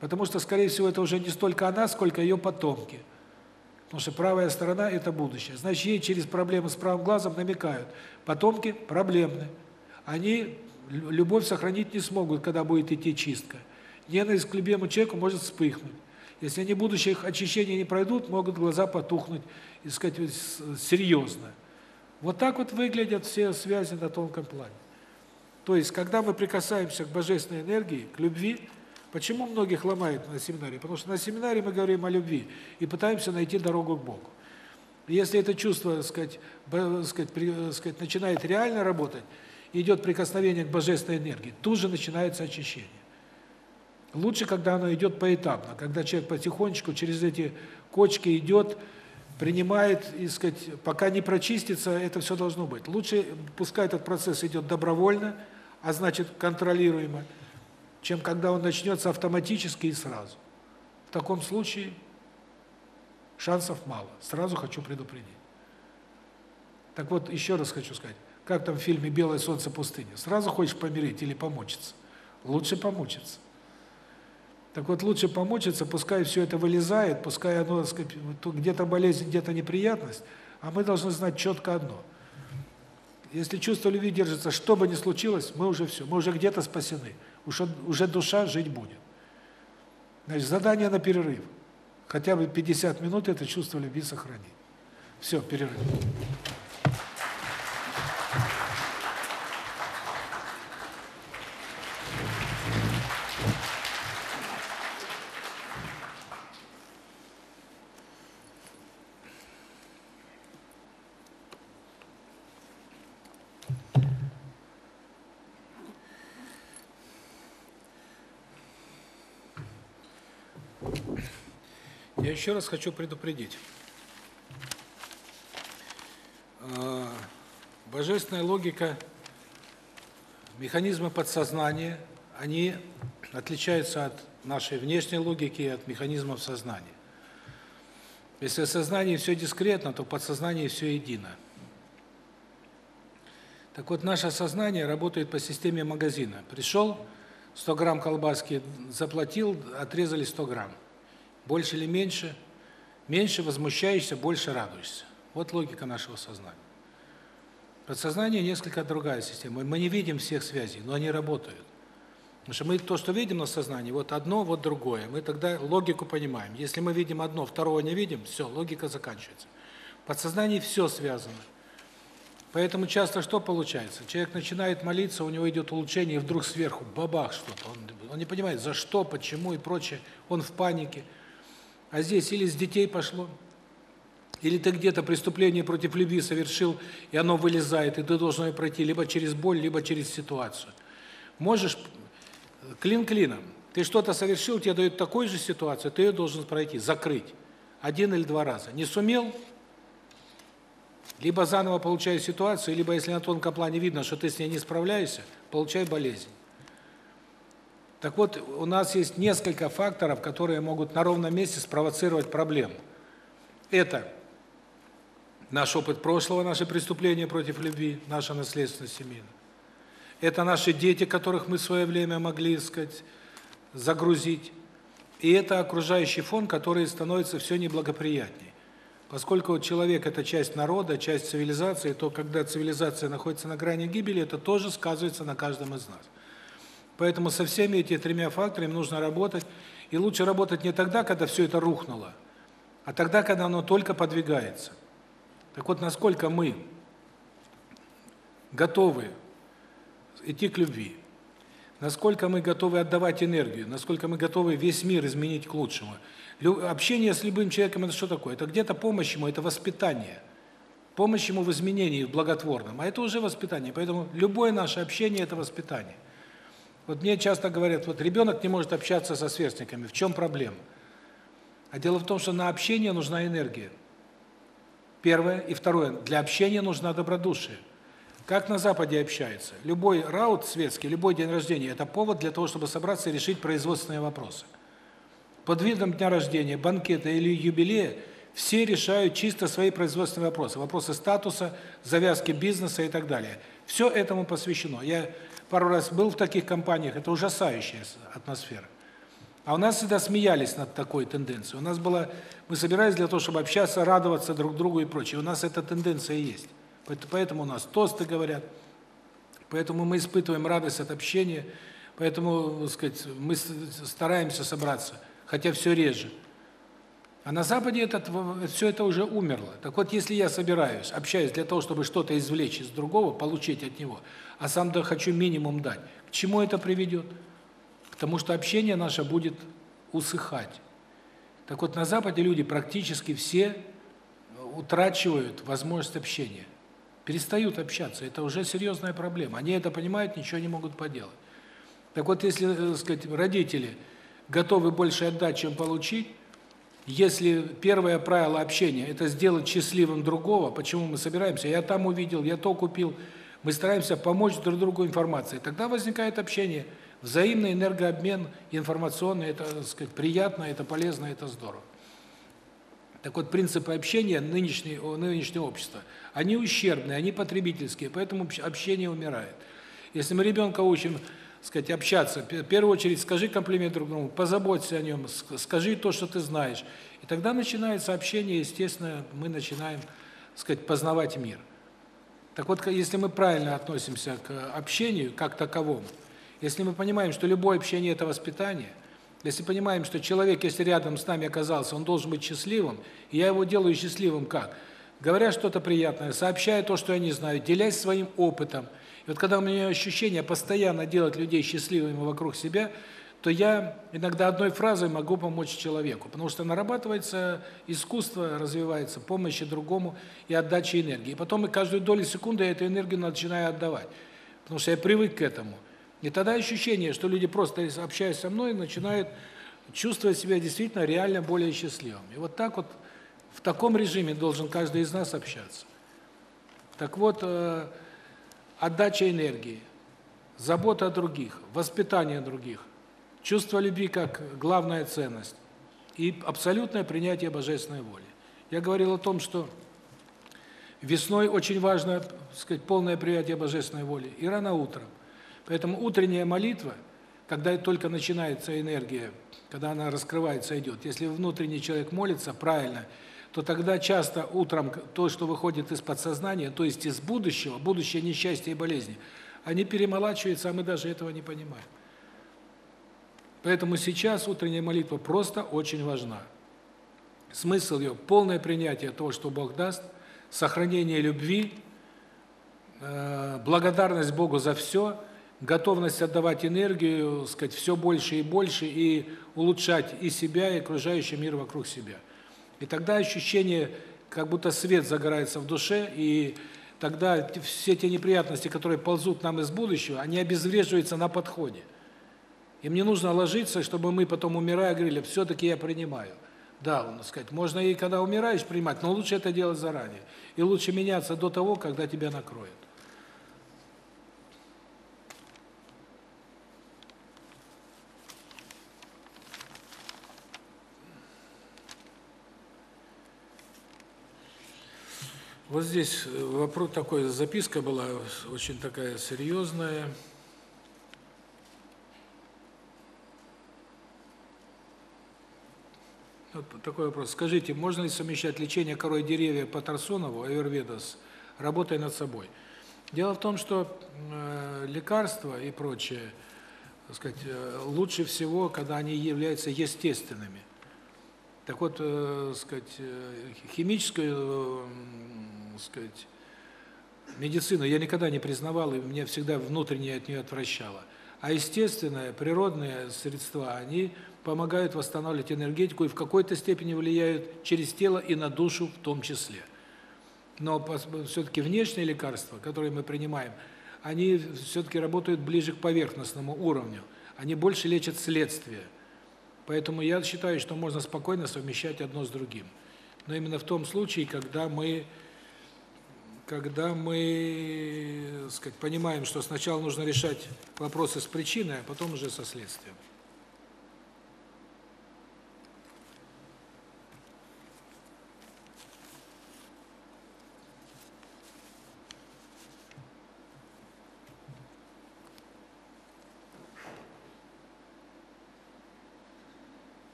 Потому что, скорее всего, это уже не столько она, сколько ее потомки. Потому что правая сторона – это будущее. Значит, ей через проблемы с правым глазом намекают. Потомки проблемны. Они любовь сохранить не смогут, когда будет идти чистка. Ненависть к любимому человеку может вспыхнуть. Если они будущих очищения не пройдут, могут глаза потухнуть, и сказать, серьезно. Вот так вот выглядят все связи на тонком плане. То есть, когда мы прикасаемся к божественной энергии, к любви, почему многих ломает на семинаре? Потому что на семинаре мы говорим о любви и пытаемся найти дорогу к Богу. Если это чувство, так сказать, так сказать, при, так сказать, начинает реально работать, идет прикосновение к божественной энергии, тут же начинается очищение. Лучше, когда оно идет поэтапно, когда человек потихонечку через эти кочки идет, принимает, и сказать, пока не прочистится, это все должно быть. Лучше пускай этот процесс идет добровольно, а значит контролируемо, чем когда он начнется автоматически и сразу. В таком случае шансов мало. Сразу хочу предупредить. Так вот, еще раз хочу сказать, как там в фильме «Белое солнце пустыни». Сразу хочешь помереть или помучиться? Лучше помучиться. Так вот, лучше помучиться, пускай все это вылезает, пускай оно, где-то болезнь, где-то неприятность, а мы должны знать четко одно. Если чувство любви держится, что бы ни случилось, мы уже все, мы уже где-то спасены. Уже, уже душа жить будет. Значит, задание на перерыв. Хотя бы 50 минут это чувство любви сохранить. Все, перерыв. Еще раз хочу предупредить. А, божественная логика, механизмы подсознания, они отличаются от нашей внешней логики и от механизмов сознания. Если в сознании все дискретно, то в подсознании все едино. Так вот, наше сознание работает по системе магазина. Пришел, 100 грамм колбаски заплатил, отрезали 100 грамм. Больше или меньше? Меньше возмущаешься, больше радуешься. Вот логика нашего сознания. Подсознание несколько другая система. Мы не видим всех связей, но они работают. Потому что мы то, что видим на сознании, вот одно, вот другое. Мы тогда логику понимаем. Если мы видим одно, второго не видим, все, логика заканчивается. В подсознании все связано. Поэтому часто что получается? Человек начинает молиться, у него идет улучшение, и вдруг сверху бабах что-то. Он, он не понимает, за что, почему и прочее. Он в панике. А здесь или с детей пошло, или ты где-то преступление против любви совершил, и оно вылезает, и ты должен ее пройти либо через боль, либо через ситуацию. Можешь клин клином. Ты что-то совершил, тебе дают такую же ситуацию, ты ее должен пройти, закрыть. Один или два раза. Не сумел, либо заново получай ситуацию, либо если на тонком плане видно, что ты с ней не справляешься, получай болезнь. Так вот, у нас есть несколько факторов, которые могут на ровном месте спровоцировать проблему. Это наш опыт прошлого, наши преступления против любви, наша наследственность семейная. Это наши дети, которых мы в свое время могли, сказать, загрузить. И это окружающий фон, который становится все неблагоприятнее. Поскольку человек это часть народа, часть цивилизации, то когда цивилизация находится на грани гибели, это тоже сказывается на каждом из нас. Поэтому со всеми этими тремя факторами нужно работать. И лучше работать не тогда, когда все это рухнуло, а тогда, когда оно только подвигается. Так вот, насколько мы готовы идти к любви, насколько мы готовы отдавать энергию, насколько мы готовы весь мир изменить к лучшему. Общение с любым человеком – это что такое? Это где-то помощь ему, это воспитание. Помощь ему в изменении, в благотворном. А это уже воспитание. Поэтому любое наше общение – это воспитание. Вот мне часто говорят, вот ребенок не может общаться со сверстниками, в чем проблема? А дело в том, что на общение нужна энергия. Первое. И второе. Для общения нужна добродушие. Как на Западе общаются? Любой раут светский, любой день рождения – это повод для того, чтобы собраться и решить производственные вопросы. Под видом дня рождения, банкета или юбилея все решают чисто свои производственные вопросы. Вопросы статуса, завязки бизнеса и так далее. Все этому посвящено. Я пару раз был в таких компаниях, это ужасающая атмосфера. А у нас всегда смеялись над такой тенденцией. У нас было мы собирались для того, чтобы общаться, радоваться друг другу и прочее. У нас эта тенденция есть. Поэтому у нас тосты говорят. Поэтому мы испытываем радость от общения. Поэтому, так сказать, мы стараемся собраться, хотя все реже. А на Западе этот, все это уже умерло. Так вот, если я собираюсь, общаюсь для того, чтобы что-то извлечь из другого, получить от него, а сам да хочу минимум дать, к чему это приведет? К тому, что общение наше будет усыхать. Так вот, на Западе люди практически все утрачивают возможность общения. Перестают общаться. Это уже серьезная проблема. Они это понимают, ничего не могут поделать. Так вот, если, так сказать, родители готовы больше отдать, чем получить, если первое правило общения это сделать счастливым другого, почему мы собираемся? Я там увидел, я то купил. Мы стараемся помочь друг другу информацией. Тогда возникает общение, взаимный энергообмен информационный это, так сказать, приятно, это полезно, это здорово. Так вот, принципы общения нынешнего нынешнего общества, они ущербные, они потребительские, поэтому общение умирает. Если мы ребенка учим сказать, общаться. В первую очередь скажи комплимент друг другу, позаботься о нем, скажи то, что ты знаешь. И тогда начинается общение, естественно, мы начинаем, сказать, познавать мир. Так вот, если мы правильно относимся к общению как таковому, если мы понимаем, что любое общение это воспитание, если понимаем, что человек, если рядом с нами оказался, он должен быть счастливым, и я его делаю счастливым как? Говоря что-то приятное, сообщая то, что я не знаю, делясь своим опытом – вот когда у меня ощущение постоянно делать людей счастливыми вокруг себя, то я иногда одной фразой могу помочь человеку, потому что нарабатывается искусство, развивается помощи другому и отдача энергии. И потом и каждую долю секунды я эту энергию начинаю отдавать, потому что я привык к этому. И тогда ощущение, что люди просто общаясь со мной, начинают чувствовать себя действительно реально более счастливым. И вот так вот в таком режиме должен каждый из нас общаться. Так вот, э, отдача энергии, забота о других, воспитание других, чувство любви как главная ценность и абсолютное принятие божественной воли. Я говорил о том, что весной очень важно, так сказать, полное принятие божественной воли и рано утром. Поэтому утренняя молитва, когда только начинается энергия, когда она раскрывается, идет. Если внутренний человек молится правильно, то тогда часто утром то, что выходит из подсознания, то есть из будущего, будущее несчастья и болезни, они перемолачиваются, а мы даже этого не понимаем. Поэтому сейчас утренняя молитва просто очень важна. Смысл ее полное принятие того, что Бог даст, сохранение любви, э, благодарность Богу за все, готовность отдавать энергию, сказать, все больше и больше и улучшать и себя, и окружающий мир вокруг себя. И тогда ощущение, как будто свет загорается в душе, и тогда все те неприятности, которые ползут нам из будущего, они обезвреживаются на подходе. И мне нужно ложиться, чтобы мы потом, умирая, говорили, все-таки я принимаю. Да, он сказать, можно и когда умираешь принимать, но лучше это делать заранее. И лучше меняться до того, когда тебя накроет. Вот здесь э, вопрос такой, записка была очень такая серьезная. Вот такой вопрос. Скажите, можно ли совмещать лечение корой деревья по Тарсонову, Аюрведа, с работой над собой? Дело в том, что э, лекарства и прочее, так сказать, э, лучше всего, когда они являются естественными. Так вот, э, сказать, э, химическую сказать, медицину я никогда не признавал, и меня всегда внутренне от нее отвращало. А естественные, природные средства, они помогают восстанавливать энергетику и в какой-то степени влияют через тело и на душу в том числе. Но все-таки внешние лекарства, которые мы принимаем, они все-таки работают ближе к поверхностному уровню. Они больше лечат следствие. Поэтому я считаю, что можно спокойно совмещать одно с другим. Но именно в том случае, когда мы когда мы, сказать, понимаем, что сначала нужно решать вопросы с причиной, а потом уже со следствием.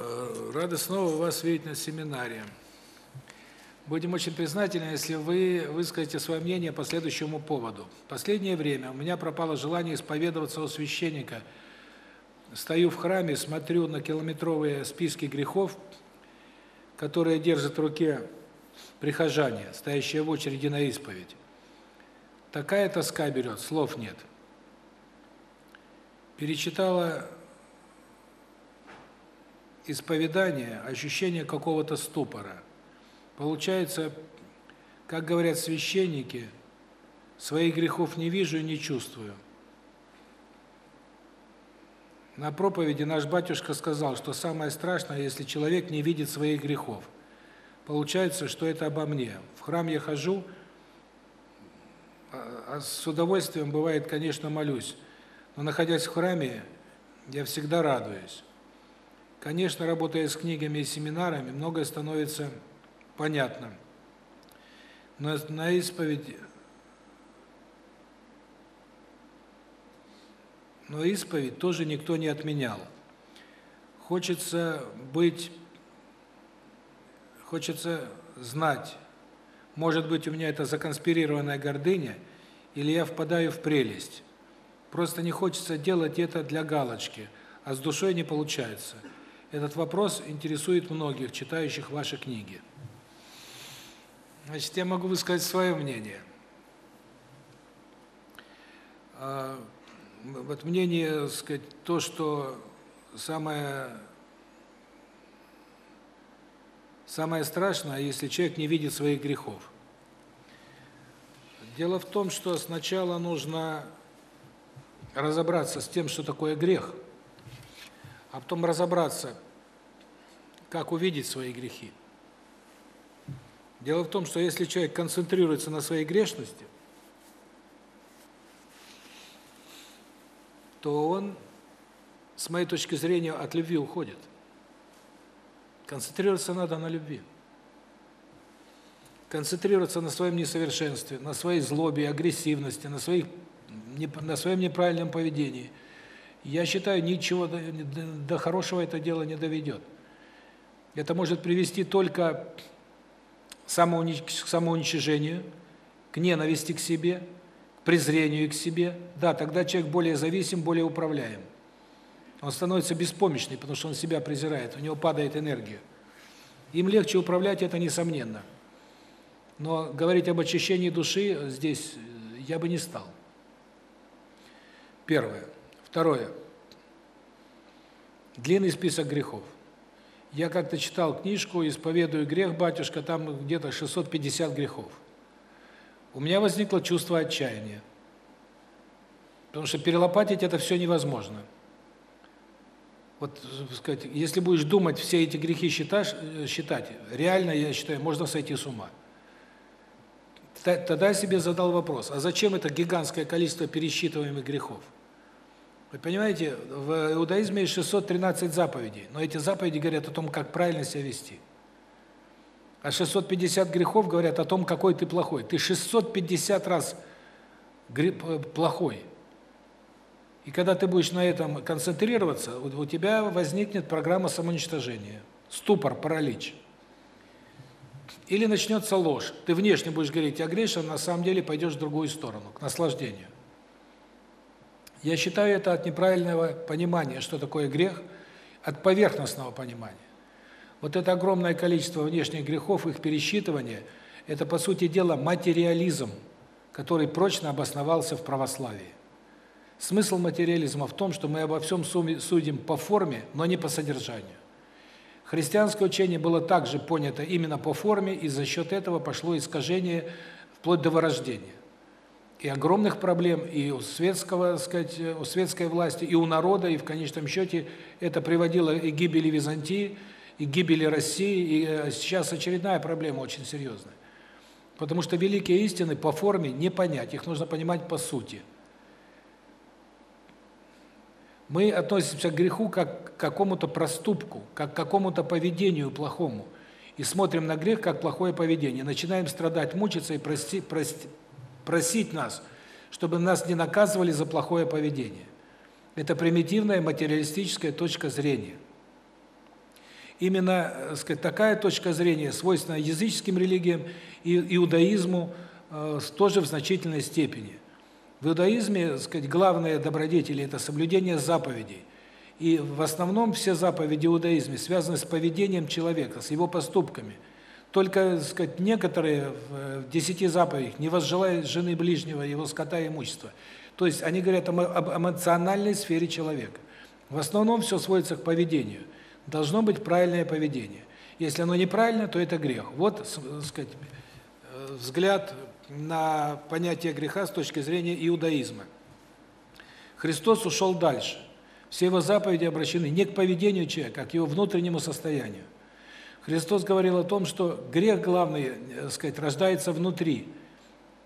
Э, рады снова вас видеть на семинаре. Будем очень признательны, если вы выскажете свое мнение по следующему поводу. Последнее время у меня пропало желание исповедоваться у священника. Стою в храме, смотрю на километровые списки грехов, которые держат в руке прихожане, стоящие в очереди на исповедь. Такая тоска берет, слов нет. Перечитала исповедание, ощущение какого-то ступора – Получается, как говорят священники, своих грехов не вижу и не чувствую. На проповеди наш батюшка сказал, что самое страшное, если человек не видит своих грехов. Получается, что это обо мне. В храм я хожу, а, а с удовольствием бывает, конечно, молюсь. Но находясь в храме, я всегда радуюсь. Конечно, работая с книгами и семинарами, многое становится понятно. Но на исповедь Но исповедь тоже никто не отменял. Хочется быть хочется знать, может быть, у меня это законспирированная гордыня или я впадаю в прелесть. Просто не хочется делать это для галочки, а с душой не получается. Этот вопрос интересует многих читающих ваши книги. Значит, я могу высказать свое мнение. А, вот мнение, сказать, то, что самое самое страшное, если человек не видит своих грехов. Дело в том, что сначала нужно разобраться с тем, что такое грех, а потом разобраться, как увидеть свои грехи. Дело в том, что если человек концентрируется на своей грешности, то он, с моей точки зрения, от любви уходит. Концентрироваться надо на любви. Концентрироваться на своем несовершенстве, на своей злобе, агрессивности, на своих на своем неправильном поведении. Я считаю, ничего до, хорошего это дело не доведет. Это может привести только к самоуничижению, к ненависти к себе, к презрению к себе. Да, тогда человек более зависим, более управляем. Он становится беспомощный, потому что он себя презирает, у него падает энергия. Им легче управлять, это несомненно. Но говорить об очищении души здесь я бы не стал. Первое. Второе. Длинный список грехов. Я как-то читал книжку «Исповедую грех, батюшка», там где-то 650 грехов. У меня возникло чувство отчаяния. Потому что перелопатить это все невозможно. Вот, сказать, если будешь думать, все эти грехи считать, считать, реально, я считаю, можно сойти с ума. Тогда я себе задал вопрос, а зачем это гигантское количество пересчитываемых грехов? Вы понимаете, в иудаизме есть 613 заповедей, но эти заповеди говорят о том, как правильно себя вести. А 650 грехов говорят о том, какой ты плохой. Ты 650 раз плохой. И когда ты будешь на этом концентрироваться, у тебя возникнет программа самоуничтожения, ступор, паралич. Или начнется ложь. Ты внешне будешь говорить, я грешен, а на самом деле пойдешь в другую сторону, к наслаждению. Я считаю это от неправильного понимания, что такое грех, от поверхностного понимания. Вот это огромное количество внешних грехов, их пересчитывание это по сути дела материализм, который прочно обосновался в православии. Смысл материализма в том, что мы обо всем судим по форме, но не по содержанию. Христианское учение было также понято именно по форме, и за счет этого пошло искажение вплоть до вырождения и огромных проблем и у светского, так сказать, у светской власти, и у народа, и в конечном счете это приводило и к гибели Византии, и к гибели России, и э, сейчас очередная проблема очень серьезная. Потому что великие истины по форме не понять, их нужно понимать по сути. Мы относимся к греху как к какому-то проступку, как к какому-то поведению плохому. И смотрим на грех как плохое поведение, начинаем страдать, мучиться и прости, прости, просить нас, чтобы нас не наказывали за плохое поведение. Это примитивная материалистическая точка зрения. Именно, так сказать, такая точка зрения свойственна языческим религиям и иудаизму э, тоже в значительной степени. В иудаизме, так сказать, главные добродетели это соблюдение заповедей. И в основном все заповеди в иудаизме связаны с поведением человека, с его поступками. Только, так сказать, некоторые в десяти заповедях не возжелают жены ближнего, его скота и имущества. То есть они говорят об эмоциональной сфере человека. В основном все сводится к поведению. Должно быть правильное поведение. Если оно неправильно, то это грех. Вот, так сказать, э, взгляд на понятие греха с точки зрения иудаизма. Христос ушел дальше. Все его заповеди обращены не к поведению человека, а к его внутреннему состоянию. Христос говорил о том, что грех главный, так э, сказать, рождается внутри.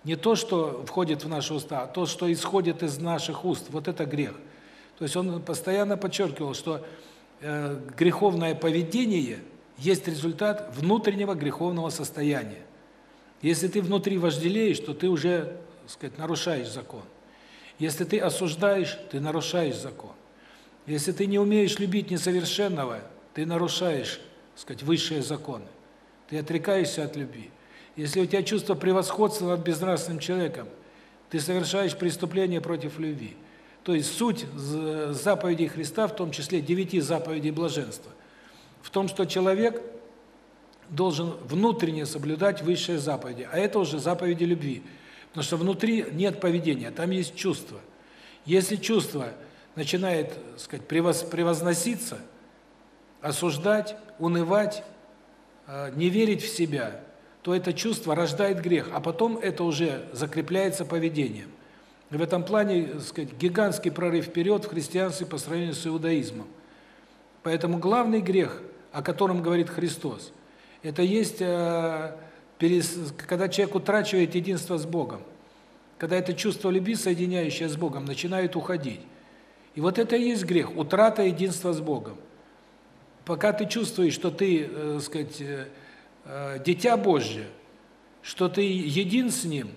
Не то, что входит в наши уста, а то, что исходит из наших уст. Вот это грех. То есть он постоянно подчеркивал, что э, греховное поведение есть результат внутреннего греховного состояния. Если ты внутри вожделеешь, то ты уже, так сказать, нарушаешь закон. Если ты осуждаешь, ты нарушаешь закон. Если ты не умеешь любить несовершенного, ты нарушаешь, так сказать, высшие законы. Ты отрекаешься от любви. Если у тебя чувство превосходства над безнравственным человеком, ты совершаешь преступление против любви. То есть суть заповедей Христа, в том числе девяти заповедей блаженства, в том, что человек должен внутренне соблюдать высшие заповеди, а это уже заповеди любви. Потому что внутри нет поведения, там есть чувство. Если чувство начинает, сказать, превозноситься, осуждать, унывать, э, не верить в себя, то это чувство рождает грех, а потом это уже закрепляется поведением. И в этом плане, так сказать, гигантский прорыв вперед в христианстве по сравнению с иудаизмом. Поэтому главный грех, о котором говорит Христос, это есть э, когда человек утрачивает единство с Богом. Когда это чувство любви, соединяющее с Богом, начинает уходить. И вот это и есть грех утрата единства с Богом. Пока ты чувствуешь, что ты, э, сказать, э, э, дитя Божье, что ты един с ним,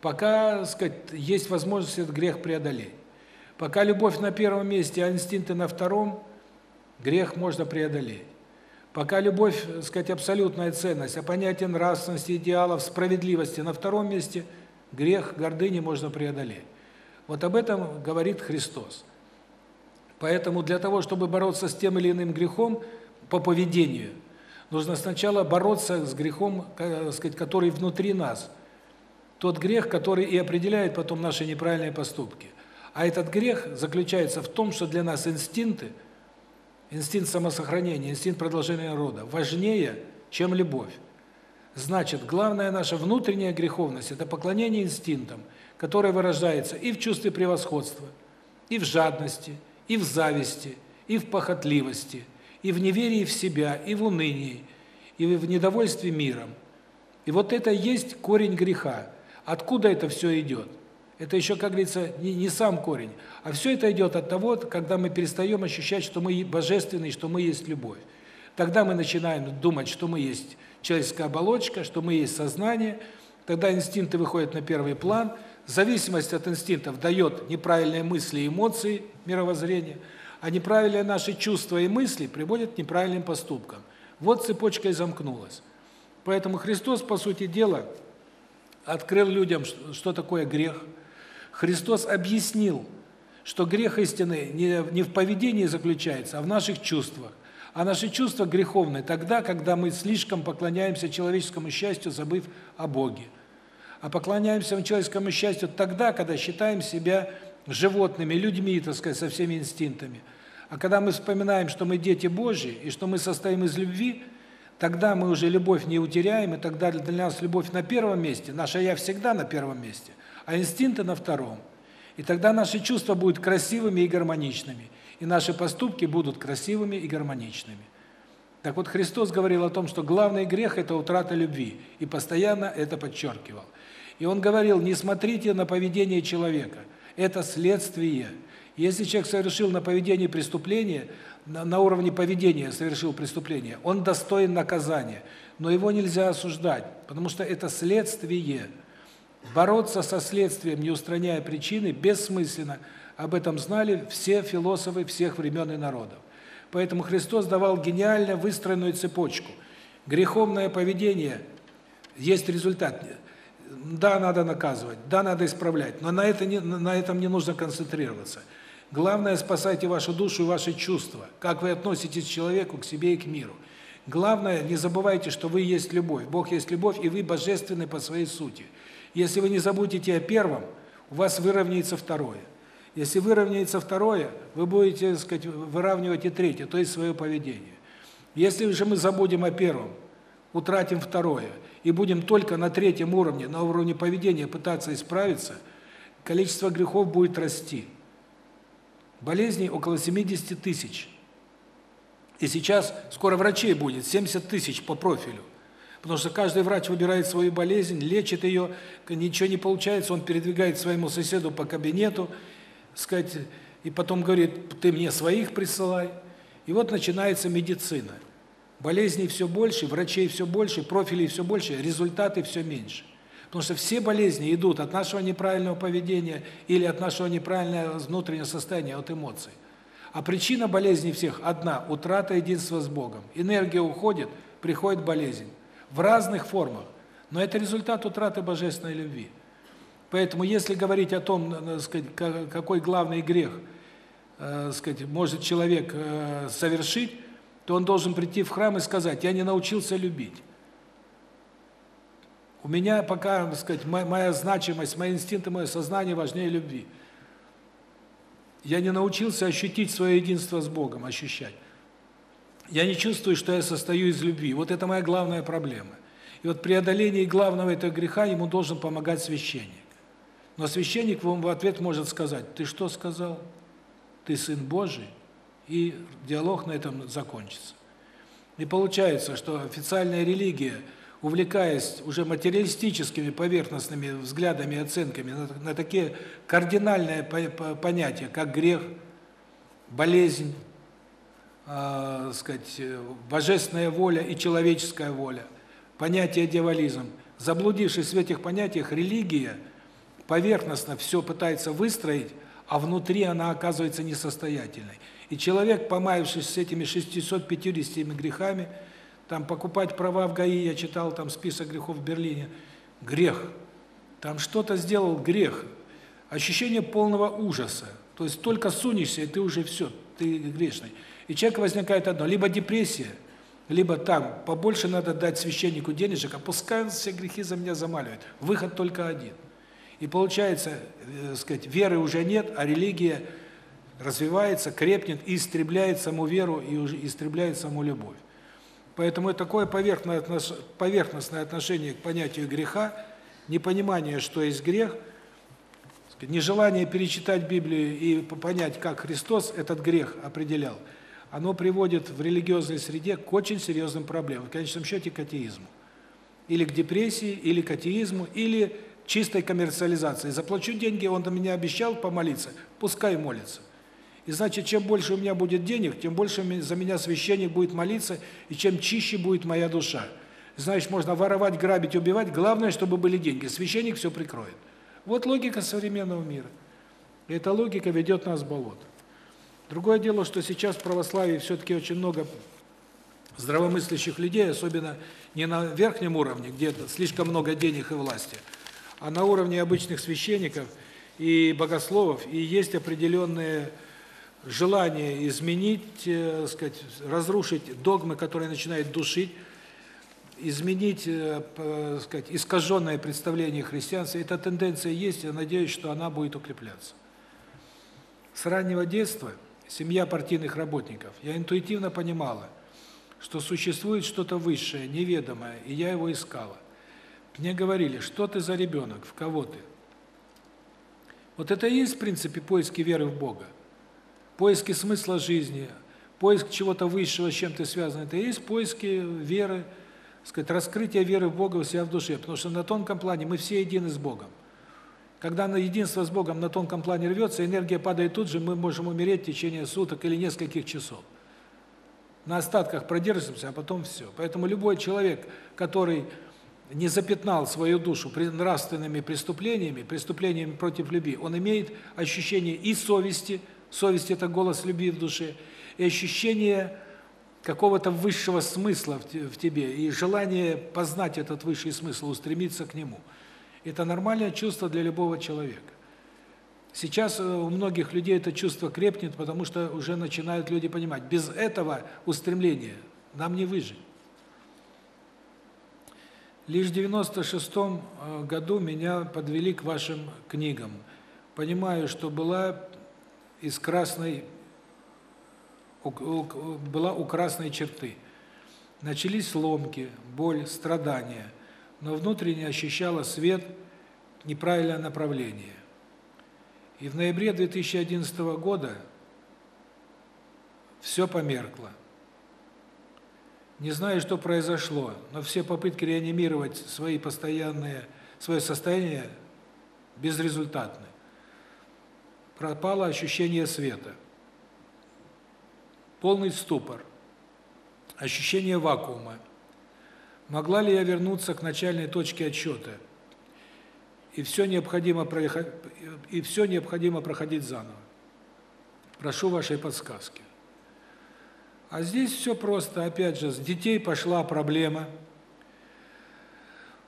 пока, сказать, есть возможность этот грех преодолеть. Пока любовь на первом месте, а инстинкты на втором, грех можно преодолеть. Пока любовь, сказать, абсолютная ценность, а понятие нравственности, идеалов, справедливости на втором месте, грех гордыни можно преодолеть. Вот об этом говорит Христос. Поэтому для того, чтобы бороться с тем или иным грехом по поведению, нужно сначала бороться с грехом, сказать, который внутри нас. Тот грех, который и определяет потом наши неправильные поступки. А этот грех заключается в том, что для нас инстинкты – инстинкт самосохранения, инстинкт продолжения рода важнее, чем любовь. Значит, главная наша внутренняя греховность это поклонение инстинктам, которое выражается и в чувстве превосходства, и в жадности, зависти, и в похотливости, и в неверии в себя, и в унынии, и в недовольстве миром. И вот это есть корень греха. Откуда это все идет? Это еще, как говорится, не, не сам корень. А все это идет от того, когда мы перестаем ощущать, что мы божественные, что мы есть любовь. Тогда мы начинаем думать, что мы есть человеческая оболочка, что мы есть сознание. Тогда инстинкты выходят на первый план. Зависимость от инстинктов дает неправильные мысли и эмоции, мировоззрение, а неправильные наши чувства и мысли приводят к неправильным поступкам. Вот цепочка и замкнулась. Поэтому Христос, по сути дела, открыл людям, что такое грех – Христос объяснил, что грех истины не не в поведении заключается, а в наших чувствах. А наши чувства греховны тогда, когда мы слишком поклоняемся человеческому счастью, забыв о Боге. А поклоняемся человеческому счастью тогда, когда считаем себя животными, людьми, так сказать, со всеми инстинктами. А когда мы вспоминаем, что мы дети Божьи и что мы состоим из любви, тогда мы уже любовь не утеряем, и тогда для нас любовь на первом месте, наша я всегда на первом месте а инстинкты на втором. И тогда наши чувства будут красивыми и гармоничными, и наши поступки будут красивыми и гармоничными. Так вот Христос говорил о том, что главный грех это утрата любви, и постоянно это подчеркивал. И он говорил: "Не смотрите на поведение человека, это следствие. Если человек совершил на поведении преступление, на, на уровне поведения совершил преступление, он достоин наказания, но его нельзя осуждать, потому что это следствие. Бороться со следствием, не устраняя причины, бессмысленно. Об этом знали все философы всех времен и народов. Поэтому Христос давал гениально выстроенную цепочку. Греховное поведение есть результат. Да, надо наказывать, да, надо исправлять, но на это не на этом не нужно концентрироваться. Главное спасайте вашу душу и ваши чувства. Как вы относитесь к человеку, к себе и к миру. Главное, не забывайте, что вы есть любовь. Бог есть любовь, и вы божественны по своей сути. Если вы не забудете о первом, у вас выровняется второе. Если выровняется второе, вы будете, так сказать, выравнивать и третье, то есть свое поведение. Если же мы забудем о первом, утратим второе и будем только на третьем уровне, на уровне поведения пытаться исправиться, количество грехов будет расти. Болезней около 70 тысяч. И сейчас скоро врачей будет 70 тысяч по профилю. Потому что каждый врач выбирает свою болезнь, лечит ее, ничего не получается, он передвигает своему соседу по кабинету, сказать, и потом говорит, ты мне своих присылай. И вот начинается медицина. Болезней все больше, врачей все больше, профилей все больше, результаты все меньше. Потому что все болезни идут от нашего неправильного поведения или от нашего неправильного внутреннего состояния, от эмоций. А причина болезней всех одна – утрата единства с Богом. Энергия уходит, приходит болезнь. В разных формах. Но это результат утраты божественной любви. Поэтому если говорить о том, э, сказать, какой главный грех, э, сказать, может человек э, совершить, то он должен прийти в храм и сказать: "Я не научился любить". У меня пока, так сказать, моя значимость, мои инстинкты, мое сознание важнее любви. Я не научился ощутить свое единство с Богом, ощущать. Я не чувствую, что я состою из любви. Вот это моя главная проблема. И вот преодоление главного этого греха ему должен помогать священник. Но священник вам в ответ может сказать: "Ты что сказал? Ты сын Божий?" И диалог на этом закончится. И получается, что официальная религия увлекаясь уже материалистическими поверхностными взглядами и оценками на, на такие кардинальные по, по, понятия, как грех, болезнь, э, сказать, божественная воля и человеческая воля, понятие дьяволизм, заблудившись в этих понятиях, религия поверхностно все пытается выстроить, а внутри она оказывается несостоятельной. И человек, помаявшись с этими 650 грехами, там покупать права в ГАИ, я читал там список грехов в Берлине. Грех. Там что-то сделал грех. Ощущение полного ужаса. То есть только сунешься, и ты уже все, ты грешный. И человек возникает одно, либо депрессия, либо там, побольше надо дать священнику денежек, а пускай он все грехи за меня замаливает. Выход только один. И получается, э, сказать, веры уже нет, а религия развивается, крепнет и истребляет саму веру и уже истребляет саму любовь. Поэтому такое поверхностное отношение к понятию греха, непонимание, что есть грех, нежелание перечитать Библию и понять, как Христос этот грех определял, оно приводит в религиозной среде к очень серьезным проблемам, в конечном счете к атеизму. Или к депрессии, или к атеизму, или чистой коммерциализации. Заплачу деньги, он меня обещал помолиться, пускай молится. И значит, чем больше у меня будет денег, тем больше за меня священник будет молиться, и чем чище будет моя душа. Значит, можно воровать, грабить, убивать, главное, чтобы были деньги. Священник все прикроет. Вот логика современного мира. И эта логика ведет нас в болото. Другое дело, что сейчас в православии все-таки очень много здравомыслящих людей, особенно не на верхнем уровне, где слишком много денег и власти, а на уровне обычных священников и богословов, и есть определенные желание изменить, э, сказать, разрушить догмы, которые начинают душить, изменить, э, сказать, искаженное представление христианства. Эта тенденция есть, я надеюсь, что она будет укрепляться. С раннего детства семья партийных работников, я интуитивно понимала, что существует что-то высшее, неведомое, и я его искала. Мне говорили: "Что ты за ребенок, в кого ты?" Вот это и есть в принципе поиски веры в Бога поиски смысла жизни, поиск чего-то высшего, с чем ты связан, это и есть поиски веры, сказать, раскрытие веры в Бога у себя в душе, потому что на тонком плане мы все едины с Богом. Когда на единство с Богом на тонком плане рвется, энергия падает тут же, мы можем умереть в течение суток или нескольких часов. На остатках продержимся, а потом все. Поэтому любой человек, который не запятнал свою душу нравственными преступлениями, преступлениями против любви, он имеет ощущение и совести, Совесть – это голос любви в душе. и ощущение какого-то высшего смысла в тебе, и желание познать этот высший смысл, устремиться к нему. Это нормальное чувство для любого человека. Сейчас э, у многих людей это чувство крепнет, потому что уже начинают люди понимать, без этого устремления нам не выжить. Лишь в 96-м э, году меня подвели к вашим книгам. Понимаю, что была из красной была у красной черты. Начались ломки, боль, страдания, но внутренне ощущала свет, неправильное направление. И в ноябре 2011 года все померкло. Не знаю, что произошло, но все попытки реанимировать свои постоянные свое состояние безрезультатны. Пропало ощущение света. Полный ступор. Ощущение вакуума. Могла ли я вернуться к начальной точке отсчета? И все необходимо проехать и все необходимо проходить заново. Прошу вашей подсказки. А здесь все просто, опять же, с детей пошла проблема.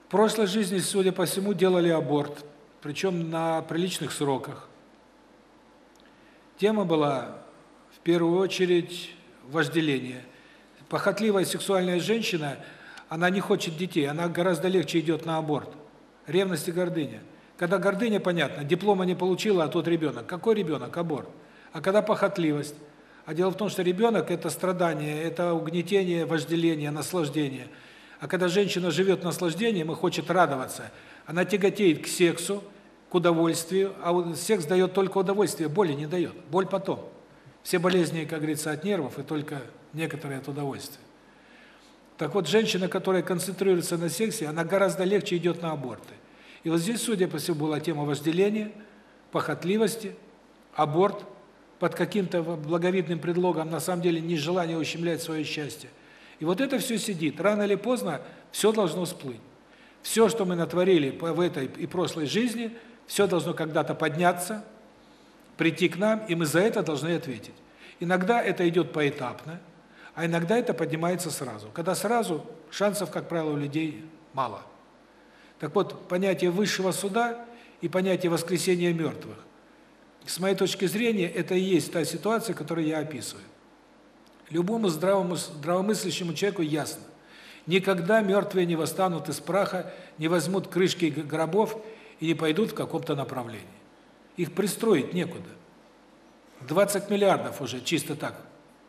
В прошлой жизни, судя по всему, делали аборт, причем на приличных сроках. Тема была в первую очередь вожделение. Похотливая сексуальная женщина, она не хочет детей, она гораздо легче идет на аборт. Ревность и гордыня. Когда гордыня, понятно, диплома не получила, а тот ребенок. Какой ребенок? Аборт. А когда похотливость? А дело в том, что ребенок – это страдание, это угнетение, вожделение, наслаждение. А когда женщина живет наслаждением и хочет радоваться, она тяготеет к сексу, к удовольствию, а секс дает только удовольствие, боли не дает. Боль потом. Все болезни, как говорится, от нервов, и только некоторые от удовольствия. Так вот, женщина, которая концентрируется на сексе, она гораздо легче идет на аборты. И вот здесь, судя по всему, была тема вожделения, похотливости, аборт – под каким-то благовидным предлогом, на самом деле не желание ущемлять свое счастье. И вот это все сидит. Рано или поздно все должно всплыть. Все, что мы натворили в этой и прошлой жизни, все должно когда-то подняться, прийти к нам, и мы за это должны ответить. Иногда это идет поэтапно, а иногда это поднимается сразу. Когда сразу, шансов, как правило, у людей мало. Так вот, понятие высшего суда и понятие воскресения мертвых с моей точки зрения, это и есть та ситуация, которую я описываю. Любому здравому здравомыслящему человеку ясно. Никогда мертвые не восстанут из праха, не возьмут крышки гробов и не пойдут в каком-то направлении. Их пристроить некуда. 20 миллиардов уже чисто так,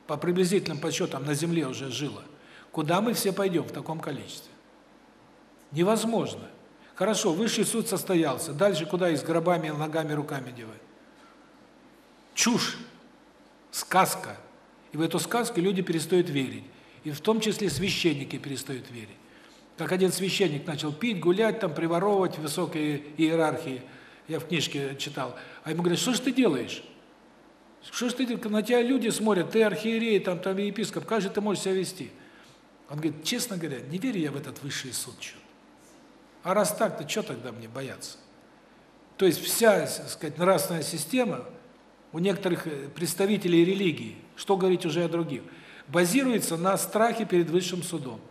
по приблизительным подсчетам, на Земле уже жило. Куда мы все пойдем в таком количестве? Невозможно. Хорошо, высший суд состоялся. Дальше куда их с гробами, ногами, руками девать? Чушь, сказка. И в эту сказку люди перестают верить. И в том числе священники перестают верить. Как один священник начал пить, гулять, там приворовывать в высокой иерархии, я в книжке читал. А ему говорят: "Что ж ты делаешь? Что ж ты на тебя люди смотрят, ты архиерей, там там епископ, как же ты можешь себя вести?" Он говорит: "Честно говоря, не верю я в этот высший суд. А раз так, то что тогда мне бояться?" То есть вся, так сказать, нравственная система у некоторых э, представителей религии, что говорить уже о других, базируется на страхе перед высшим судом.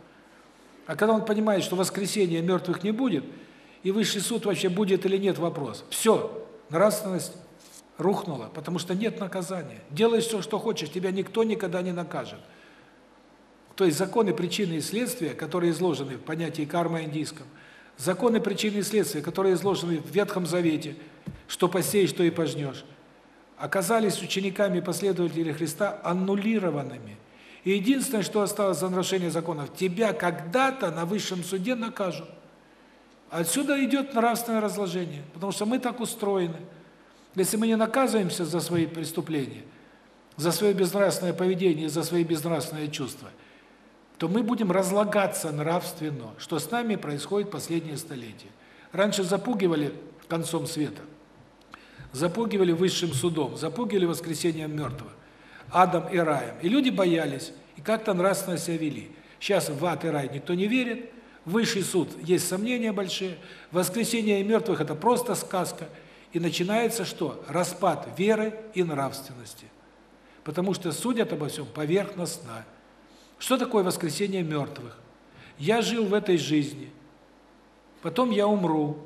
А когда он понимает, что воскресения мертвых не будет, и высший суд вообще будет или нет вопрос. Все, нравственность рухнула, потому что нет наказания. Делай все, что хочешь, тебя никто никогда не накажет. То есть законы причины и следствия, которые изложены в понятии карма индийском, законы причины и следствия, которые изложены в Ветхом Завете, что посеешь, что и пожнешь, оказались учениками последователей Христа аннулированными. И единственное, что осталось за нарушение законов, тебя когда-то на высшем суде накажут. Отсюда идет нравственное разложение, потому что мы так устроены. Если мы не наказываемся за свои преступления, за свое безнравственное поведение, за свои безнравственные чувства, то мы будем разлагаться нравственно, что с нами происходит последние столетия. Раньше запугивали концом света запугивали высшим судом, запугивали воскресением мертвых, адом и раем. И люди боялись, и как-то нравственно себя вели. Сейчас в ад и рай никто не верит, высший суд есть сомнения большие, воскресение мертвых – это просто сказка. И начинается что? Распад веры и нравственности. потому что судят обо всем поверхностно. Что такое воскресение мертвых? Я жил в этой жизни, потом я умру,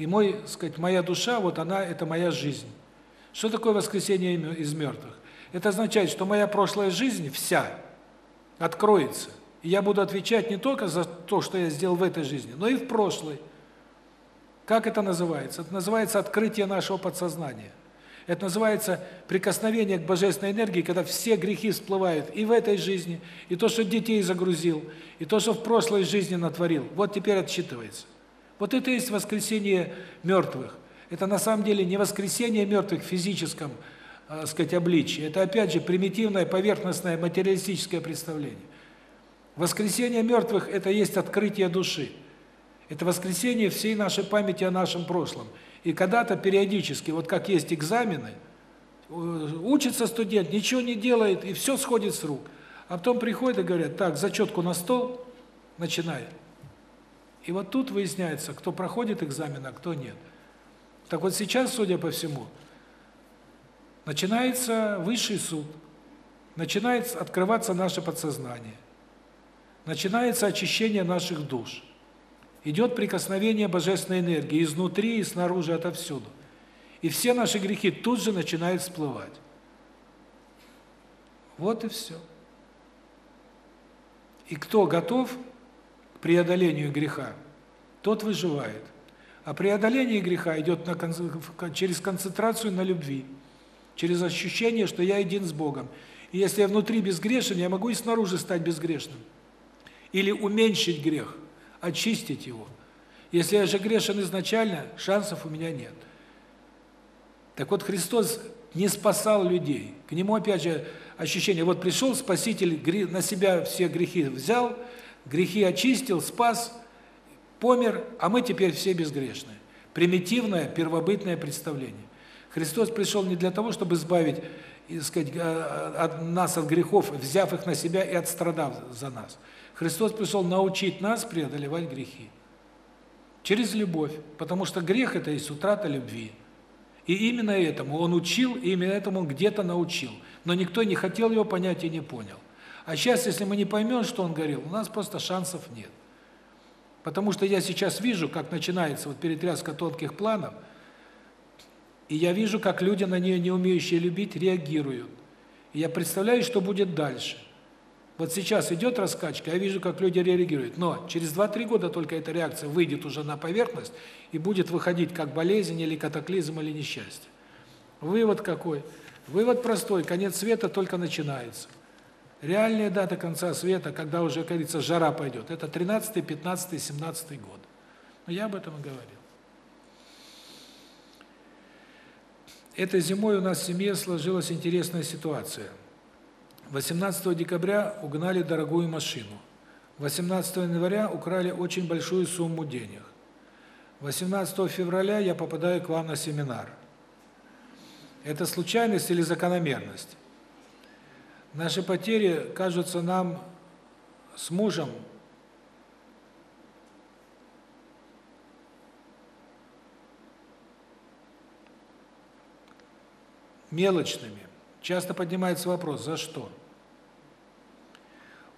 и мой, сказать, моя душа, вот она, это моя жизнь. Что такое воскресение из мертвых? Это означает, что моя прошлая жизнь вся откроется. И я буду отвечать не только за то, что я сделал в этой жизни, но и в прошлой. Как это называется? Это называется открытие нашего подсознания. Это называется прикосновение к божественной энергии, когда все грехи всплывают и в этой жизни, и то, что детей загрузил, и то, что в прошлой жизни натворил. Вот теперь отсчитывается. Вот это и есть воскресение мертвых. Это на самом деле не воскресение мертвых в физическом, э, сказать, обличии. Это опять же примитивное, поверхностное, материалистическое представление. Воскресение мертвых это есть открытие души. Это воскресение всей нашей памяти о нашем прошлом. И когда-то периодически, вот как есть экзамены, э, учится студент, ничего не делает, и все сходит с рук. А потом приходят и говорят: "Так, зачетку на стол, начинай". И вот тут выясняется, кто проходит экзамен, а кто нет. Так вот сейчас, судя по всему, начинается высший суд. Начинает открываться наше подсознание. Начинается очищение наших душ. Идет прикосновение божественной энергии изнутри и снаружи отовсюду. И все наши грехи тут же начинают всплывать. Вот и все. И кто готов преодолению греха, тот выживает. А преодоление греха идет на через концентрацию на любви, через ощущение, что я един с Богом. И если я внутри безгрешен, я могу и снаружи стать безгрешным. Или уменьшить грех, очистить его. Если я же грешен изначально, шансов у меня нет. Так вот Христос не спасал людей. К нему опять же ощущение, вот пришел Спаситель, на себя все грехи взял, грехи очистил, спас, помер, а мы теперь все безгрешные. Примитивное, первобытное представление. Христос пришел не для того, чтобы избавить, сказать, а, а, от нас от грехов, взяв их на себя и отстрадав за нас. Христос пришел научить нас преодолевать грехи. Через любовь, потому что грех это есть утрата любви. И именно этому он учил, и именно этому он где-то научил. Но никто не хотел его понять и не понял. А сейчас, если мы не поймем, что он говорил, у нас просто шансов нет. Потому что я сейчас вижу, как начинается вот перетряска тонких планов, и я вижу, как люди на нее, не умеющие любить, реагируют. И я представляю, что будет дальше. Вот сейчас идет раскачка, я вижу, как люди реагируют. Но через 2-3 года только эта реакция выйдет уже на поверхность и будет выходить как болезнь или катаклизм или несчастье. Вывод какой? Вывод простой, конец света только начинается. Реальная дата конца света, когда уже, как говорится, жара пойдет, это 13, 15, 17 год. Но я об этом и говорил. Этой зимой у нас в семье сложилась интересная ситуация. 18 декабря угнали дорогую машину. 18 января украли очень большую сумму денег. 18 февраля я попадаю к вам на семинар. Это случайность или закономерность? Наши потери кажутся нам с мужем мелочными. Часто поднимается вопрос: за что?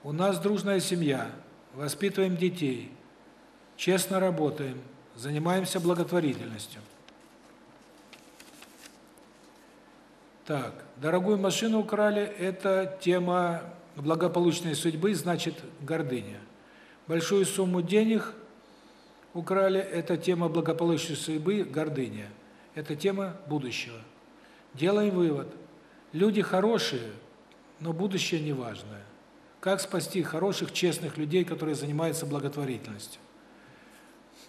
У нас дружная семья, воспитываем детей, честно работаем, занимаемся благотворительностью. Так, дорогую машину украли это тема благополучной судьбы, значит, гордыня. Большую сумму денег украли это тема благополучной судьбы, гордыня. Это тема будущего. Делаем вывод. Люди хорошие, но будущее неважное. Как спасти хороших, честных людей, которые занимаются благотворительностью?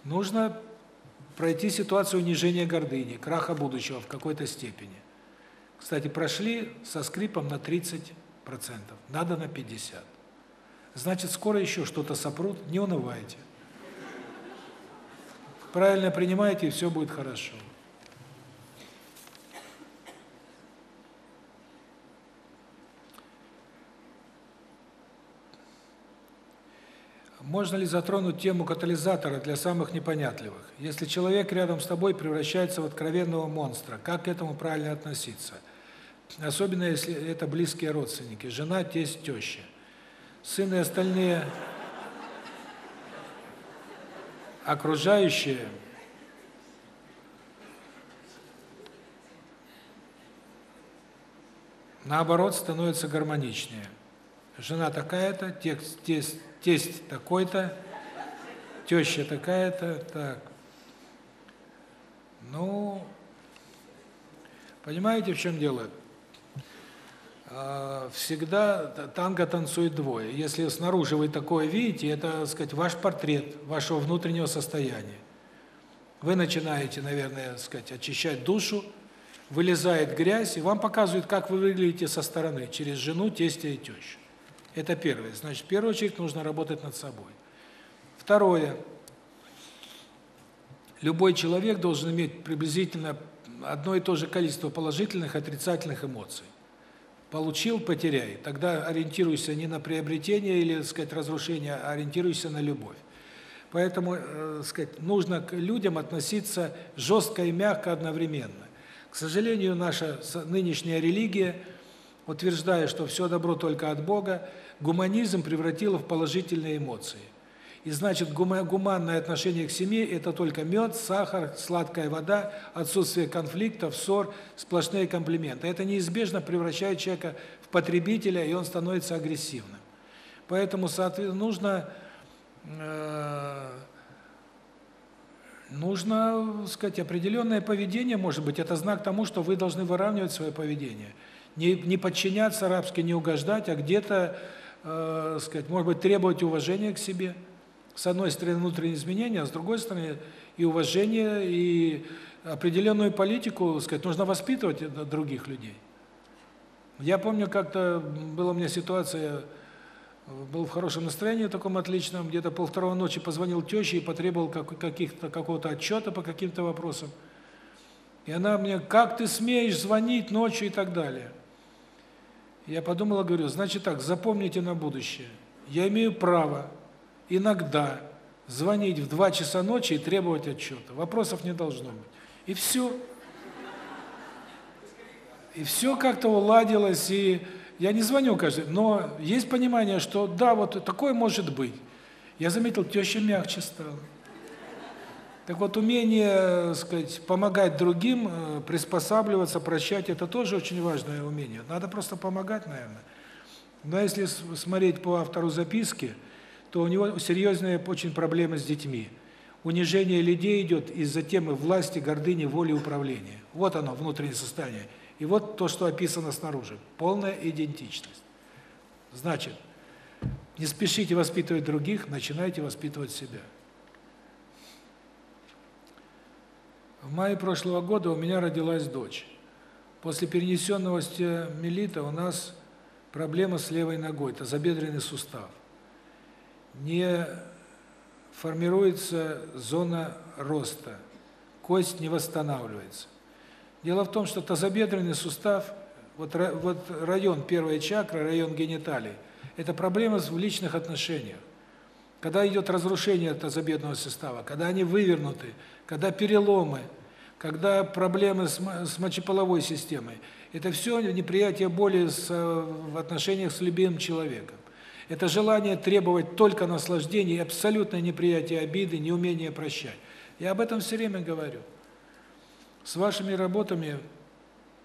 Нужно пройти ситуацию унижения гордыни, краха будущего в какой-то степени. Кстати, прошли со скрипом на 30%, надо на 50%. Значит, скоро еще что-то сопрут, не унывайте. Правильно принимайте, и все будет хорошо. Можно ли затронуть тему катализатора для самых непонятливых? Если человек рядом с тобой превращается в откровенного монстра, как к этому правильно относиться? Особенно если это близкие родственники, жена, тесть, теща. Сын и остальные окружающие наоборот становятся гармоничнее. Жена такая-то, тесть, тесть, тесть такой-то, теща такая-то, так. Ну, понимаете, в чем дело? А, всегда танго танцует двое. Если снаружи вы такое видите, это, так сказать, ваш портрет вашего внутреннего состояния. Вы начинаете, наверное, так сказать, очищать душу, вылезает грязь, и вам показывают, как вы выглядите со стороны, через жену, тестя и тещу. Это первое. Значит, в первую очередь нужно работать над собой. Второе. Любой человек должен иметь приблизительно одно и то же количество положительных и отрицательных эмоций. Получил – потеряй. Тогда ориентируйся не на приобретение или, так сказать, разрушение, а ориентируйся на любовь. Поэтому, э, сказать, нужно к людям относиться жестко и мягко одновременно. К сожалению, наша нынешняя религия, утверждая, что все добро только от Бога, гуманизм превратила в положительные эмоции. И значит, гуманное отношение к семье – это только мед, сахар, сладкая вода, отсутствие конфликтов, ссор, сплошные комплименты. Это неизбежно превращает человека в потребителя, и он становится агрессивным. Поэтому, соответственно, нужно э, нужно, сказать, определенное поведение, может быть, это знак тому, что вы должны выравнивать свое поведение. Не не подчиняться рабски, не угождать, а где-то, э, сказать, может быть, требовать уважения к себе с одной стороны внутренние изменения, а с другой стороны и уважение, и определенную политику, сказать, нужно воспитывать других людей. Я помню, как-то была у меня ситуация, был в хорошем настроении таком отличном, где-то полвторого ночи позвонил теще и потребовал каких-то какого-то отчета по каким-то вопросам. И она мне: "Как ты смеешь звонить ночью?" и так далее. Я подумала, говорю: "Значит так, запомните на будущее. Я имею право иногда звонить в 2 часа ночи и требовать отчета. Вопросов не должно быть. И все. И все как-то уладилось, и я не звоню каждый, но есть понимание, что да, вот такое может быть. Я заметил, теща мягче стала. Так вот, умение, сказать, помогать другим, э, приспосабливаться, прощать, это тоже очень важное умение. Надо просто помогать, наверное. Но если смотреть по автору записки, то у него серьезные очень проблемы с детьми. Унижение людей идет из-за темы власти, гордыни, воли, управления. Вот оно, внутреннее состояние. И вот то, что описано снаружи. Полная идентичность. Значит, не спешите воспитывать других, начинайте воспитывать себя. В мае прошлого года у меня родилась дочь. После перенесенного стеомелита у нас проблема с левой ногой, тазобедренный сустав не формируется зона роста, кость не восстанавливается. Дело в том, что тазобедренный сустав, вот вот район первой чакры, район гениталий это проблема в личных отношениях. Когда идет разрушение тазобедренного сустава, когда они вывернуты, когда переломы, когда проблемы с, с мочеполовой системой, это все неприятие боли с, в отношениях с любимым человеком. Это желание требовать только наслаждения и абсолютное неприятие обиды, неумение прощать. Я об этом все время говорю. С вашими работами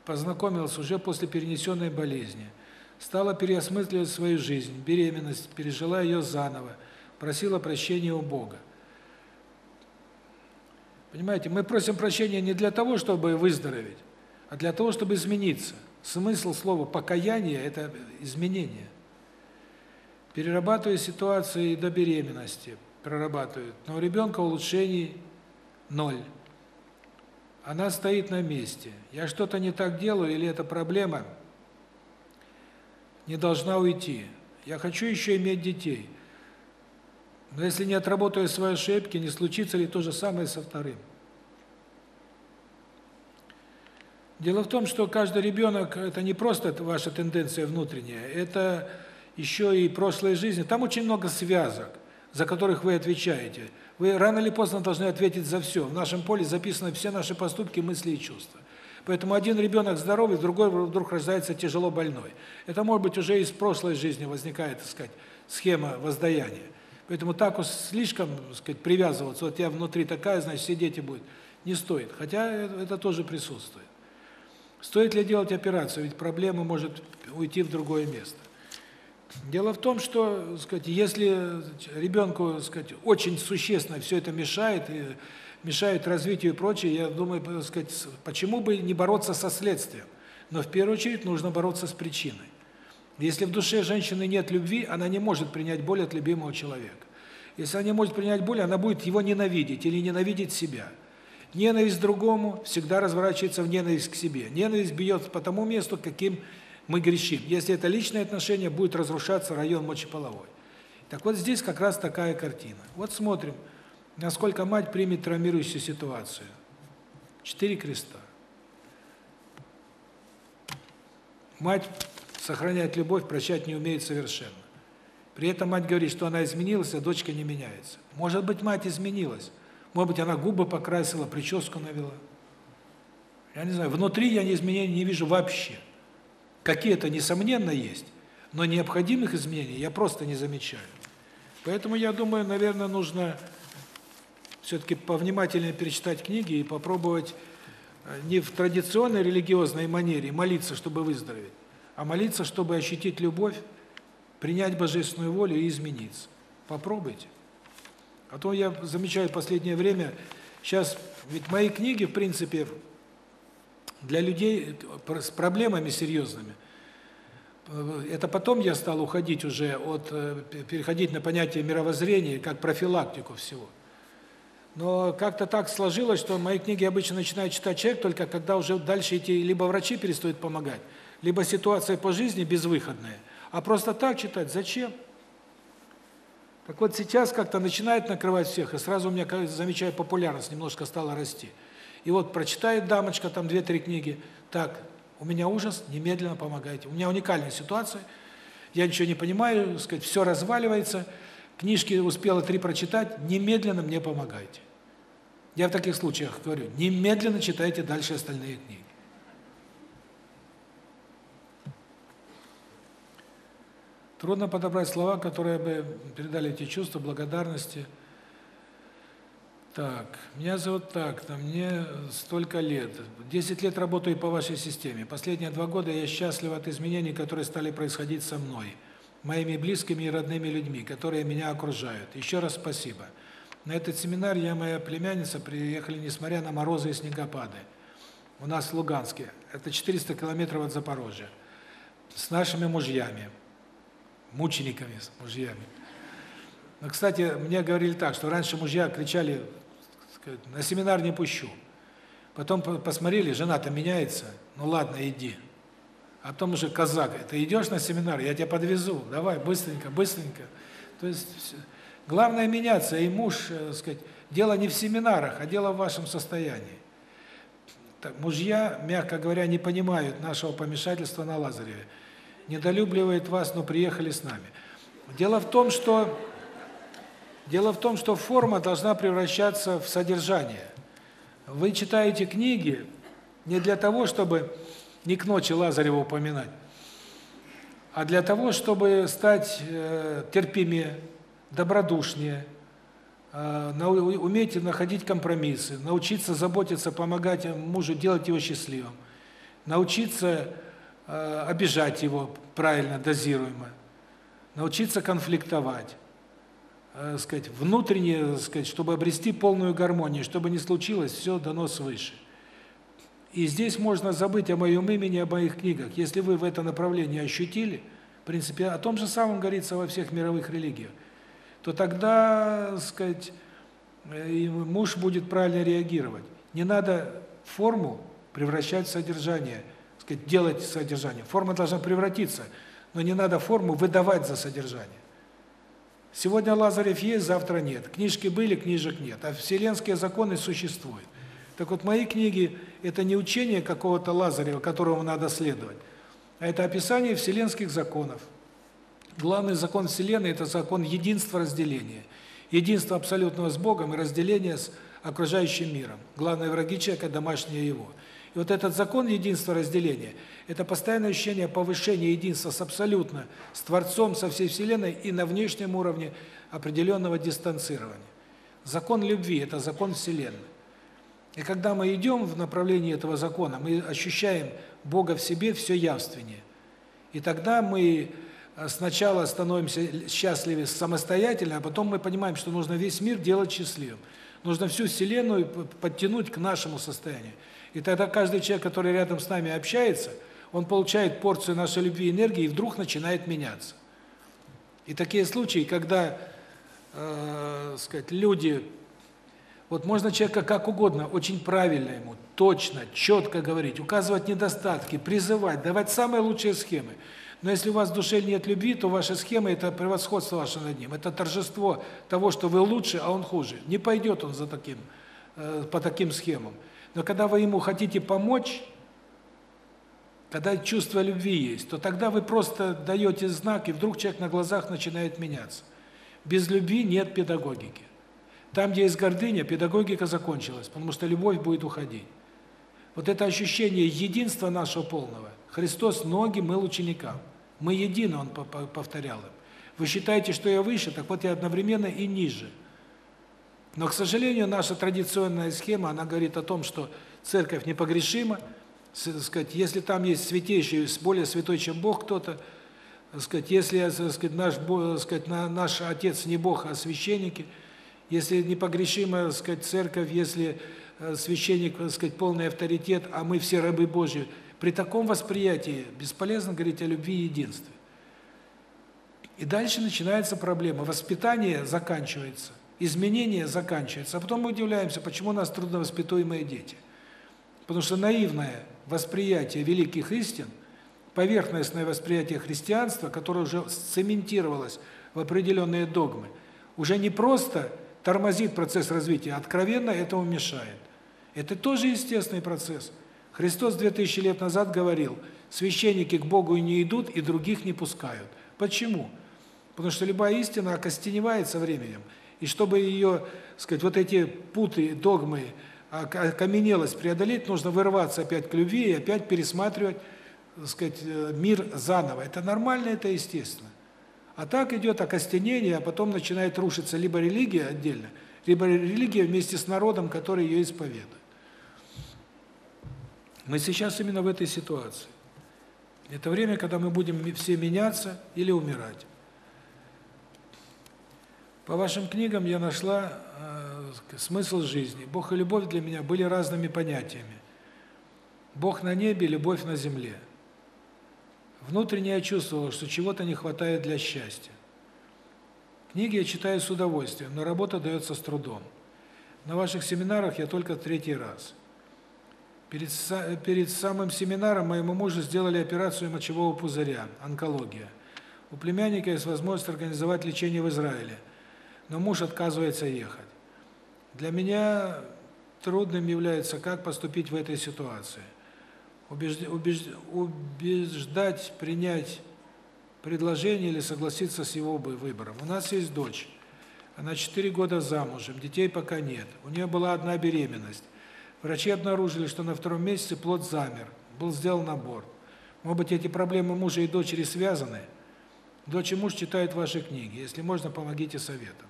познакомился уже после перенесенной болезни. Стала переосмысливать свою жизнь, беременность, пережила ее заново, просила прощения у Бога. Понимаете, мы просим прощения не для того, чтобы выздороветь, а для того, чтобы измениться. Смысл слова покаяние это изменение перерабатываю ситуации до беременности, прорабатывают, но у ребенка улучшений ноль. Она стоит на месте. Я что-то не так делаю или эта проблема не должна уйти. Я хочу еще иметь детей. Но если не отработаю свои ошибки, не случится ли то же самое со вторым? Дело в том, что каждый ребенок – это не просто ваша тенденция внутренняя, это еще и прошлой жизни. Там очень много связок, за которых вы отвечаете. Вы рано или поздно должны ответить за все. В нашем поле записаны все наши поступки, мысли и чувства. Поэтому один ребенок здоровый, другой вдруг рождается тяжело больной. Это может быть уже из прошлой жизни возникает, так сказать, схема воздаяния. Поэтому так уж слишком, так сказать, привязываться, вот я внутри такая, значит, все дети будут, не стоит. Хотя это тоже присутствует. Стоит ли делать операцию, ведь проблема может уйти в другое место. Дело в том, что, сказать, если ребенку, сказать, очень существенно все это мешает и мешает развитию и прочее, я думаю, сказать, почему бы не бороться со следствием? Но в первую очередь нужно бороться с причиной. Если в душе женщины нет любви, она не может принять боль от любимого человека. Если она не может принять боль, она будет его ненавидеть или ненавидеть себя. Ненависть к другому всегда разворачивается в ненависть к себе. Ненависть бьет по тому месту, каким мы грешим. Если это личные отношения, будет разрушаться район мочеполовой. Так вот здесь как раз такая картина. Вот смотрим, насколько мать примет травмирующую ситуацию. Четыре креста. Мать сохраняет любовь, прощать не умеет совершенно. При этом мать говорит, что она изменилась, а дочка не меняется. Может быть, мать изменилась. Может быть, она губы покрасила, прическу навела. Я не знаю, внутри я изменений не вижу вообще. Какие-то, несомненно, есть, но необходимых изменений я просто не замечаю. Поэтому я думаю, наверное, нужно все-таки повнимательнее перечитать книги и попробовать э, не в традиционной религиозной манере молиться, чтобы выздороветь, а молиться, чтобы ощутить любовь, принять божественную волю и измениться. Попробуйте. А то я замечаю в последнее время, сейчас, ведь мои книги, в принципе, для людей с проблемами серьезными. Это потом я стал уходить уже от э, переходить на понятие мировоззрения как профилактику всего. Но как-то так сложилось, что мои книги обычно начинает читать человек только когда уже дальше идти либо врачи перестают помогать, либо ситуация по жизни безвыходная. А просто так читать зачем? Так вот сейчас как-то начинает накрывать всех, и сразу у меня, замечаю, популярность немножко стала расти. И вот прочитает дамочка там две-три книги, так, у меня ужас, немедленно помогайте. У меня уникальная ситуация, я ничего не понимаю, сказать, все разваливается, книжки успела три прочитать, немедленно мне помогайте. Я в таких случаях говорю, немедленно читайте дальше остальные книги. Трудно подобрать слова, которые бы передали эти чувства благодарности, так, меня зовут так-то, мне столько лет. 10 лет работаю по вашей системе. Последние два года я счастлив от изменений, которые стали происходить со мной, моими близкими и родными людьми, которые меня окружают. Еще раз спасибо. На этот семинар я и моя племянница приехали, несмотря на морозы и снегопады. У нас в Луганске. Это 400 километров от Запорожья. С нашими мужьями, мучениками, с мужьями. Но, кстати, мне говорили так, что раньше мужья кричали на семинар не пущу. Потом посмотрели, жена-то меняется, ну ладно, иди. А потом уже казак, ты идешь на семинар, я тебя подвезу, давай, быстренько, быстренько. То есть главное меняться, и муж, так сказать, дело не в семинарах, а дело в вашем состоянии. Так, мужья, мягко говоря, не понимают нашего помешательства на Лазареве. Недолюбливают вас, но приехали с нами. Дело в том, что Дело в том, что форма должна превращаться в содержание. Вы читаете книги не для того, чтобы не к ночи Лазарева упоминать, а для того, чтобы стать э, терпимее, добродушнее, э, уметь находить компромиссы, научиться заботиться, помогать мужу, делать его счастливым, научиться э, обижать его правильно, дозируемо, научиться конфликтовать э, сказать, внутренне, сказать, чтобы обрести полную гармонию, чтобы не случилось, все дано свыше. И здесь можно забыть о моем имени, о моих книгах. Если вы в это направление ощутили, в принципе, о том же самом говорится во всех мировых религиях, то тогда, сказать, и муж будет правильно реагировать. Не надо форму превращать в содержание, сказать, делать содержание. Форма должна превратиться, но не надо форму выдавать за содержание. Сегодня Лазарев есть, завтра нет. Книжки были, книжек нет. А вселенские законы существуют. Так вот, мои книги – это не учение какого-то Лазарева, которому надо следовать, а это описание вселенских законов. Главный закон Вселенной – это закон единства разделения. Единство абсолютного с Богом и разделение с окружающим миром. Главные враги человека – домашнее его. Вот этот закон единства разделения это постоянное ощущение повышения единства с абсолютно, с Творцом, со всей Вселенной и на внешнем уровне определенного дистанцирования. Закон любви это закон Вселенной. И когда мы идем в направлении этого закона, мы ощущаем Бога в себе все явственнее. И тогда мы э, сначала становимся счастливы самостоятельно, а потом мы понимаем, что нужно весь мир делать счастливым. Нужно всю Вселенную подтянуть к нашему состоянию. И тогда каждый человек, который рядом с нами общается, он получает порцию нашей любви и энергии и вдруг начинает меняться. И такие случаи, когда, э, сказать, люди вот можно человека как угодно, очень правильно ему, точно, четко говорить, указывать недостатки, призывать, давать самые лучшие схемы. Но если у вас в душе нет любви, то ваша схема – это превосходство ваше над ним, это торжество того, что вы лучше, а он хуже. Не пойдет он за таким, э, по таким схемам. Но когда вы ему хотите помочь, когда чувство любви есть, то тогда вы просто даете знак, и вдруг человек на глазах начинает меняться. Без любви нет педагогики. Там, где есть гордыня, педагогика закончилась, потому что любовь будет уходить. Вот это ощущение единства нашего полного. Христос ноги мыл ученикам. Мы едины, он повторял им. Вы считаете, что я выше, так вот я одновременно и ниже. Но, к сожалению, наша традиционная схема, она говорит о том, что церковь непогрешима, сказать, если там есть святейший, более святой, чем Бог кто-то, сказать, если, сказать, наш, сказать, наш отец не Бог, а священники – если непогрешимая, сказать, церковь, если э, священник, сказать, полный авторитет, а мы все рабы Божьи, при таком восприятии бесполезно говорить о любви и единстве. И дальше начинается проблема. Воспитание заканчивается, изменение заканчивается. А потом мы удивляемся, почему у нас трудновоспитуемые дети. Потому что наивное восприятие великих истин, поверхностное восприятие христианства, которое уже цементировалось в определенные догмы, уже не просто тормозит процесс развития, откровенно этому мешает. Это тоже естественный процесс. Христос 2000 лет назад говорил, священники к Богу не идут и других не пускают. Почему? Потому что любая истина окостеневает со временем. И чтобы ее, сказать, вот эти путы, догмы, окаменелость преодолеть, нужно вырваться опять к любви и опять пересматривать, сказать, э, мир заново. Это нормально, это естественно. А так идет окостенение, а потом начинает рушиться либо религия отдельно, либо религия вместе с народом, который ее исповедует. Мы сейчас именно в этой ситуации. Это время, когда мы будем все меняться или умирать. По вашим книгам я нашла э, смысл жизни. Бог и любовь для меня были разными понятиями. Бог на небе, любовь на земле. Внутренне я чувствовал, что чего-то не хватает для счастья. Книги я читаю с удовольствием, но работа дается с трудом. На ваших семинарах я только третий раз. Перед перед самым семинаром моему мужу сделали операцию мочевого пузыря, онкология. У племянника есть возможность организовать лечение в Израиле, но муж отказывается ехать. Для меня трудным является, как поступить в этой ситуации убеждать принять предложение или согласиться с его выбором. У нас есть дочь. Она 4 года замужем, детей пока нет. У нее была одна беременность. Врачи обнаружили, что на втором месяце плод замер. Был сделан аборт. Может быть, эти проблемы мужа и дочери связаны? Дочь и муж читают ваши книги. Если можно, помогите советом.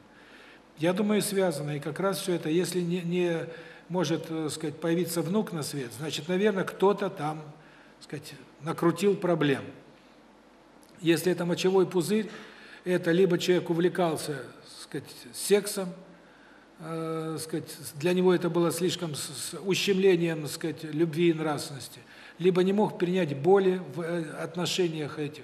Я думаю, связано. И как раз все это, если не, не может, так э, сказать, появиться внук на свет, значит, наверное, кто-то там, так сказать, накрутил проблем. Если это мочевой пузырь, это либо человек увлекался, так сказать, сексом, э, сказать, для него это было слишком с ущемлением, сказать, любви и нравственности, либо не мог принять боли в э, отношениях этих.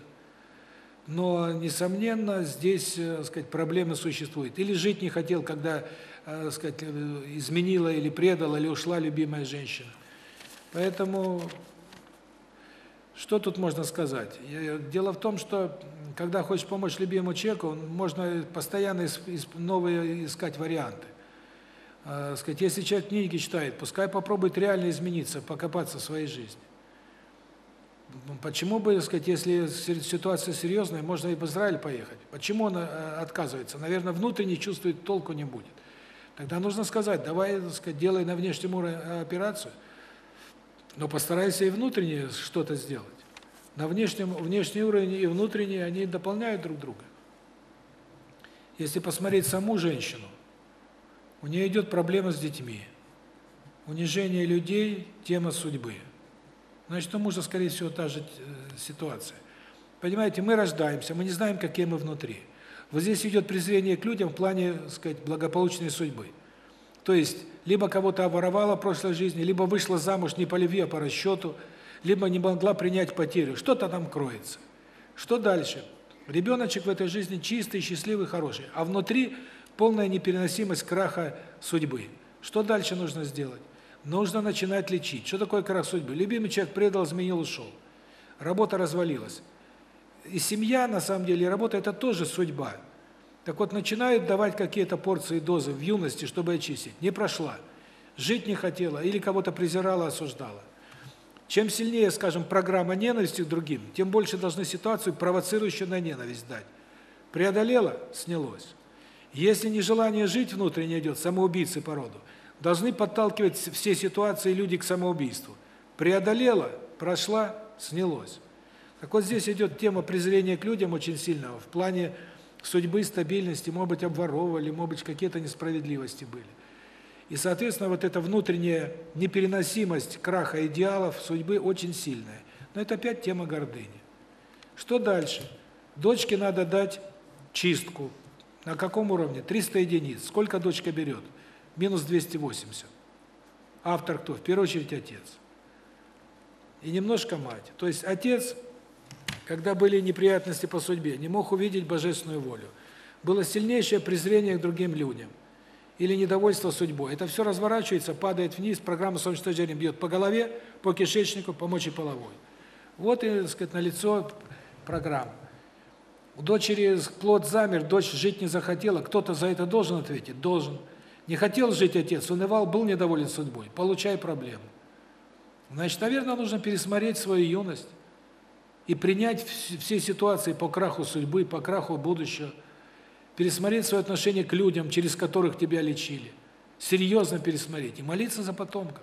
Но несомненно, здесь, так сказать, проблемы существуют. Или жить не хотел, когда э, сказать, э, изменила или предала, или ушла любимая женщина. Поэтому что тут можно сказать? Дело в том, что когда хочешь помочь любимому человеку, можно постоянно новые искать варианты. Э, сказать, если человек книги читает, пускай попробует реально измениться, покопаться в своей жизни. Почему бы, сказать, если ситуация серьезная, можно и в Израиль поехать? Почему он э, отказывается? Наверное, внутренне чувствует, толку не будет. Тогда нужно сказать, давай, так сказать, делай на внешнем уровне операцию. Но постарайся и внутренне что-то сделать. На внешнем внешний уровень и внутренний они дополняют друг друга. Если посмотреть саму женщину, у нее идет проблема с детьми. Унижение людей тема судьбы. Значит, у мужа скорее всего та же э, ситуация. Понимаете, мы рождаемся, мы не знаем, какие мы внутри. Вот здесь идет презрение к людям в плане, так сказать, благополучной судьбы. То есть либо кого-то обворовала в прошлой жизни, либо вышла замуж не по любви, а по расчету, либо не могла принять потерю. Что-то там кроется. Что дальше? Ребеночек в этой жизни чистый, счастливый, хороший, а внутри полная непереносимость краха судьбы. Что дальше нужно сделать? Нужно начинать лечить. Что такое крах судьбы? Любимый человек предал, изменил, ушел. Работа развалилась. И семья, на самом деле, работа – это тоже судьба. Так вот, начинают давать какие-то порции дозы в юности, чтобы очистить. Не прошла. Жить не хотела или кого-то презирала, осуждала. Чем сильнее, скажем, программа ненависти к другим, тем больше должны ситуацию, провоцирующую на ненависть, дать. Преодолела – снялось. Если нежелание жить внутренне идет, самоубийцы по роду, должны подталкивать все ситуации люди к самоубийству. Преодолела – прошла – снялось. Так вот здесь идет тема презрения к людям очень сильного, в плане судьбы, стабильности, может быть, обворовывали, может быть, какие-то несправедливости были. И, соответственно, вот эта внутренняя непереносимость краха идеалов судьбы очень сильная. Но это опять тема гордыни. Что дальше? Дочке надо дать чистку. На каком уровне? 300 единиц. Сколько дочка берет? Минус 280. Автор кто? В первую очередь отец. И немножко мать. То есть отец, когда были неприятности по судьбе, не мог увидеть божественную волю. Было сильнейшее презрение к другим людям – или недовольство судьбой. Это все разворачивается, падает вниз, программа самоуничтожения бьет по голове, по кишечнику, по мочеполовой. Вот и, так сказать, налицо программа. У дочери плод замер, дочь жить не захотела, кто-то за это должен ответить? Должен. Не хотел жить отец, унывал, был недоволен судьбой, получай проблему. Значит, наверное, нужно пересмотреть свою юность и принять все ситуации по краху судьбы, по краху будущего – пересмотреть свое отношение к людям, через которых тебя лечили. Серьезно пересмотреть и молиться за потомков.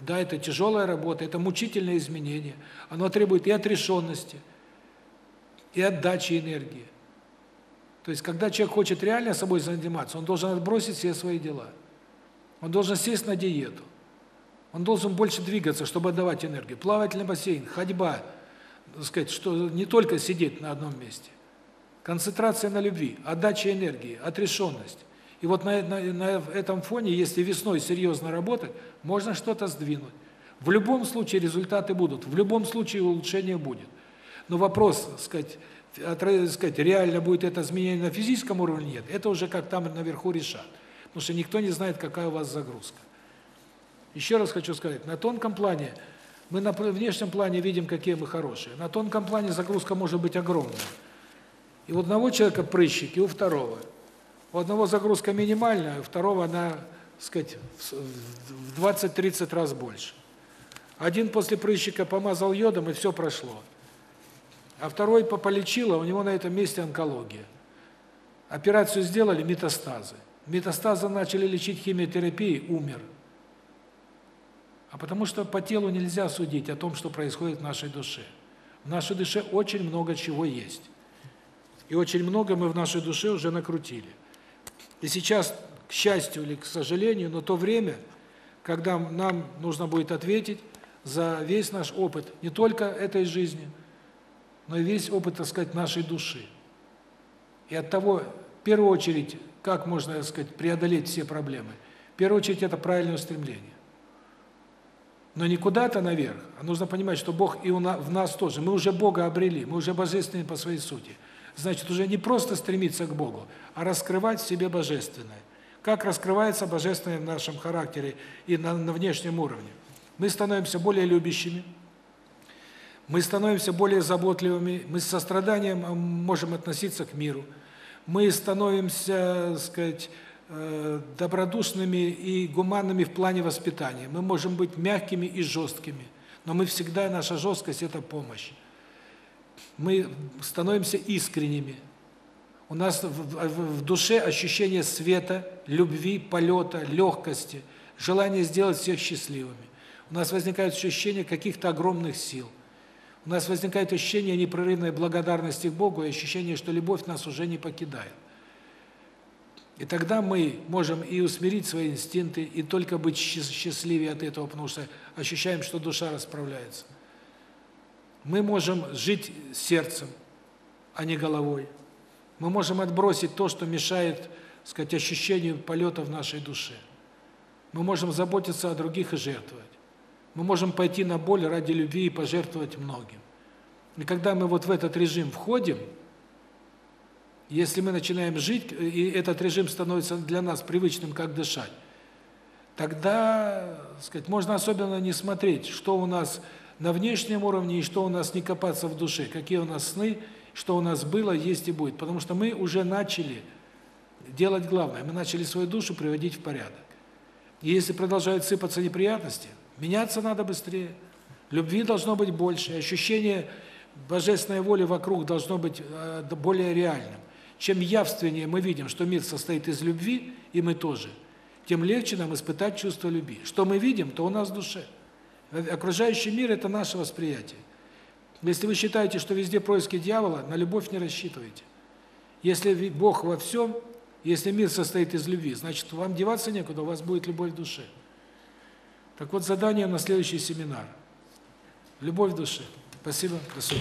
Да, это тяжелая работа, это мучительное изменение. Оно требует и отрешенности, и отдачи энергии. То есть, когда человек хочет реально собой заниматься, он должен отбросить все свои дела. Он должен сесть на диету. Он должен больше двигаться, чтобы отдавать энергию. Плавательный бассейн, ходьба, так сказать, что не только сидеть на одном месте. Концентрация на любви, отдача энергии, отрешенность. И вот на, на, на этом фоне, если весной серьезно работать, можно что-то сдвинуть. В любом случае результаты будут, в любом случае улучшение будет. Но вопрос, сказать, сказать, реально будет это изменение на физическом уровне, нет, это уже как там наверху решат. Потому что никто не знает, какая у вас загрузка. Еще раз хочу сказать, на тонком плане, мы на внешнем плане видим, какие мы хорошие. На тонком плане загрузка может быть огромная. И у одного человека прыщик, и у второго. У одного загрузка минимальная, у второго она, так сказать, в 20-30 раз больше. Один после прыщика помазал йодом, и все прошло. А второй полечил, а у него на этом месте онкология. Операцию сделали, метастазы. Метастазы начали лечить химиотерапией, умер. А потому что по телу нельзя судить о том, что происходит в нашей душе. В нашей душе очень много чего есть. И очень много мы в нашей душе уже накрутили. И сейчас, к счастью или к сожалению, но то время, когда нам нужно будет ответить за весь наш опыт, не только этой жизни, но и весь опыт, так сказать, нашей души. И от того, в первую очередь, как можно, так сказать, преодолеть все проблемы? В первую очередь, это правильное устремление. Но не куда-то наверх, а нужно понимать, что Бог и в нас тоже. Мы уже Бога обрели, мы уже божественные по своей сути. Значит, уже не просто стремиться к Богу, а раскрывать в себе божественное. Как раскрывается божественное в нашем характере и на, на внешнем уровне? Мы становимся более любящими, мы становимся более заботливыми, мы с состраданием можем относиться к миру, мы становимся, так сказать, э, добродушными и гуманными в плане воспитания. Мы можем быть мягкими и жесткими, но мы всегда, наша жесткость – это помощь мы становимся искренними. У нас в, в, в душе ощущение света, любви, полета, легкости, желание сделать всех счастливыми. у нас возникает ощущение каких-то огромных сил. У нас возникает ощущение непрерывной благодарности к Богу и ощущение, что любовь нас уже не покидает. И тогда мы можем и усмирить свои инстинкты, и только быть счастливее от этого, потому что ощущаем, что душа расправляется. Мы можем жить сердцем, а не головой. Мы можем отбросить то, что мешает, сказать, ощущению полета в нашей душе. Мы можем заботиться о других и жертвовать. Мы можем пойти на боль ради любви и пожертвовать многим. И когда мы вот в этот режим входим, если мы начинаем жить, и этот режим становится для нас привычным, как дышать, тогда, сказать, можно особенно не смотреть, что у нас на внешнем уровне и что у нас не копаться в душе, какие у нас сны, что у нас было, есть и будет. Потому что мы уже начали делать главное, мы начали свою душу приводить в порядок. И если продолжают сыпаться неприятности, меняться надо быстрее. Любви должно быть больше, ощущение божественной воли вокруг должно быть э, более реальным. Чем явственнее мы видим, что мир состоит из любви, и мы тоже, тем легче нам испытать чувство любви. Что мы видим, то у нас в душе. Окружающий мир – это наше восприятие. Если вы считаете, что везде происки дьявола, на любовь не рассчитывайте. Если Бог во всем, если мир состоит из любви, значит, вам деваться некуда, у вас будет любовь в душе. Так вот, задание на следующий семинар. Любовь в душе. Спасибо. До.